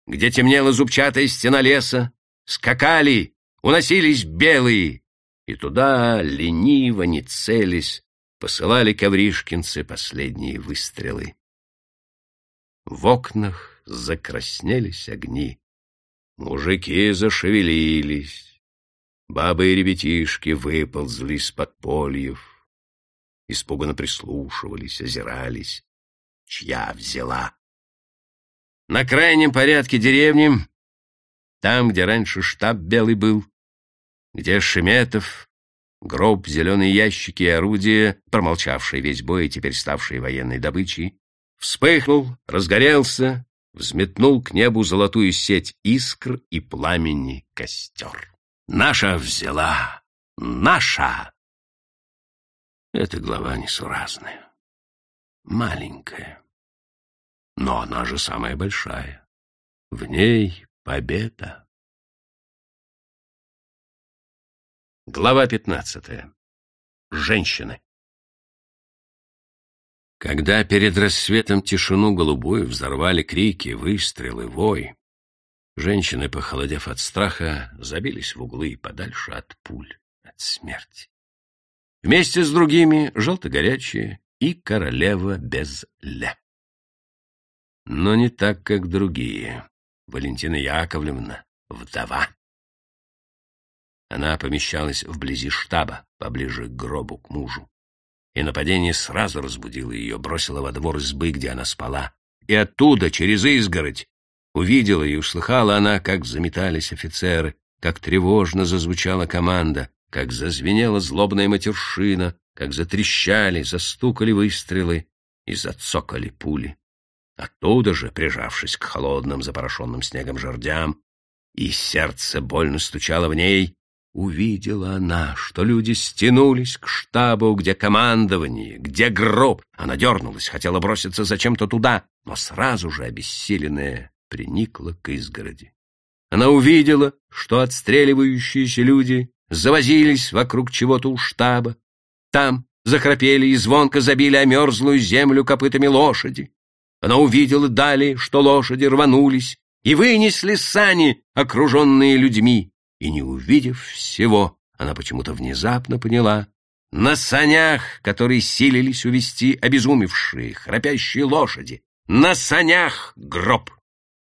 где темнела зубчатая стена леса, скакали, уносились белые, и туда, лениво не целясь, посылали ковришкинцы последние выстрелы. В окнах закраснелись огни. Мужики зашевелились. Бабы и ребятишки выползли из подпольев. Испуганно прислушивались, озирались. Чья взяла? На крайнем порядке деревни, там, где раньше штаб белый был, где Шеметов, гроб, зеленые ящики и орудия, промолчавшие весь бой и теперь ставшие военной добычей, вспыхнул, разгорелся, взметнул к небу золотую сеть искр и пламени костер. «Наша взяла! Наша!» Эта глава несуразная, маленькая, но она же самая большая. В ней победа. Глава пятнадцатая. Женщины. Когда перед рассветом тишину голубую взорвали крики, выстрелы, вой, женщины, похолодев от страха, забились в углы подальше от пуль, от смерти. Вместе с другими желто-горячие и королева без ля. Но не так, как другие. Валентина Яковлевна — вдова. Она помещалась вблизи штаба, поближе к гробу, к мужу и нападение сразу разбудило ее, бросило во двор избы, где она спала. И оттуда, через изгородь, увидела и услыхала она, как заметались офицеры, как тревожно зазвучала команда, как зазвенела злобная матершина, как затрещали, застукали выстрелы и зацокали пули. Оттуда же, прижавшись к холодным, запорошенным снегом жердям, и сердце больно стучало в ней, увидела она, что люди стянулись к штабу, где командование, где гроб. Она дернулась, хотела броситься зачем-то туда, но сразу же, обессиленная, приникла к изгороди. Она увидела, что отстреливающиеся люди завозились вокруг чего-то у штаба. Там захрапели и звонко забили о мерзлую землю копытами лошади. Она увидела далее, что лошади рванулись и вынесли сани, окруженные людьми. И не увидев всего, она почему-то внезапно поняла, на санях, которые силились увести обезумевшие, храпящие лошади, на санях гроб.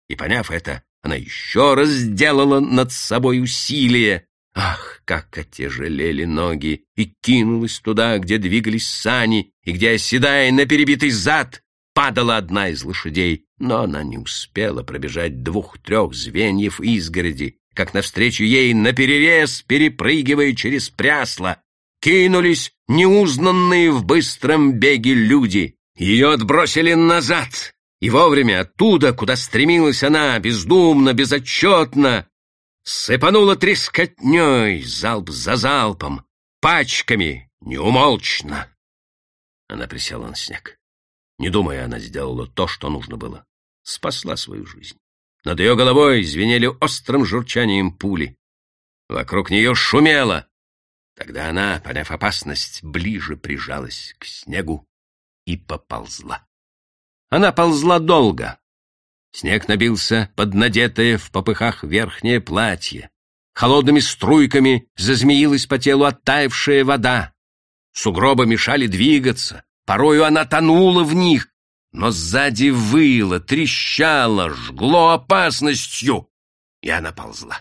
И, поняв это, она еще раз сделала над собой усилие. Ах, как отяжелели ноги! И кинулась туда, где двигались сани, и где, оседая на перебитый зад, падала одна из лошадей. Но она не успела пробежать двух-трех звеньев изгороди, как навстречу ей наперерез, перепрыгивая через прясло, кинулись неузнанные в быстром беге люди. Ее отбросили назад, и вовремя оттуда, куда стремилась она, бездумно, безотчетно, сыпанула трескотней, залп за залпом, пачками, неумолчно. Она присела на снег. Не думая, она сделала то, что нужно было. Спасла свою жизнь. Над ее головой звенели острым журчанием пули. Вокруг нее шумело. Тогда она, поняв опасность, ближе прижалась к снегу и поползла. Она ползла долго. Снег набился под надетое в попыхах верхнее платье. Холодными струйками зазмеилась по телу оттаившая вода. Сугробы мешали двигаться, порою она тонула в них, но сзади выло, трещало, жгло опасностью, и она ползла.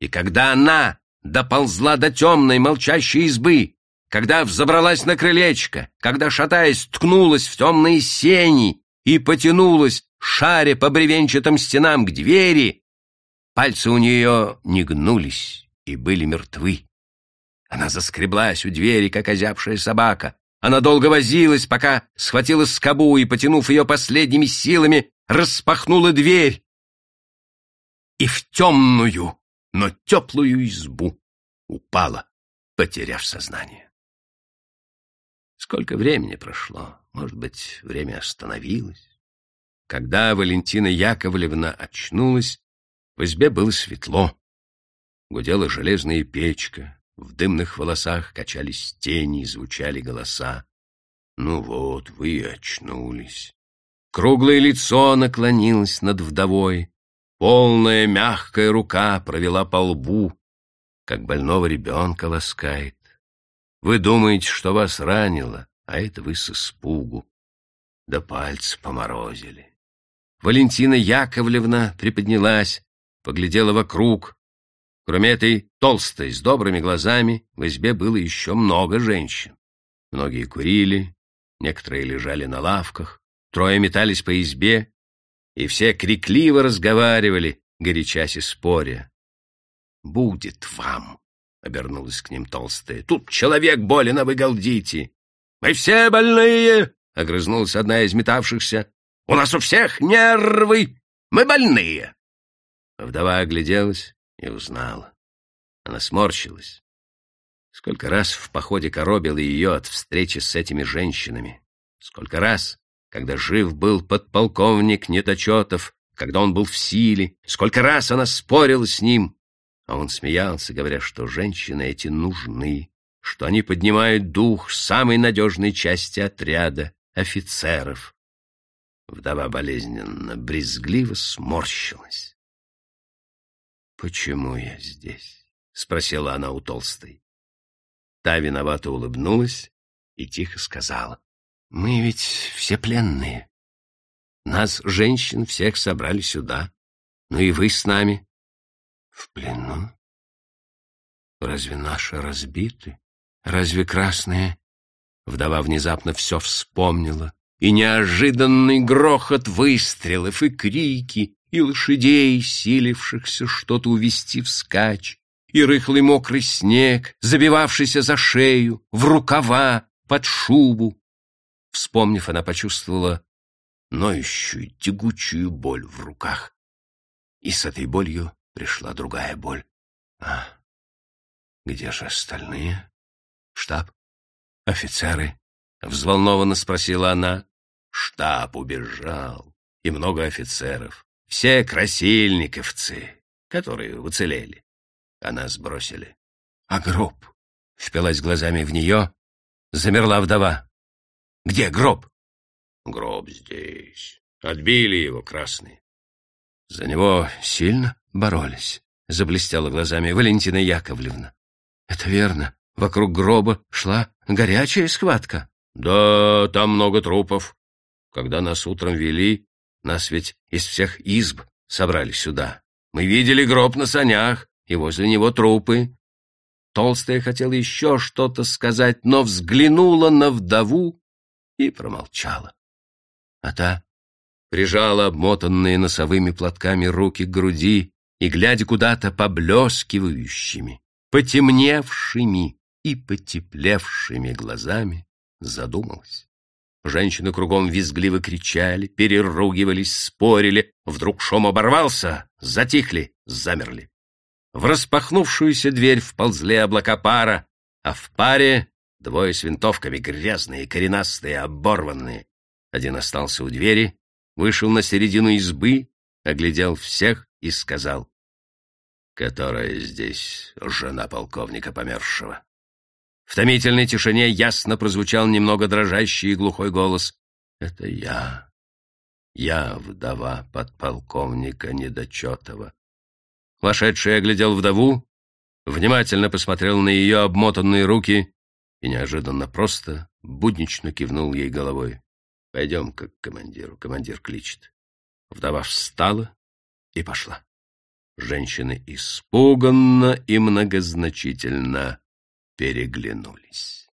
И когда она доползла до темной молчащей избы, когда взобралась на крылечко, когда, шатаясь, ткнулась в темные сени и потянулась, шаря по бревенчатым стенам к двери, пальцы у нее не гнулись и были мертвы. Она заскреблась у двери, как озябшая собака. Она долго возилась, пока схватила скобу и, потянув ее последними силами, распахнула дверь. И в темную, но теплую избу упала, потеряв сознание. Сколько времени прошло? Может быть, время остановилось? Когда Валентина Яковлевна очнулась, в избе было светло. Гудела железная печка, в дымных волосах качались тени и звучали голоса. Ну вот, вы очнулись. Круглое лицо наклонилось над вдовой, полная мягкая рука провела по лбу, как больного ребенка ласкает. Вы думаете, что вас ранило, а это вы с испугу. Да пальцы поморозили. Валентина Яковлевна приподнялась, поглядела вокруг. Кроме этой толстой, с добрыми глазами, в избе было еще много женщин. Многие курили, некоторые лежали на лавках, трое метались по избе, и все крикливо разговаривали, горячась и споря. «Будет вам!» — обернулась к ним толстая. — Тут человек болен, а вы галдите. — Мы все больные! — огрызнулась одна из метавшихся. — У нас у всех нервы! Мы больные! Вдова огляделась и узнала. Она сморщилась. Сколько раз в походе коробило ее от встречи с этими женщинами. Сколько раз, когда жив был подполковник Неточетов, когда он был в силе, сколько раз она спорила с ним, а он смеялся, говоря, что женщины эти нужны, что они поднимают дух самой надежной части отряда, офицеров. Вдова болезненно, брезгливо сморщилась. «Почему я здесь?» — спросила она у толстой. Та виновато улыбнулась и тихо сказала. «Мы ведь все пленные. Нас, женщин, всех собрали сюда. Ну и вы с нами. В плену? Разве наши разбиты? Разве красные? Вдова внезапно все вспомнила. И неожиданный грохот выстрелов, и крики, и лошадей, силившихся что-то увести вскачь, и рыхлый мокрый снег, забивавшийся за шею, в рукава, под шубу. Вспомнив, она почувствовала ноющую, тягучую боль в руках. И с этой болью пришла другая боль. А, Где же остальные? Штаб? Офицеры? Взволнованно спросила она. Штаб убежал. И много офицеров. Все красильниковцы, которые уцелели. А нас бросили. А гроб? Впилась глазами в нее. Замерла вдова. Где гроб? Гроб здесь. Отбили его красные. За него сильно боролись. Заблестела глазами Валентина Яковлевна. Это верно. Вокруг гроба шла горячая схватка. Да, там много трупов. Когда нас утром вели, нас ведь из всех изб собрали сюда. Мы видели гроб на санях, и возле него трупы. Толстая хотела еще что-то сказать, но взглянула на вдову и промолчала. А та прижала обмотанные носовыми платками руки к груди и, глядя куда-то поблескивающими, потемневшими и потеплевшими глазами, задумалась. Женщины кругом визгливо кричали, переругивались, спорили. Вдруг шум оборвался, затихли, замерли. В распахнувшуюся дверь вползли облака пара, а в паре двое с винтовками, грязные, коренастые, оборванные. Один остался у двери, вышел на середину избы, оглядел всех и сказал, «Которая здесь жена полковника помершего?» В томительной тишине ясно прозвучал немного дрожащий и глухой голос. «Это я. Я вдова подполковника Недочетова». Вошедший оглядел вдову, внимательно посмотрел на ее обмотанные руки и неожиданно просто буднично кивнул ей головой. «Пойдем к командиру. Командир кличет». Вдова встала и пошла. Женщины испуганно и многозначительно переглянулись.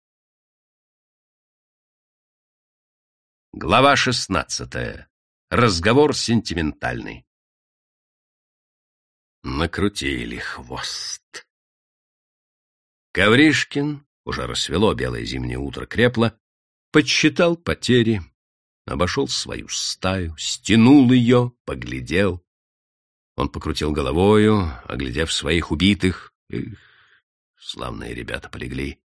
Глава шестнадцатая. Разговор сентиментальный. Накрутили хвост. Ковришкин, уже рассвело, белое зимнее утро крепло, подсчитал потери, обошел свою стаю, стянул ее, поглядел. Он покрутил головою, оглядев своих убитых. Эх, славные ребята полегли,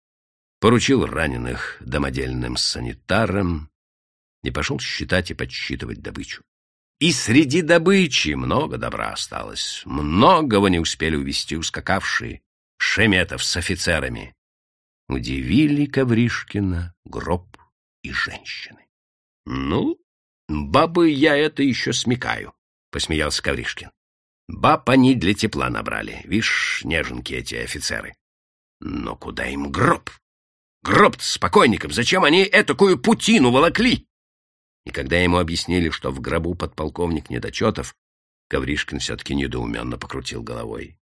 поручил раненых домодельным санитарам и пошел считать и подсчитывать добычу. И среди добычи много добра осталось, многого не успели увести ускакавшие Шеметов с офицерами. Удивили Ковришкина гроб и женщины. — Ну, бабы я это еще смекаю, — посмеялся Ковришкин. Баб они для тепла набрали, вишь, неженки эти офицеры. Но куда им гроб? гроб с покойником, зачем они этакую путину волокли? И когда ему объяснили, что в гробу подполковник Недочетов, Ковришкин все-таки недоуменно покрутил головой.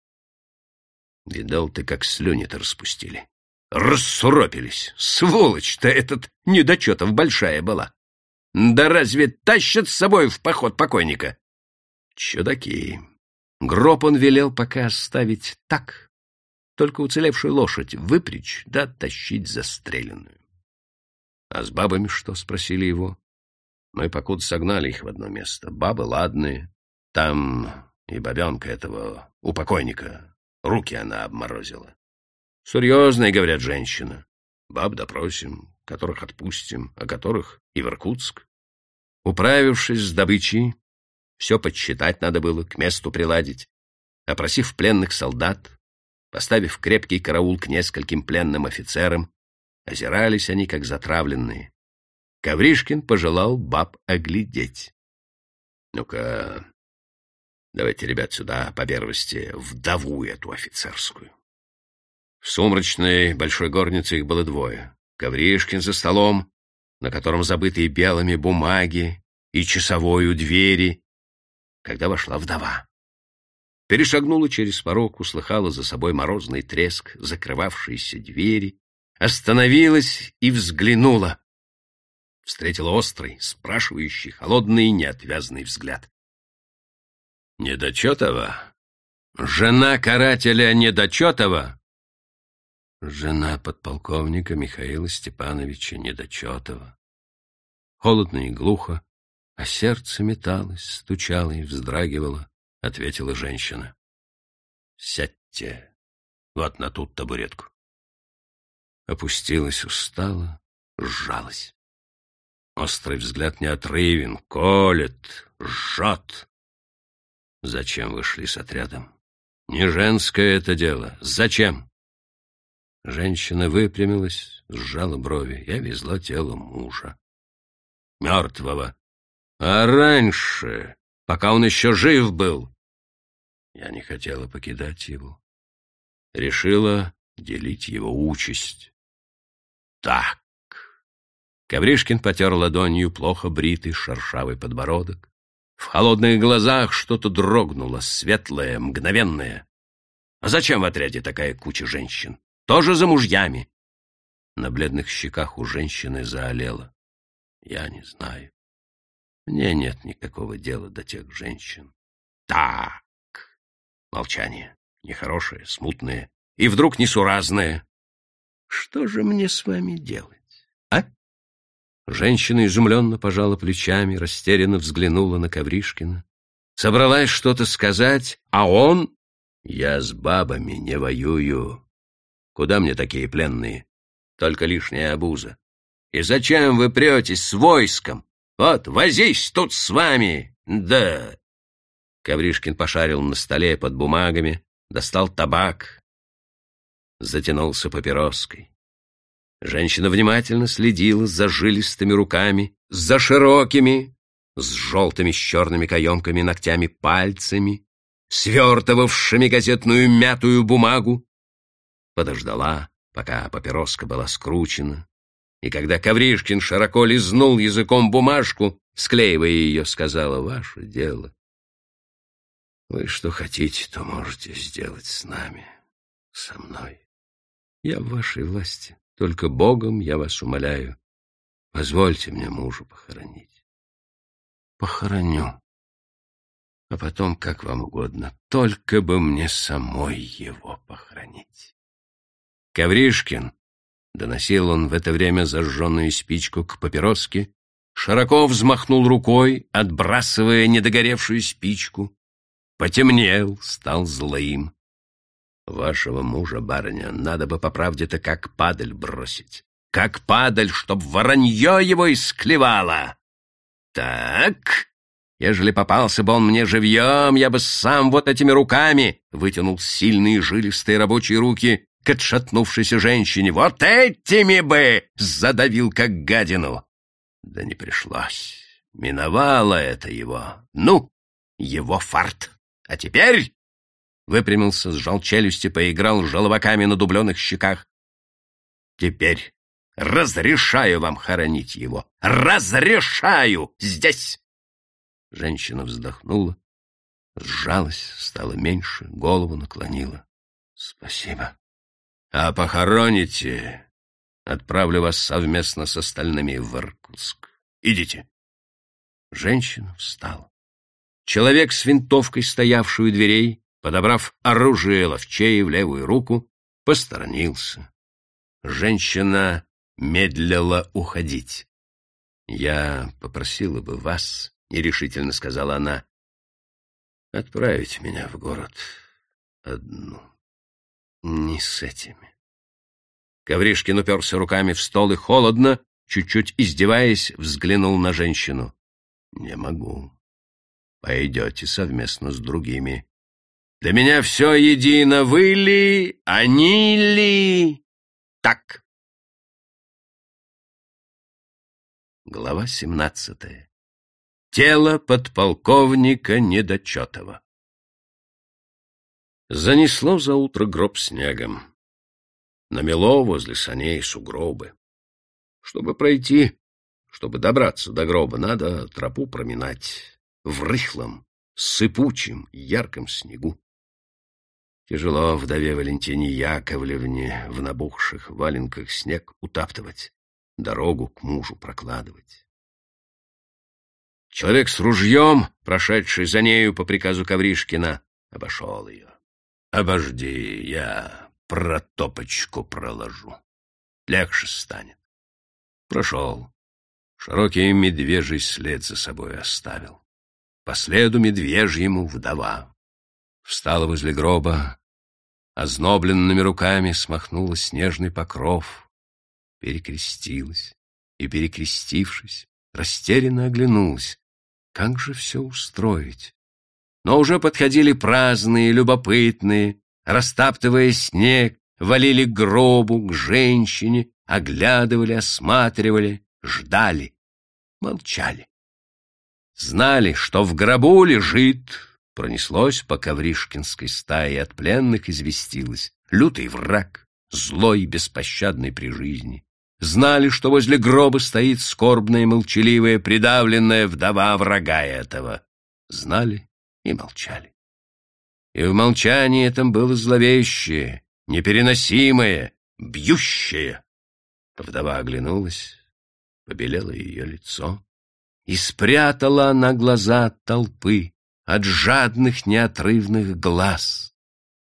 Видал ты, как слюни-то распустили. Рассуропились. Сволочь-то этот Недочетов большая была. Да разве тащат с собой в поход покойника? Чудаки. Гроб он велел пока оставить так, только уцелевшую лошадь выпрячь да тащить застреленную. — А с бабами что? — спросили его. Мы покуда согнали их в одно место. Бабы ладные. Там и бабенка этого, у покойника, руки она обморозила. Серьезная, говорят, женщина. Баб допросим, которых отпустим, а которых и в Иркутск. Управившись с добычей, все подсчитать надо было, к месту приладить. Опросив пленных солдат, Поставив крепкий караул к нескольким пленным офицерам, озирались они, как затравленные. Ковришкин пожелал баб оглядеть. — Ну-ка, давайте, ребят, сюда, по первости, вдову эту офицерскую. В сумрачной большой горнице их было двое. Ковришкин за столом, на котором забытые белыми бумаги и часовой у двери, когда вошла вдова перешагнула через порог, услыхала за собой морозный треск закрывавшейся двери, остановилась и взглянула. Встретила острый, спрашивающий, холодный, неотвязный взгляд. «Недочетова? Жена карателя Недочетова?» Жена подполковника Михаила Степановича Недочетова. Холодно и глухо, а сердце металось, стучало и вздрагивало ответила женщина. Сядьте, Вот на тут табуретку. Опустилась устало, сжалась. Острый взгляд неотрывен, колет, жжет. Зачем вы шли с отрядом? Не женское это дело. Зачем? Женщина выпрямилась, сжала брови. Я везла тело мужа. Мертвого. А раньше, пока он еще жив был, я не хотела покидать его. Решила делить его участь. Так. Ковришкин потер ладонью плохо бритый шершавый подбородок. В холодных глазах что-то дрогнуло, светлое, мгновенное. А зачем в отряде такая куча женщин? Тоже за мужьями. На бледных щеках у женщины заолело. Я не знаю. Мне нет никакого дела до тех женщин. Так. Молчание. Нехорошее, смутное. И вдруг несуразное. Что же мне с вами делать, а? Женщина изумленно пожала плечами, растерянно взглянула на Ковришкина. Собралась что-то сказать, а он... Я с бабами не воюю. Куда мне такие пленные? Только лишняя обуза. И зачем вы претесь с войском? Вот, возись тут с вами! Да!» Ковришкин пошарил на столе под бумагами, достал табак, затянулся папироской. Женщина внимательно следила за жилистыми руками, за широкими, с желтыми с черными каемками ногтями пальцами, свертывавшими газетную мятую бумагу. Подождала, пока папироска была скручена, и когда Ковришкин широко лизнул языком бумажку, склеивая ее, сказала «Ваше дело». Вы что хотите, то можете сделать с нами, со мной. Я в вашей власти. Только Богом я вас умоляю. Позвольте мне мужа похоронить. Похороню. А потом, как вам угодно, только бы мне самой его похоронить. Ковришкин, доносил он в это время зажженную спичку к папироске, широко взмахнул рукой, отбрасывая недогоревшую спичку, потемнел, стал злым. Вашего мужа, барыня, надо бы по правде-то как падаль бросить. Как падаль, чтоб воронье его исклевало. Так, ежели попался бы он мне живьем, я бы сам вот этими руками вытянул сильные жилистые рабочие руки к отшатнувшейся женщине. Вот этими бы задавил как гадину. Да не пришлось. Миновало это его. Ну, его фарт. А теперь выпрямился, сжал челюсти, поиграл желваками на дубленых щеках. «Теперь разрешаю вам хоронить его! Разрешаю! Здесь!» Женщина вздохнула, сжалась, стала меньше, голову наклонила. «Спасибо. А похороните, отправлю вас совместно с остальными в Иркутск. Идите». Женщина встала. Человек с винтовкой, стоявший у дверей, подобрав оружие ловчей в левую руку, посторонился. Женщина медлила уходить. «Я попросила бы вас, — нерешительно сказала она, — отправить меня в город одну, не с этими». Ковришкин уперся руками в стол и холодно, чуть-чуть издеваясь, взглянул на женщину. «Не могу. Пойдете совместно с другими. Для меня все едино, вы ли, они ли? Так. Глава семнадцатая. Тело подполковника Недочетова. Занесло за утро гроб снегом. Намело возле саней сугробы. Чтобы пройти, чтобы добраться до гроба, надо тропу проминать в рыхлом, сыпучем, ярком снегу. Тяжело вдове Валентине Яковлевне в набухших валенках снег утаптывать, дорогу к мужу прокладывать. Человек с ружьем, прошедший за нею по приказу Ковришкина, обошел ее. «Обожди, я протопочку проложу. Легче станет». Прошел. Широкий медвежий след за собой оставил. По следу медвежьему вдова Встала возле гроба, ознобленными руками смахнула снежный покров, перекрестилась и, перекрестившись, растерянно оглянулась. Как же все устроить? Но уже подходили праздные, любопытные, растаптывая снег, валили к гробу, к женщине, оглядывали, осматривали, ждали, молчали. Знали, что в гробу лежит, пронеслось по Ковришкинской стае, от пленных известилось, лютый враг, злой и беспощадный при жизни. Знали, что возле гроба стоит скорбная, молчаливая, придавленная вдова врага этого. Знали и молчали. И в молчании этом было зловещее, непереносимое, бьющее. Вдова оглянулась, побелело ее лицо, и спрятала она глаза от толпы, от жадных неотрывных глаз.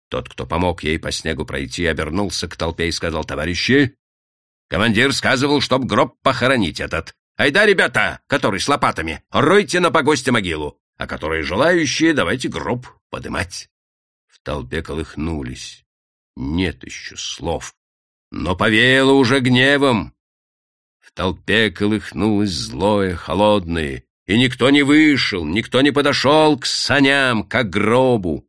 Тот, кто помог ей по снегу пройти, обернулся к толпе и сказал, «Товарищи, командир сказывал, чтоб гроб похоронить этот. Айда, ребята, который с лопатами, ройте на погосте могилу, а которые желающие, давайте гроб подымать». В толпе колыхнулись. Нет еще слов, но повеяло уже гневом. Толпе колыхнулось злое, холодное, и никто не вышел, никто не подошел к саням, к гробу.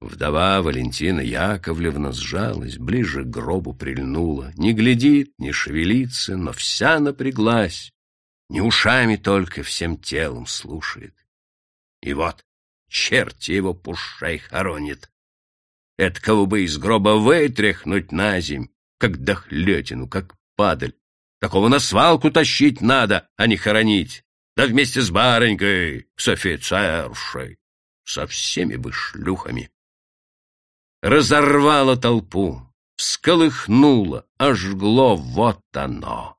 Вдова Валентина Яковлевна сжалась, ближе к гробу прильнула, не глядит, не шевелится, но вся напряглась, не ушами только, всем телом слушает. И вот черти его пушай хоронит. Это кого бы из гроба вытряхнуть на земь, как дохлетину, как падаль. Такого на свалку тащить надо, а не хоронить. Да вместе с барынькой, с офицершей, со всеми бы шлюхами. Разорвало толпу, всколыхнуло, ожгло, вот оно.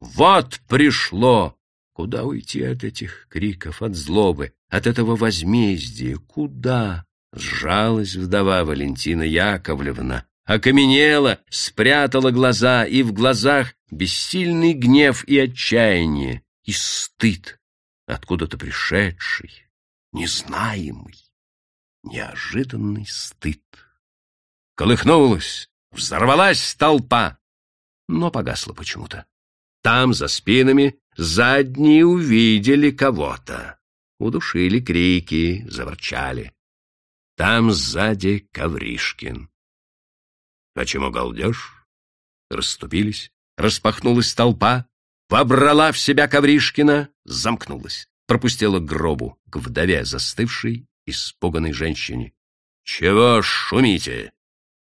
Вот пришло. Куда уйти от этих криков, от злобы, от этого возмездия? Куда? Сжалась вдова Валентина Яковлевна, окаменела, спрятала глаза, и в глазах бессильный гнев и отчаяние, и стыд, откуда-то пришедший, незнаемый, неожиданный стыд. Колыхнулась, взорвалась толпа, но погасла почему-то. Там, за спинами, задние увидели кого-то. Удушили крики, заворчали. Там сзади Ковришкин. Почему галдеж? Расступились, распахнулась толпа, вобрала в себя Ковришкина, замкнулась, пропустила гробу, к вдове застывшей, испуганной женщине. «Чего шумите?»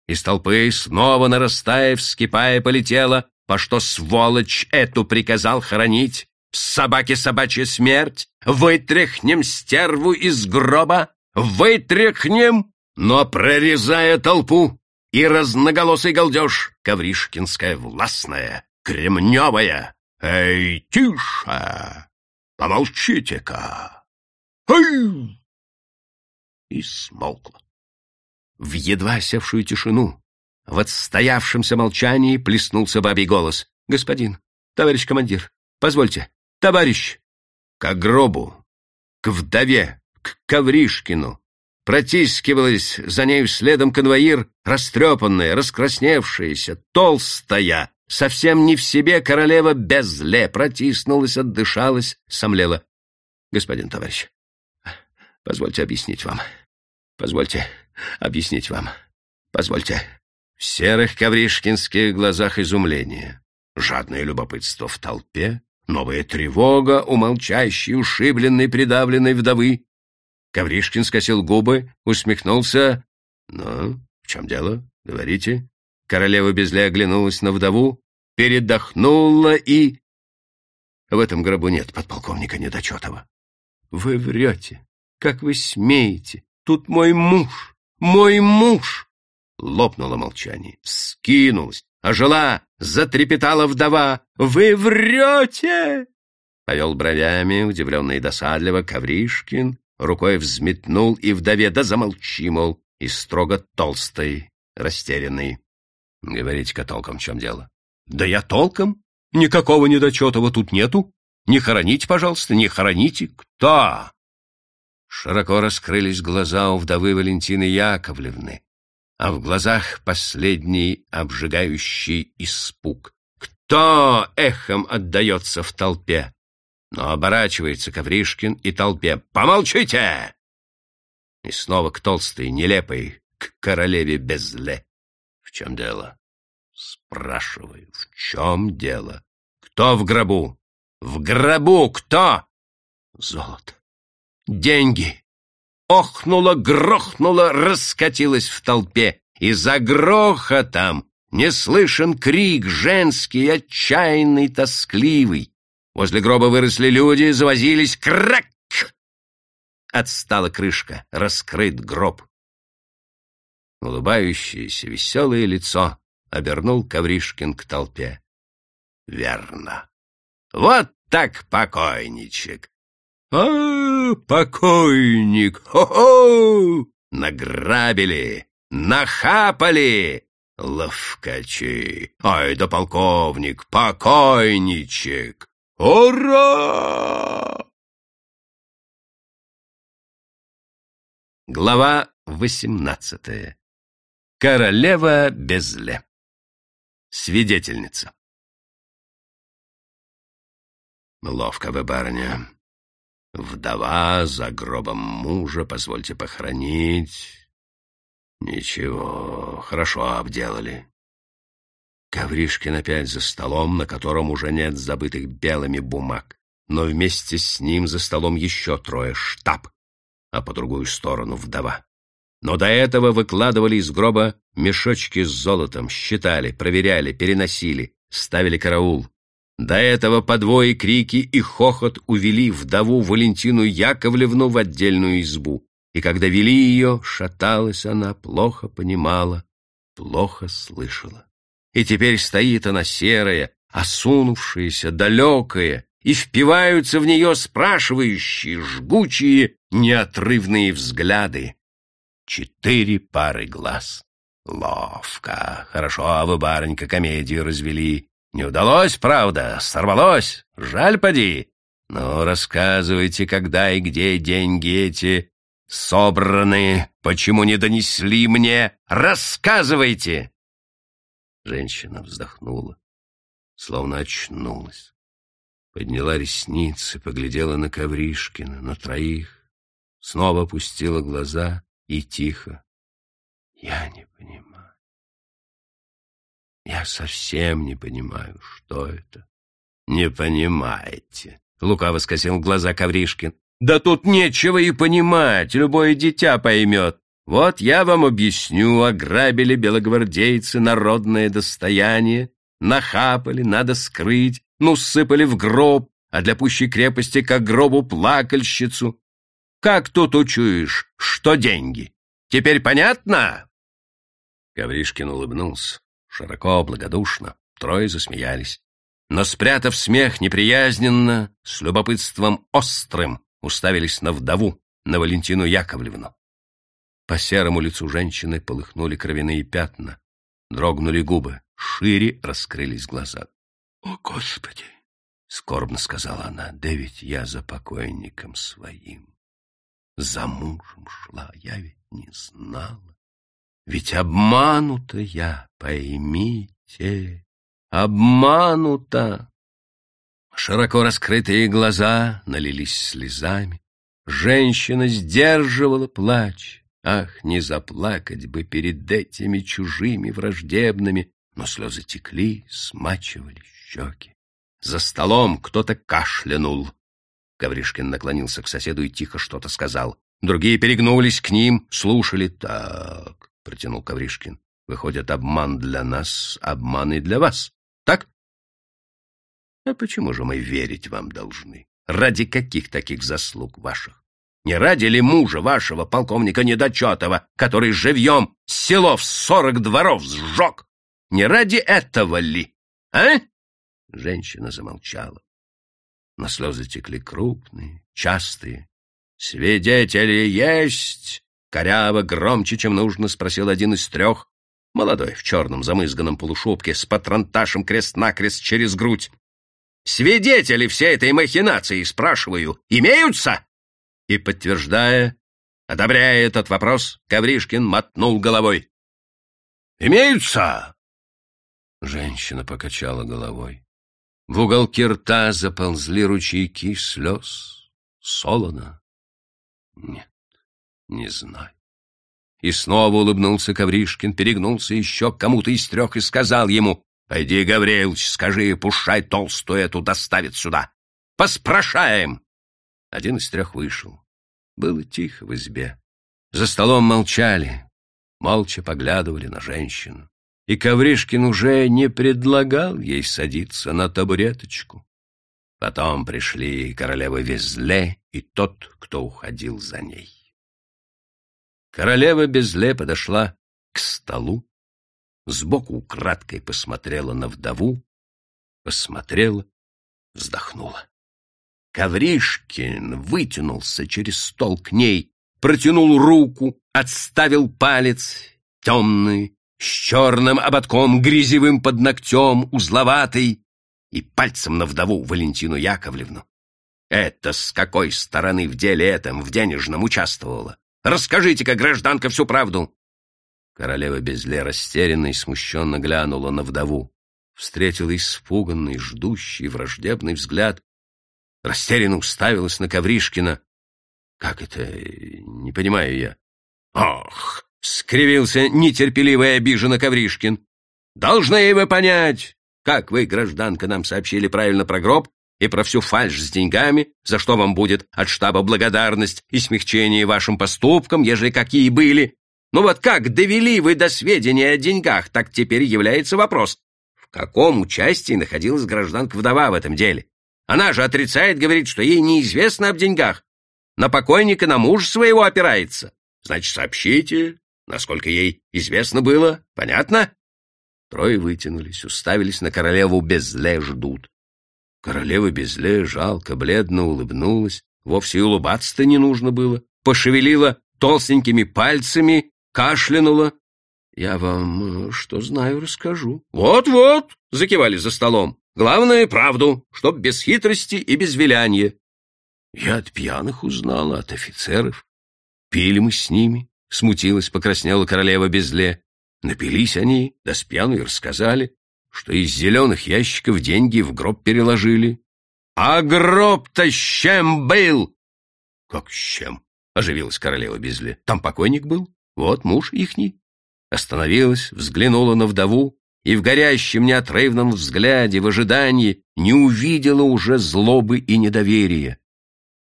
Из толпы, снова нарастая, вскипая, полетела, по что сволочь эту приказал хоронить. Собаке собачья смерть, вытряхнем стерву из гроба, вытряхнем, но прорезая толпу, и разноголосый галдеж, Ковришкинская властная, кремневая. Эй, тише! Помолчите-ка! Эй! И смолкла. В едва севшую тишину, в отстоявшемся молчании плеснулся бабий голос. «Господин, товарищ командир, позвольте, товарищ!» К гробу, к вдове, к Ковришкину. Протискивалась за нею следом конвоир, растрепанная, раскрасневшаяся, толстая, совсем не в себе королева безле, протиснулась, отдышалась, сомлела. Господин товарищ, позвольте объяснить вам. Позвольте объяснить вам. Позвольте. В серых ковришкинских глазах изумление, жадное любопытство в толпе, новая тревога у молчащей, ушибленной, придавленной вдовы, Ковришкин скосил губы, усмехнулся. «Ну, в чем дело? Говорите». Королева безле оглянулась на вдову, передохнула и... В этом гробу нет подполковника Недочетова. Вы врете. Как вы смеете? Тут мой муж, мой муж! Лопнуло молчание, скинулась, ожила, затрепетала вдова. Вы врете! Повел бровями, удивленно и досадливо, Ковришкин, рукой взметнул и вдове, да замолчи, мол, и строго толстый, растерянный. Говорите-ка толком, в чем дело? Да я толком? Никакого недочетого тут нету. Не хороните, пожалуйста, не хороните. Кто? Широко раскрылись глаза у вдовы Валентины Яковлевны. а в глазах последний обжигающий испуг. Кто эхом отдается в толпе? Но оборачивается Ковришкин и толпе. «Помолчите!» И снова к толстой, нелепой, к королеве Безле. «В чем дело?» Спрашиваю, в чем дело? Кто в гробу? В гробу кто? Золото. Деньги. Охнуло, грохнуло, раскатилось в толпе. И за грохотом не слышен крик женский, отчаянный, тоскливый. Возле гроба выросли люди, завозились. Крак! Отстала крышка, раскрыт гроб. Улыбающееся, веселое лицо обернул Ковришкин к толпе. Верно. Вот так покойничек. А, покойник! Хо-хо! Награбили, нахапали! Ловкачи! Ай да полковник, покойничек! Ура! Глава восемнадцатая. Королева Безле. Свидетельница. Ловко вы, барыня. Вдова за гробом мужа, позвольте похоронить. Ничего, хорошо обделали. Гавришкин опять за столом, на котором уже нет забытых белыми бумаг, но вместе с ним за столом еще трое штаб, а по другую сторону вдова. Но до этого выкладывали из гроба мешочки с золотом, считали, проверяли, переносили, ставили караул. До этого по двое крики и хохот увели вдову Валентину Яковлевну в отдельную избу. И когда вели ее, шаталась она, плохо понимала, плохо слышала. И теперь стоит она серая, осунувшаяся, далекая, и впиваются в нее спрашивающие, жгучие, неотрывные взгляды. Четыре пары глаз. Ловко. Хорошо, а вы, барынька, комедию развели. Не удалось, правда? Сорвалось? Жаль, поди. Ну, рассказывайте, когда и где деньги эти собраны. Почему не донесли мне? Рассказывайте!» Женщина вздохнула, словно очнулась. Подняла ресницы, поглядела на Ковришкина, на троих, снова опустила глаза и тихо. Я не понимаю. Я совсем не понимаю, что это. Не понимаете. Лукаво скосил глаза Ковришкин. Да тут нечего и понимать, любое дитя поймет. Вот я вам объясню, ограбили белогвардейцы народное достояние, нахапали, надо скрыть, ну, сыпали в гроб, а для пущей крепости к гробу плакальщицу, как тут учуешь, что деньги? Теперь понятно?» Гавришкин улыбнулся, широко, благодушно. Трое засмеялись. Но, спрятав смех неприязненно, с любопытством острым, уставились на вдову, на Валентину Яковлевну. По серому лицу женщины полыхнули кровяные пятна, дрогнули губы, шире раскрылись глаза. — О, Господи! — скорбно сказала она, — да ведь я за покойником своим за мужем шла, я ведь не знала. Ведь обманута я, поймите, обманута. Широко раскрытые глаза налились слезами. Женщина сдерживала плач. Ах, не заплакать бы перед этими чужими враждебными, но слезы текли, смачивали щеки. За столом кто-то кашлянул. Гавришкин наклонился к соседу и тихо что-то сказал. Другие перегнулись к ним, слушали. «Так», — протянул Гавришкин, — «выходит, обман для нас, обман и для вас. Так?» «А почему же мы верить вам должны? Ради каких таких заслуг ваших? Не ради ли мужа вашего, полковника Недочетова, который живьем село в сорок дворов сжег? Не ради этого ли? А?» Женщина замолчала но слезы текли крупные, частые. «Свидетели есть!» — коряво, громче, чем нужно, спросил один из трех. Молодой, в черном замызганном полушубке, с патронташем крест-накрест через грудь. «Свидетели всей этой махинации, спрашиваю, имеются?» И, подтверждая, одобряя этот вопрос, Ковришкин мотнул головой. Имеются?» Женщина покачала головой. В уголке рта заползли ручейки слез. Солоно? Нет, не знаю. И снова улыбнулся Ковришкин, перегнулся еще к кому-то из трех и сказал ему, «Пойди, Гаврилович, скажи, пушай толстую эту доставит сюда. Поспрашаем!» Один из трех вышел. Было тихо в избе. За столом молчали, молча поглядывали на женщину и Ковришкин уже не предлагал ей садиться на табуреточку. Потом пришли королева Везле и тот, кто уходил за ней. Королева Безле подошла к столу, сбоку украдкой посмотрела на вдову, посмотрела, вздохнула. Ковришкин вытянулся через стол к ней, протянул руку, отставил палец, темный, с черным ободком грязевым под ногтем, узловатый, и пальцем на вдову Валентину Яковлевну. Это с какой стороны в деле этом, в денежном, участвовала? Расскажите-ка, гражданка, всю правду. Королева Безле растерянно и смущенно глянула на вдову. Встретила испуганный, ждущий, враждебный взгляд. Растерянно уставилась на Ковришкина. Как это? Не понимаю я. Ох, — скривился нетерпеливо и обиженно Ковришкин. «Должны вы понять, как вы, гражданка, нам сообщили правильно про гроб и про всю фальшь с деньгами, за что вам будет от штаба благодарность и смягчение вашим поступкам, ежели какие были. Ну вот как довели вы до сведения о деньгах, так теперь является вопрос, в каком участии находилась гражданка-вдова в этом деле? Она же отрицает, говорит, что ей неизвестно об деньгах. На покойника, на мужа своего опирается. Значит, сообщите, насколько ей известно было. Понятно? Трое вытянулись, уставились на королеву Безле, ждут. Королева Безле жалко, бледно улыбнулась, вовсе и улыбаться-то не нужно было, пошевелила толстенькими пальцами, кашлянула. «Я вам э, что знаю, расскажу». «Вот-вот!» — закивали за столом. «Главное — правду, чтоб без хитрости и без вилянья». Я от пьяных узнала, от офицеров. Пили мы с ними, — смутилась, покраснела королева Безле. Напились они, да с пьяну рассказали, что из зеленых ящиков деньги в гроб переложили. «А гроб-то с чем был?» «Как с чем?» — оживилась королева Безле. «Там покойник был. Вот муж ихний». Остановилась, взглянула на вдову и в горящем неотрывном взгляде, в ожидании, не увидела уже злобы и недоверия.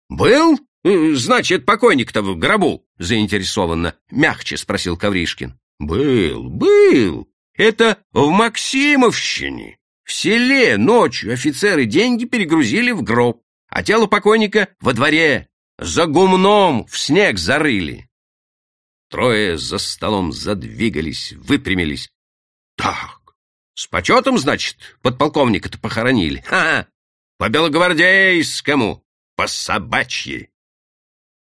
«Был?» Э, «Значит, покойник-то в гробу?» — заинтересованно, мягче спросил Ковришкин. «Был, был. Это в Максимовщине. В селе ночью офицеры деньги перегрузили в гроб, а тело покойника во дворе, за гумном в снег зарыли». Трое за столом задвигались, выпрямились. «Так, с почетом, значит, подполковника-то похоронили? Ха-ха! По белогвардейскому, по собачьи!»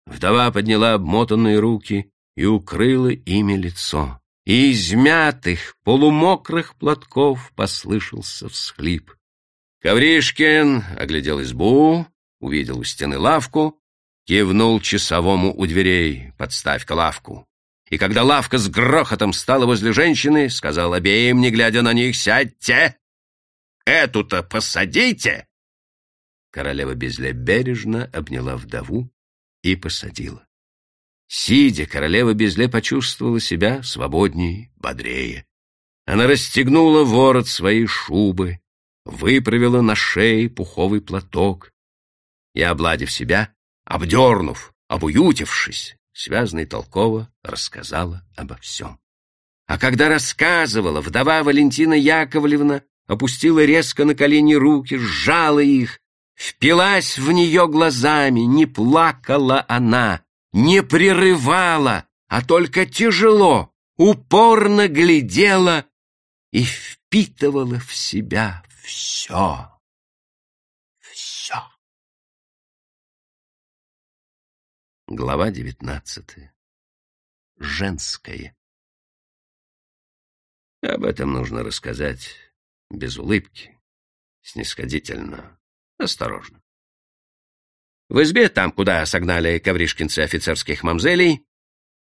Вдова подняла обмотанные руки и укрыла ими лицо. И из мятых, полумокрых платков послышался всхлип. Ковришкин оглядел избу, увидел у стены лавку, кивнул часовому у дверей «Подставь-ка лавку». И когда лавка с грохотом стала возле женщины, сказал обеим, не глядя на них, «Сядьте! Эту-то посадите!» Королева Безля бережно обняла вдову и посадила. Сидя, королева Безле почувствовала себя свободнее, бодрее. Она расстегнула ворот своей шубы, выправила на шее пуховый платок и, обладив себя, обдернув, обуютившись, связно и толково рассказала обо всем. А когда рассказывала, вдова Валентина Яковлевна опустила резко на колени руки, сжала их Впилась в нее глазами, не плакала она, не прерывала, а только тяжело, упорно глядела и впитывала в себя все. Глава девятнадцатая. Женское. Об этом нужно рассказать без улыбки, снисходительно, Осторожно. В избе, там, куда согнали ковришкинцы офицерских мамзелей,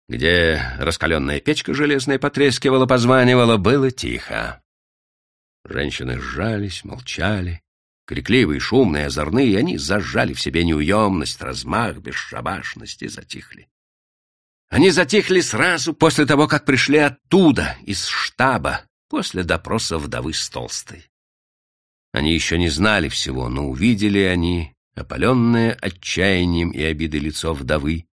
где раскаленная печка железная потрескивала, позванивала, было тихо. Женщины сжались, молчали. Крикливые, шумные, озорные, они зажали в себе неуемность, размах, бесшабашность и затихли. Они затихли сразу после того, как пришли оттуда, из штаба, после допроса вдовы с толстой. Они еще не знали всего, но увидели они опаленное отчаянием и обидой лицо вдовы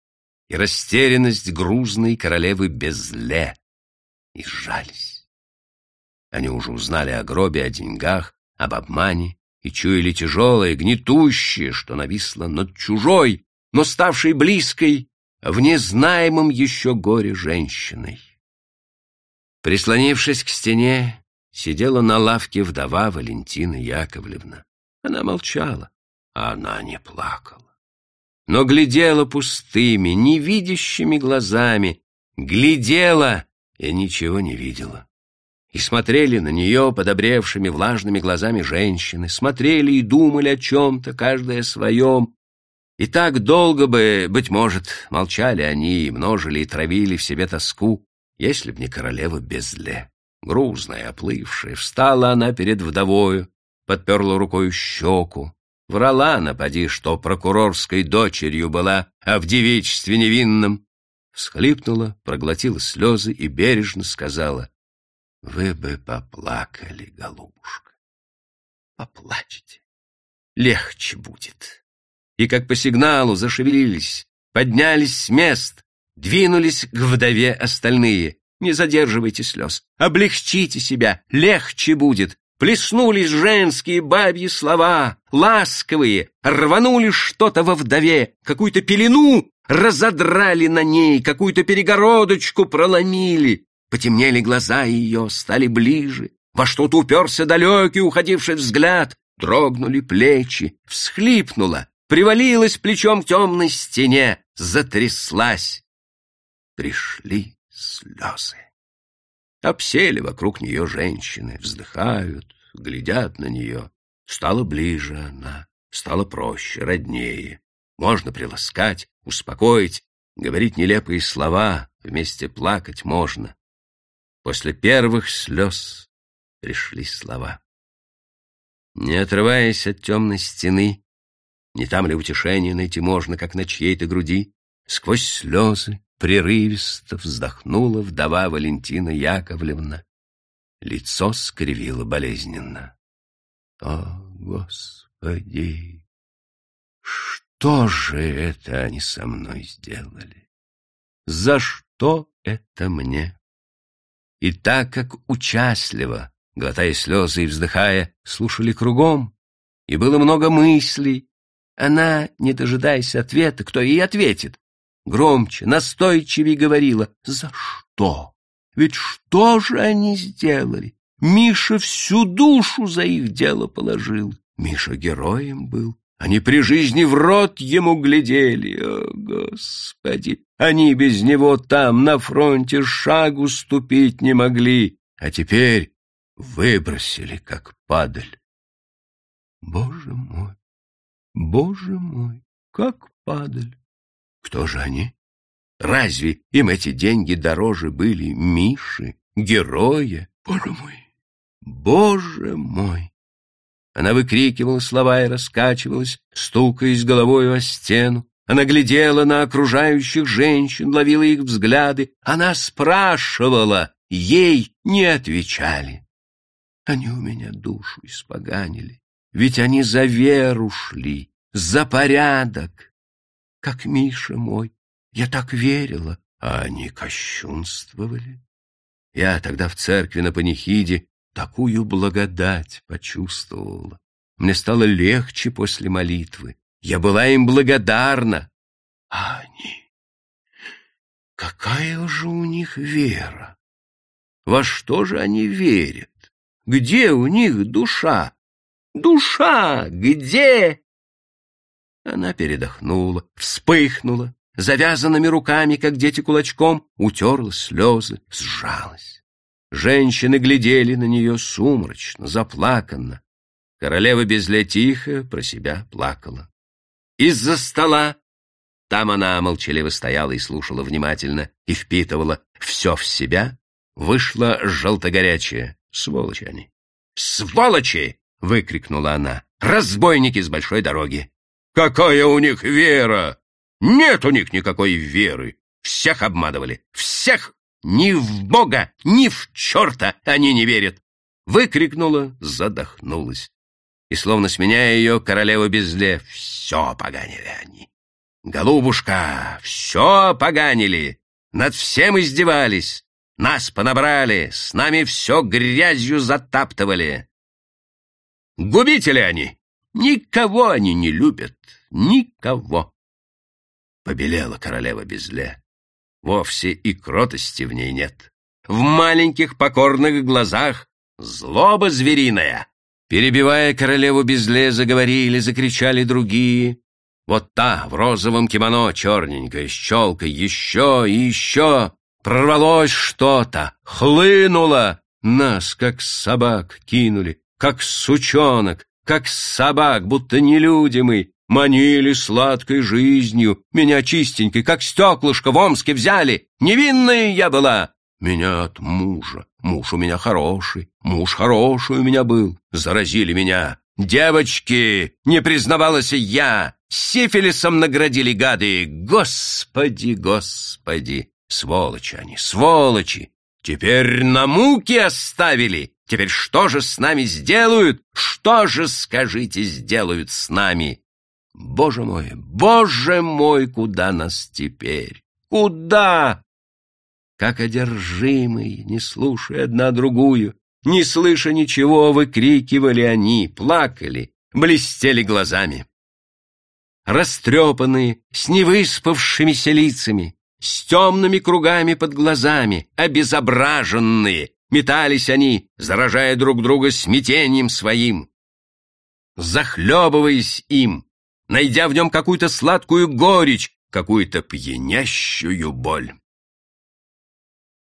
и растерянность грузной королевы Безле, и сжались. Они уже узнали о гробе, о деньгах, об обмане, и чуяли тяжелое, гнетущее, что нависло над чужой, но ставшей близкой, в незнаемом еще горе женщиной. Прислонившись к стене, сидела на лавке вдова Валентина Яковлевна. Она молчала, а она не плакала. Но глядела пустыми, невидящими глазами, глядела и ничего не видела. И смотрели на нее подобревшими влажными глазами женщины, смотрели и думали о чем-то, каждая о своем. И так долго бы, быть может, молчали они и множили и травили в себе тоску, если б не королева Безле. Грузная, оплывшая, встала она перед вдовою, подперла рукою щеку. Врала, напади, что прокурорской дочерью была, а в девичестве невинном. Всхлипнула, проглотила слезы и бережно сказала, «Вы бы поплакали, голубушка. Поплачьте, легче будет». И как по сигналу зашевелились, поднялись с мест, Двинулись к вдове остальные. Не задерживайте слез, облегчите себя, легче будет. Плеснулись женские бабьи слова, ласковые, рванули что-то во вдове, какую-то пелену разодрали на ней, какую-то перегородочку проломили. Потемнели глаза ее, стали ближе, во что-то уперся далекий уходивший взгляд, дрогнули плечи, всхлипнула, привалилась плечом к темной стене, затряслась пришли слезы. Обсели вокруг нее женщины, вздыхают, глядят на нее. Стала ближе она, стала проще, роднее. Можно приласкать, успокоить, говорить нелепые слова, вместе плакать можно. После первых слез пришли слова. Не отрываясь от темной стены, не там ли утешение найти можно, как на чьей-то груди, сквозь слезы, Прерывисто вздохнула вдова Валентина Яковлевна. Лицо скривило болезненно. О, Господи! Что же это они со мной сделали? За что это мне? И так как участливо, глотая слезы и вздыхая, слушали кругом, и было много мыслей, она, не дожидаясь ответа, кто ей ответит, громче, настойчивее говорила. «За что? Ведь что же они сделали? Миша всю душу за их дело положил. Миша героем был. Они при жизни в рот ему глядели. О, Господи! Они без него там, на фронте, шагу ступить не могли. А теперь выбросили, как падаль. Боже мой! Боже мой! Как падаль! Кто же они? Разве им эти деньги дороже были Миши, героя? Боже мой! Боже мой! Она выкрикивала слова и раскачивалась, стукаясь головой о стену. Она глядела на окружающих женщин, ловила их взгляды. Она спрашивала, ей не отвечали. Они у меня душу испоганили, ведь они за веру шли, за порядок как Миша мой. Я так верила, а они кощунствовали. Я тогда в церкви на панихиде такую благодать почувствовала. Мне стало легче после молитвы. Я была им благодарна. А они... Какая же у них вера? Во что же они верят? Где у них душа? Душа где? Она передохнула, вспыхнула, завязанными руками, как дети кулачком, утерла слезы, сжалась. Женщины глядели на нее сумрачно, заплаканно. Королева безле тихо про себя плакала. Из-за стола Там она молчаливо стояла и слушала внимательно, и впитывала все в себя. Вышла желтогорячая. Сволочи они. «Сволочи!» — выкрикнула она. «Разбойники с большой дороги!» «Какая у них вера! Нет у них никакой веры! Всех обманывали! Всех! Ни в Бога, ни в черта они не верят!» Выкрикнула, задохнулась. И, словно сменяя ее, королева Безле, все поганили они. Голубушка, все поганили, над всем издевались, нас понабрали, с нами все грязью затаптывали. Губители они, никого они не любят, никого. Побелела королева Безле. Вовсе и кротости в ней нет. В маленьких покорных глазах злоба звериная. Перебивая королеву Безле, заговорили, закричали другие. Вот та в розовом кимоно, черненькая, с челкой, еще и еще. Прорвалось что-то, хлынуло. Нас, как собак, кинули, как сучонок, как собак, будто не люди мы. Манили сладкой жизнью, меня чистенькой, как стеклышко в Омске взяли. Невинная я была. Меня от мужа. Муж у меня хороший, муж хороший у меня был. Заразили меня. Девочки, не признавалась я. Сифилисом наградили гады. Господи, господи. Сволочи они, сволочи. Теперь на муки оставили. Теперь что же с нами сделают? Что же, скажите, сделают с нами? Боже мой, боже мой, куда нас теперь? Куда? Как одержимые, не слушая одна другую, не слыша ничего, выкрикивали они, плакали, блестели глазами. Растрепанные, с невыспавшимися лицами, с темными кругами под глазами, обезображенные, метались они, заражая друг друга смятением своим. Захлебываясь им, найдя в нем какую-то сладкую горечь, какую-то пьянящую боль.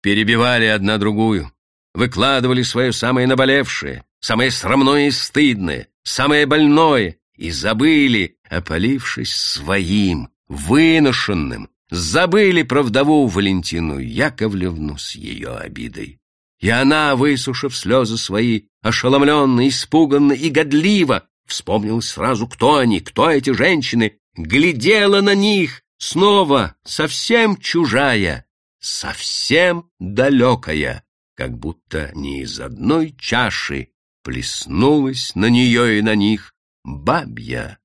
Перебивали одна другую, выкладывали свое самое наболевшее, самое срамное и стыдное, самое больное, и забыли, опалившись своим, выношенным, забыли про вдову Валентину Яковлевну с ее обидой. И она, высушив слезы свои, ошеломленно, испуганно и годливо, вспомнила сразу, кто они, кто эти женщины, глядела на них, снова совсем чужая, совсем далекая, как будто не из одной чаши плеснулась на нее и на них бабья,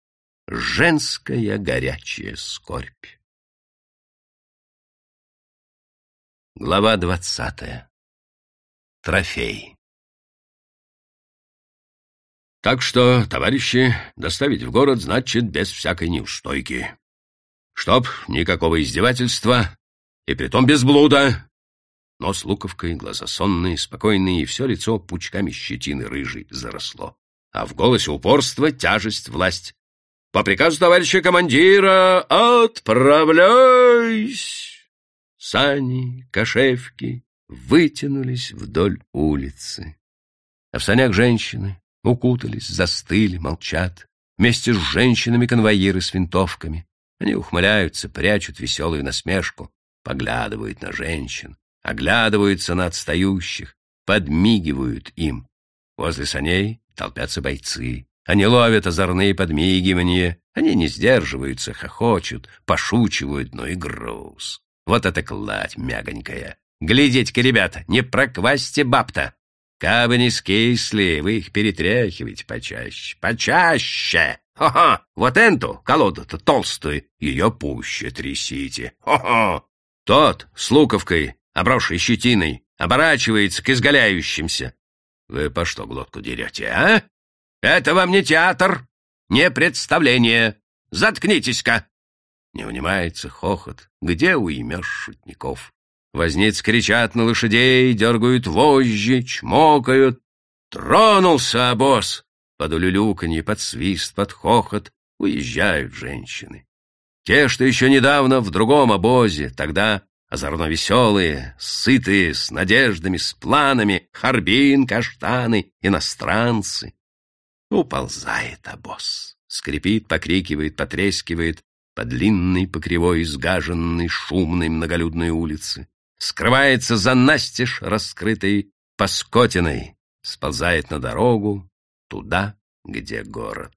женская горячая скорбь. Глава двадцатая. Трофей. Так что, товарищи, доставить в город значит без всякой неустойки. Чтоб никакого издевательства, и притом без блуда, но с луковкой, глаза сонные, спокойные, и все лицо пучками щетины рыжей заросло. А в голосе упорство, тяжесть, власть. «По приказу товарища командира отправляйся!» Сани, кошевки вытянулись вдоль улицы. А в санях женщины укутались, застыли, молчат. Вместе с женщинами конвоиры с винтовками. Они ухмыляются, прячут веселую насмешку, поглядывают на женщин, оглядываются на отстающих, подмигивают им. Возле саней толпятся бойцы. Они ловят озорные подмигивания, они не сдерживаются, хохочут, пошучивают, но и груз. Вот это кладь мягонькая. Глядите-ка, ребята, не проквасьте баб-то. Кабы не скисли, вы их перетряхиваете почаще, почаще. Хо-хо, вот эту колоду-то толстую, ее пуще трясите. Хо-хо. Тот с луковкой обросший щетиной, оборачивается к изгаляющимся. Вы по что глотку дерете, а? Это вам не театр, не представление. Заткнитесь-ка. Не унимается хохот. Где уймешь шутников? Возниц кричат на лошадей, дергают вожжи, чмокают. Тронулся обоз. Под улюлюканье, под свист, под хохот уезжают женщины. Те, что еще недавно в другом обозе, тогда озорно веселые, сытые, с надеждами, с планами, харбин, каштаны, иностранцы. Уползает обоз, скрипит, покрикивает, потрескивает, по длинной, по кривой, изгаженной, шумной, многолюдной улице, скрывается за настежь раскрытой Паскотиной, сползает на дорогу туда, где город.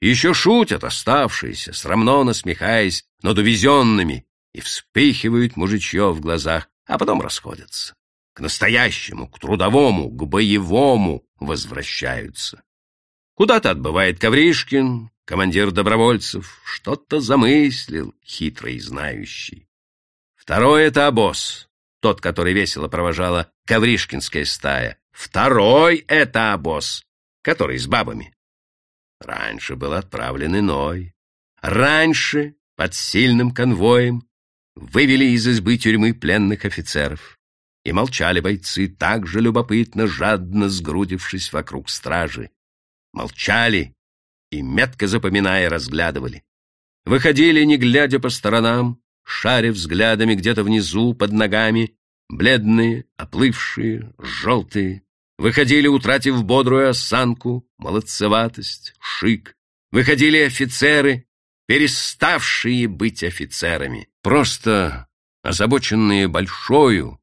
Еще шутят оставшиеся, срамно насмехаясь над увезенными, и вспыхивают мужичье в глазах, а потом расходятся. К настоящему, к трудовому, к боевому возвращаются. Куда-то отбывает Ковришкин, командир добровольцев, что-то замыслил, хитрый и знающий. Второй — это обоз, тот, который весело провожала Ковришкинская стая. Второй — это обоз, который с бабами. Раньше был отправлен иной. Раньше, под сильным конвоем, вывели из избы тюрьмы пленных офицеров. И молчали бойцы, так же любопытно, жадно сгрудившись вокруг стражи. Молчали и, метко запоминая, разглядывали. Выходили, не глядя по сторонам, шаря взглядами где-то внизу, под ногами, бледные, оплывшие, желтые. Выходили, утратив бодрую осанку, молодцеватость, шик. Выходили офицеры, переставшие быть офицерами, просто озабоченные большою,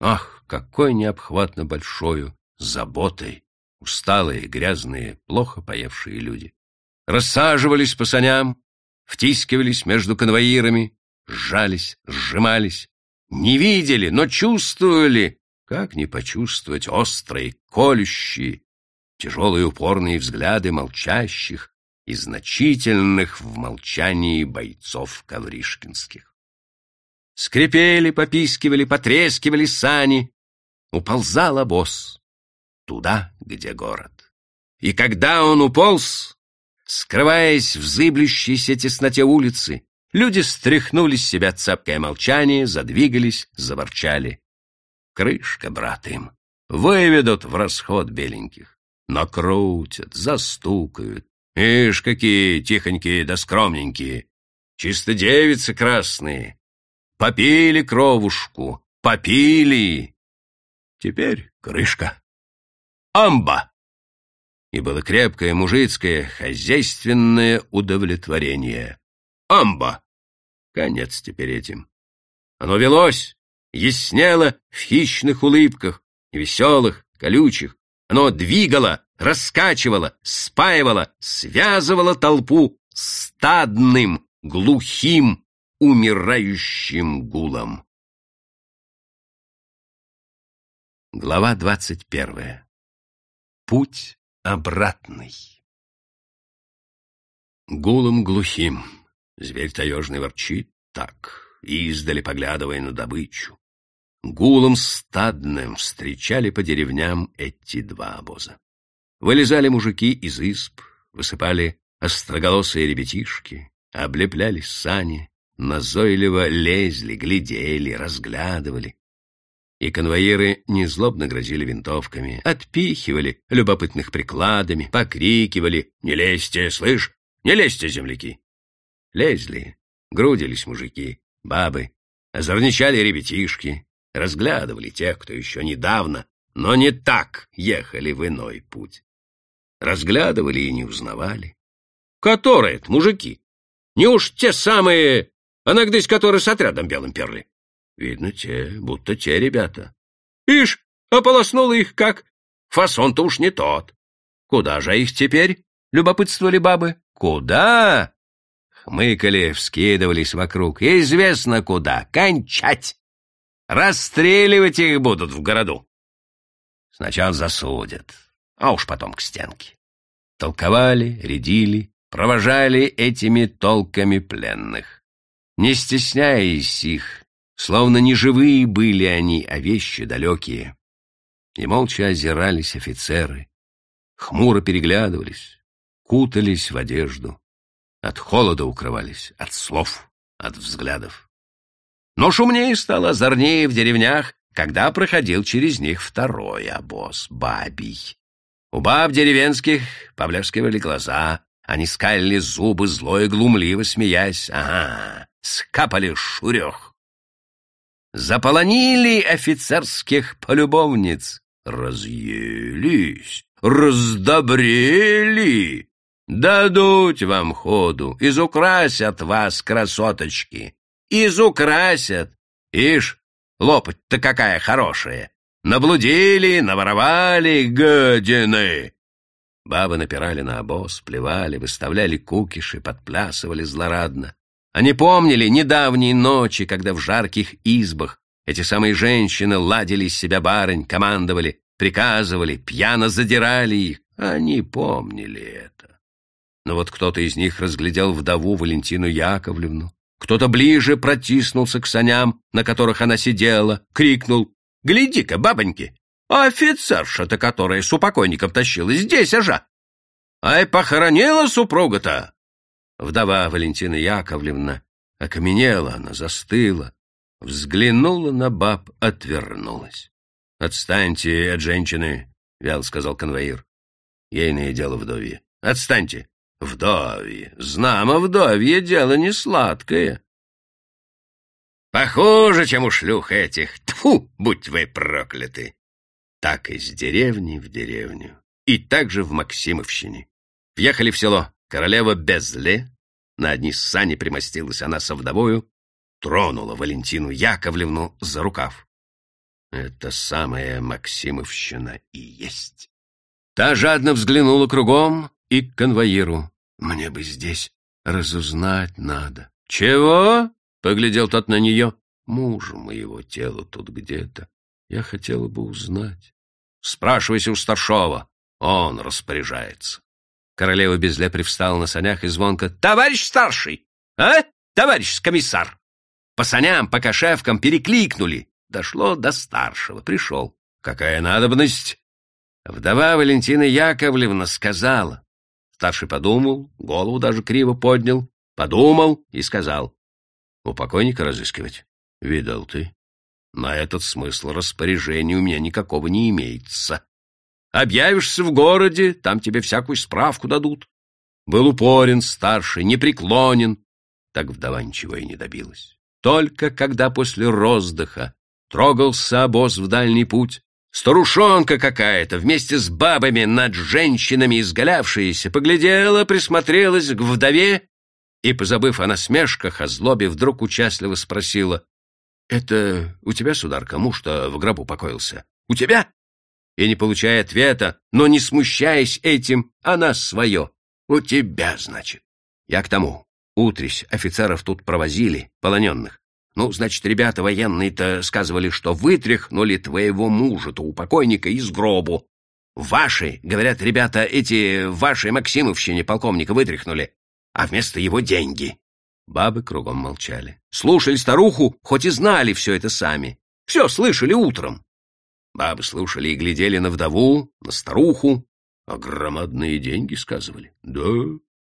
ах, какой необхватно большою, заботой, усталые, грязные, плохо поевшие люди. Рассаживались по саням, втискивались между конвоирами, сжались, сжимались, не видели, но чувствовали, как не почувствовать острые, колющие, тяжелые упорные взгляды молчащих и значительных в молчании бойцов ковришкинских. Скрипели, попискивали, потрескивали сани. Уползал обоз туда, где город. И когда он уполз, скрываясь в зыблющейся тесноте улицы, люди стряхнули с себя цепкое молчание, задвигались, заворчали. Крышка, брат им, выведут в расход беленьких. Накрутят, застукают. Ишь, какие тихонькие да скромненькие. Чисто девицы красные. Попили кровушку, попили. Теперь крышка. Амба! И было крепкое мужицкое хозяйственное удовлетворение. Амба! Конец теперь этим. Оно велось, яснело в хищных улыбках, веселых, колючих. Оно двигало, раскачивало, спаивало, связывало толпу стадным, глухим, умирающим гулом. Глава двадцать первая. Путь обратный. Гулом глухим зверь таежный ворчит так, издали поглядывая на добычу. Гулом стадным встречали по деревням эти два обоза. Вылезали мужики из изб, высыпали остроголосые ребятишки, облепляли сани, назойливо лезли, глядели, разглядывали. И конвоиры незлобно грозили винтовками, отпихивали любопытных прикладами, покрикивали «Не лезьте, слышь, не лезьте, земляки!» Лезли, грудились мужики, бабы, озорничали ребятишки, разглядывали тех, кто еще недавно, но не так ехали в иной путь. Разглядывали и не узнавали. Которые это мужики? Не уж те самые, анагдысь, которые с отрядом белым перли? Видно, те, будто те ребята. Ишь, ополоснуло их как. Фасон-то уж не тот. Куда же их теперь? Любопытствовали бабы. Куда? Хмыкали, вскидывались вокруг. Известно куда. Кончать! Расстреливать их будут в городу. Сначала засудят, а уж потом к стенке. Толковали, рядили, провожали этими толками пленных. Не стесняясь их, словно не живые были они, а вещи далекие. И молча озирались офицеры, хмуро переглядывались, кутались в одежду, от холода укрывались, от слов, от взглядов. Но шумнее стало, озорнее в деревнях, когда проходил через них второй обоз, бабий. У баб деревенских поблескивали глаза, они скалили зубы, зло и глумливо смеясь. Ага, скапали шурех. Заполонили офицерских полюбовниц. Разъелись, раздобрели. Дадут вам ходу, изукрасят вас, красоточки, изукрасят. Ишь, лопать-то какая хорошая. Наблудили, наворовали, гадины. Бабы напирали на обоз, плевали, выставляли кукиши, подплясывали злорадно. Они помнили недавние ночи, когда в жарких избах эти самые женщины ладили из себя барынь, командовали, приказывали, пьяно задирали их. Они помнили это. Но вот кто-то из них разглядел вдову Валентину Яковлевну. Кто-то ближе протиснулся к саням, на которых она сидела, крикнул «Гляди-ка, бабоньки, а офицерша-то, которая с упокойником тащила, здесь ажа! Ай, похоронила супруга-то!» Вдова Валентина Яковлевна окаменела, она застыла, взглянула на баб, отвернулась. «Отстаньте от женщины», — вял сказал конвоир. «Ейное дело вдовье. Отстаньте!» «Вдовье! Знамо вдовье дело не сладкое!» «Похуже, чем у шлюх этих! Тьфу, будь вы прокляты!» Так из деревни в деревню. И также в Максимовщине. Въехали в село. Королева Безле, на одни сани примостилась она со вдовою, тронула Валентину Яковлевну за рукав. Это самая Максимовщина и есть. Та жадно взглянула кругом и к конвоиру. Мне бы здесь разузнать надо. Чего? Поглядел тот на нее. Муж моего тела тут где-то. Я хотела бы узнать. Спрашивайся у старшова. Он распоряжается. Королева Безле привстала на санях и звонко. «Товарищ старший! А? Товарищ комиссар!» По саням, по кошевкам перекликнули. Дошло до старшего. Пришел. «Какая надобность?» Вдова Валентина Яковлевна сказала. Старший подумал, голову даже криво поднял, подумал и сказал. «У покойника разыскивать?» «Видал ты. На этот смысл распоряжения у меня никакого не имеется. Объявишься в городе, там тебе всякую справку дадут. Был упорен, старший, непреклонен. Так вдова ничего и не добилась. Только когда после роздыха трогался обоз в дальний путь, старушонка какая-то вместе с бабами над женщинами изгалявшаяся поглядела, присмотрелась к вдове и, позабыв о насмешках, о злобе, вдруг участливо спросила, «Это у тебя, сударка, муж-то в гробу покоился? У тебя?» и, не получая ответа, но не смущаясь этим, она свое. У тебя, значит. Я к тому. Утрись офицеров тут провозили, полоненных. Ну, значит, ребята военные-то сказывали, что вытряхнули твоего мужа-то у покойника из гробу. Ваши, говорят ребята, эти ваши Максимовщине полковника вытряхнули, а вместо его деньги. Бабы кругом молчали. Слушали старуху, хоть и знали все это сами. Все слышали утром. Бабы слушали и глядели на вдову, на старуху, а громадные деньги сказывали. Да,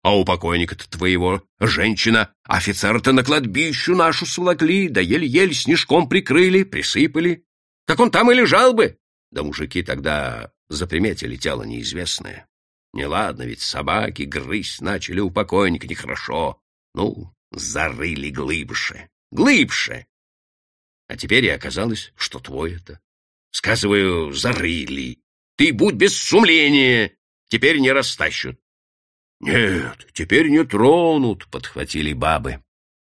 а у покойника-то твоего женщина, офицера-то на кладбищу нашу сволокли, да еле-еле снежком прикрыли, присыпали. Так он там и лежал бы. Да мужики тогда заприметили тело неизвестное. Неладно, ведь собаки грызть начали у покойника нехорошо. Ну, зарыли глыбше, глыбше. А теперь и оказалось, что твой это. Сказываю, зарыли. Ты будь без сумления, теперь не растащут. Нет, теперь не тронут, подхватили бабы.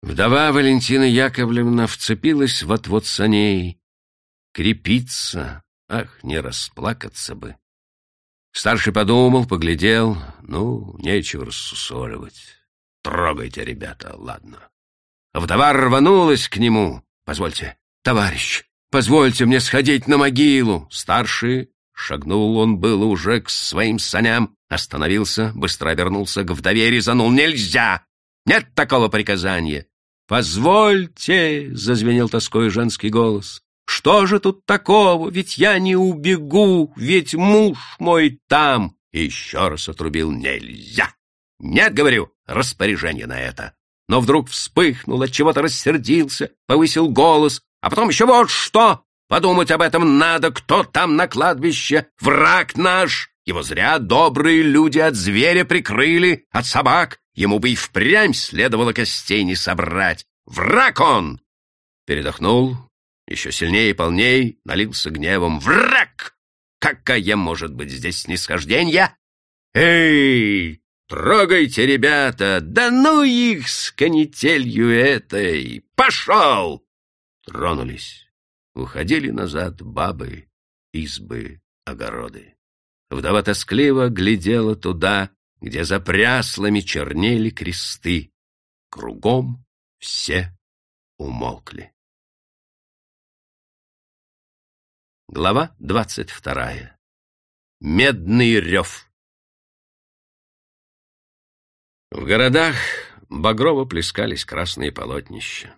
Вдова Валентина Яковлевна вцепилась в отвод саней. Крепиться, ах, не расплакаться бы. Старший подумал, поглядел. Ну, нечего рассусоливать. Трогайте, ребята, ладно. Вдова рванулась к нему. Позвольте, товарищ, Позвольте мне сходить на могилу. Старший, шагнул он было уже к своим саням, остановился, быстро обернулся к вдове резанул. Нельзя! Нет такого приказания. «Позвольте!» — зазвенел тоской женский голос. «Что же тут такого? Ведь я не убегу, ведь муж мой там!» Еще раз отрубил «Нельзя!» «Нет, — говорю, — распоряжение на это!» Но вдруг вспыхнул, от чего то рассердился, повысил голос, а потом еще вот что! Подумать об этом надо, кто там на кладбище, враг наш. Его зря добрые люди от зверя прикрыли, от собак. Ему бы и впрямь следовало костей не собрать. Враг он! Передохнул, еще сильнее и полней, налился гневом. Враг! Какая может быть здесь снисхождение? Эй, Трогайте, ребята! Да ну их с канителью этой! Пошел!» Тронулись. Уходили назад бабы, избы, огороды. Вдова тоскливо глядела туда, где за пряслами чернели кресты. Кругом все умолкли. Глава двадцать вторая. Медный рев. В городах багрово плескались красные полотнища.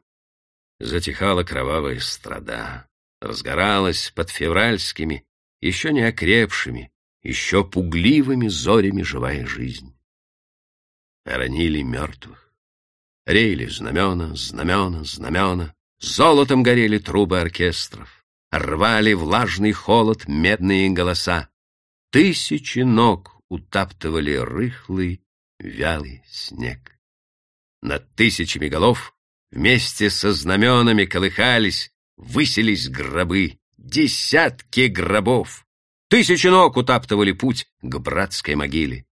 Затихала кровавая страда, разгоралась под февральскими, еще не окрепшими, еще пугливыми зорями живая жизнь. Хоронили мертвых. Реяли знамена, знамена, знамена, золотом горели трубы оркестров, рвали влажный холод медные голоса. Тысячи ног утаптывали рыхлый, вялый снег. Над тысячами голов вместе со знаменами колыхались, высились гробы, десятки гробов. Тысячи ног утаптывали путь к братской могиле.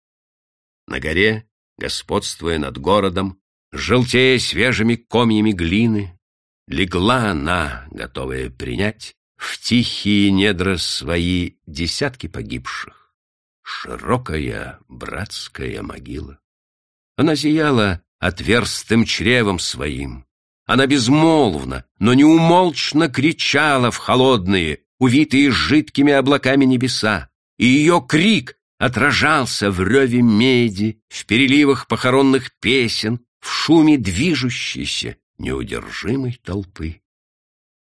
На горе, господствуя над городом, желтея свежими комьями глины, легла она, готовая принять в тихие недра свои десятки погибших. Широкая братская могила. Она зияла отверстым чревом своим. Она безмолвно, но неумолчно кричала в холодные, увитые жидкими облаками небеса, и ее крик отражался в реве меди, в переливах похоронных песен, в шуме движущейся, неудержимой толпы.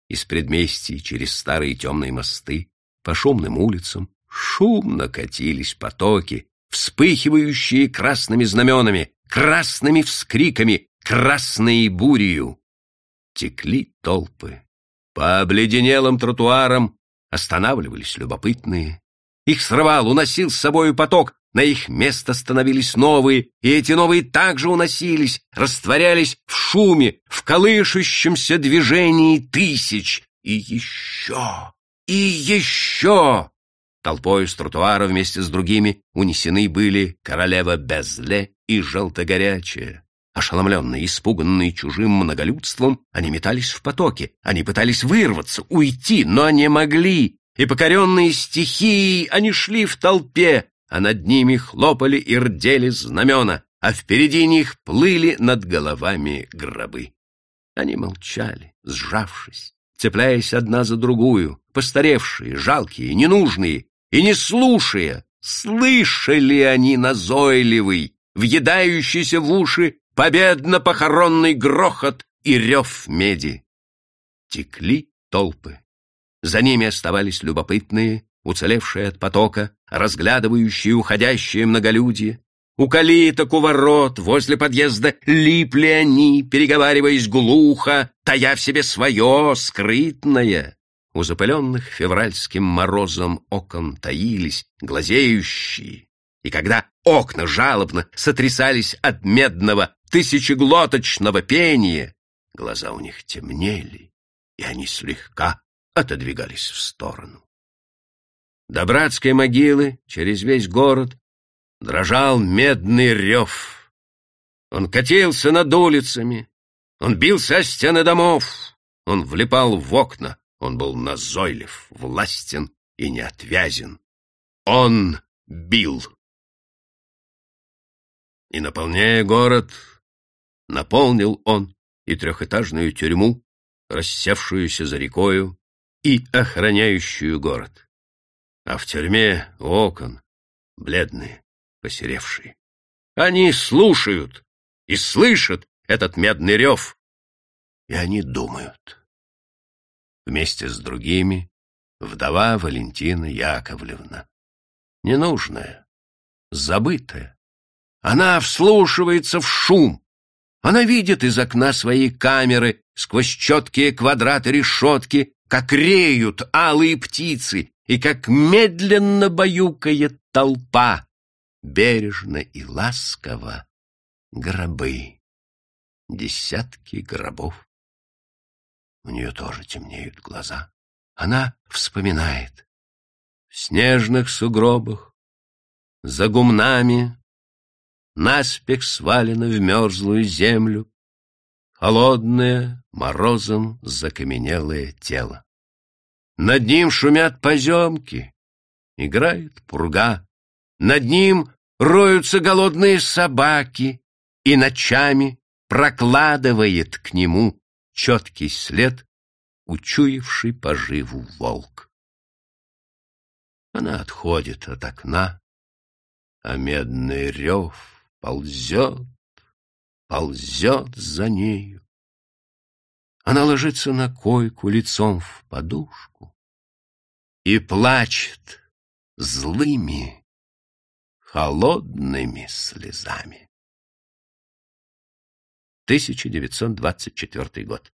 Из предместий через старые темные мосты по шумным улицам шумно катились потоки, вспыхивающие красными знаменами, красными вскриками, красной бурею. Текли толпы. По обледенелым тротуарам останавливались любопытные. Их срывал, уносил с собою поток, на их место становились новые, и эти новые также уносились, растворялись в шуме, в колышущемся движении тысяч. И еще, и еще! Толпой с тротуара вместе с другими унесены были королева Безле и желтогорячая. Ошеломленные, испуганные чужим многолюдством, они метались в потоке, они пытались вырваться, уйти, но не могли, и, покоренные стихией, они шли в толпе, а над ними хлопали и рдели знамена, а впереди них плыли над головами гробы. Они молчали, сжавшись, цепляясь одна за другую, постаревшие, жалкие, ненужные, и не слушая, слышали они назойливый, въедающийся в уши победно-похоронный грохот и рев меди. Текли толпы. За ними оставались любопытные, уцелевшие от потока, разглядывающие уходящие многолюдие. У калиток, у ворот, возле подъезда липли они, переговариваясь глухо, тая в себе свое, скрытное. У запыленных февральским морозом окон таились, глазеющие. И когда окна жалобно сотрясались от медного тысячеглоточного пения, глаза у них темнели, и они слегка отодвигались в сторону. До братской могилы через весь город дрожал медный рев. Он катился над улицами, он бился о стены домов, он влипал в окна, он был назойлив, властен и неотвязен. Он бил. И, наполняя город, наполнил он и трехэтажную тюрьму, рассевшуюся за рекою, и охраняющую город а в тюрьме окон бледные, посеревшие. Они слушают и слышат этот медный рев, и они думают. Вместе с другими вдова Валентина Яковлевна, ненужная, забытая. Она вслушивается в шум, она видит из окна своей камеры сквозь четкие квадраты решетки, как реют алые птицы, и как медленно баюкает толпа, бережно и ласково гробы, десятки гробов. У нее тоже темнеют глаза. Она вспоминает. В снежных сугробах, за гумнами, наспех свалено в мерзлую землю, холодное, морозом закаменелое тело. Над ним шумят поземки, играет пурга, над ним роются голодные собаки, и ночами прокладывает к нему четкий след, учуявший поживу волк. Она отходит от окна, а медный рев ползет, ползет за нею. Она ложится на койку лицом в подушку и плачет злыми, холодными слезами. 1924 год.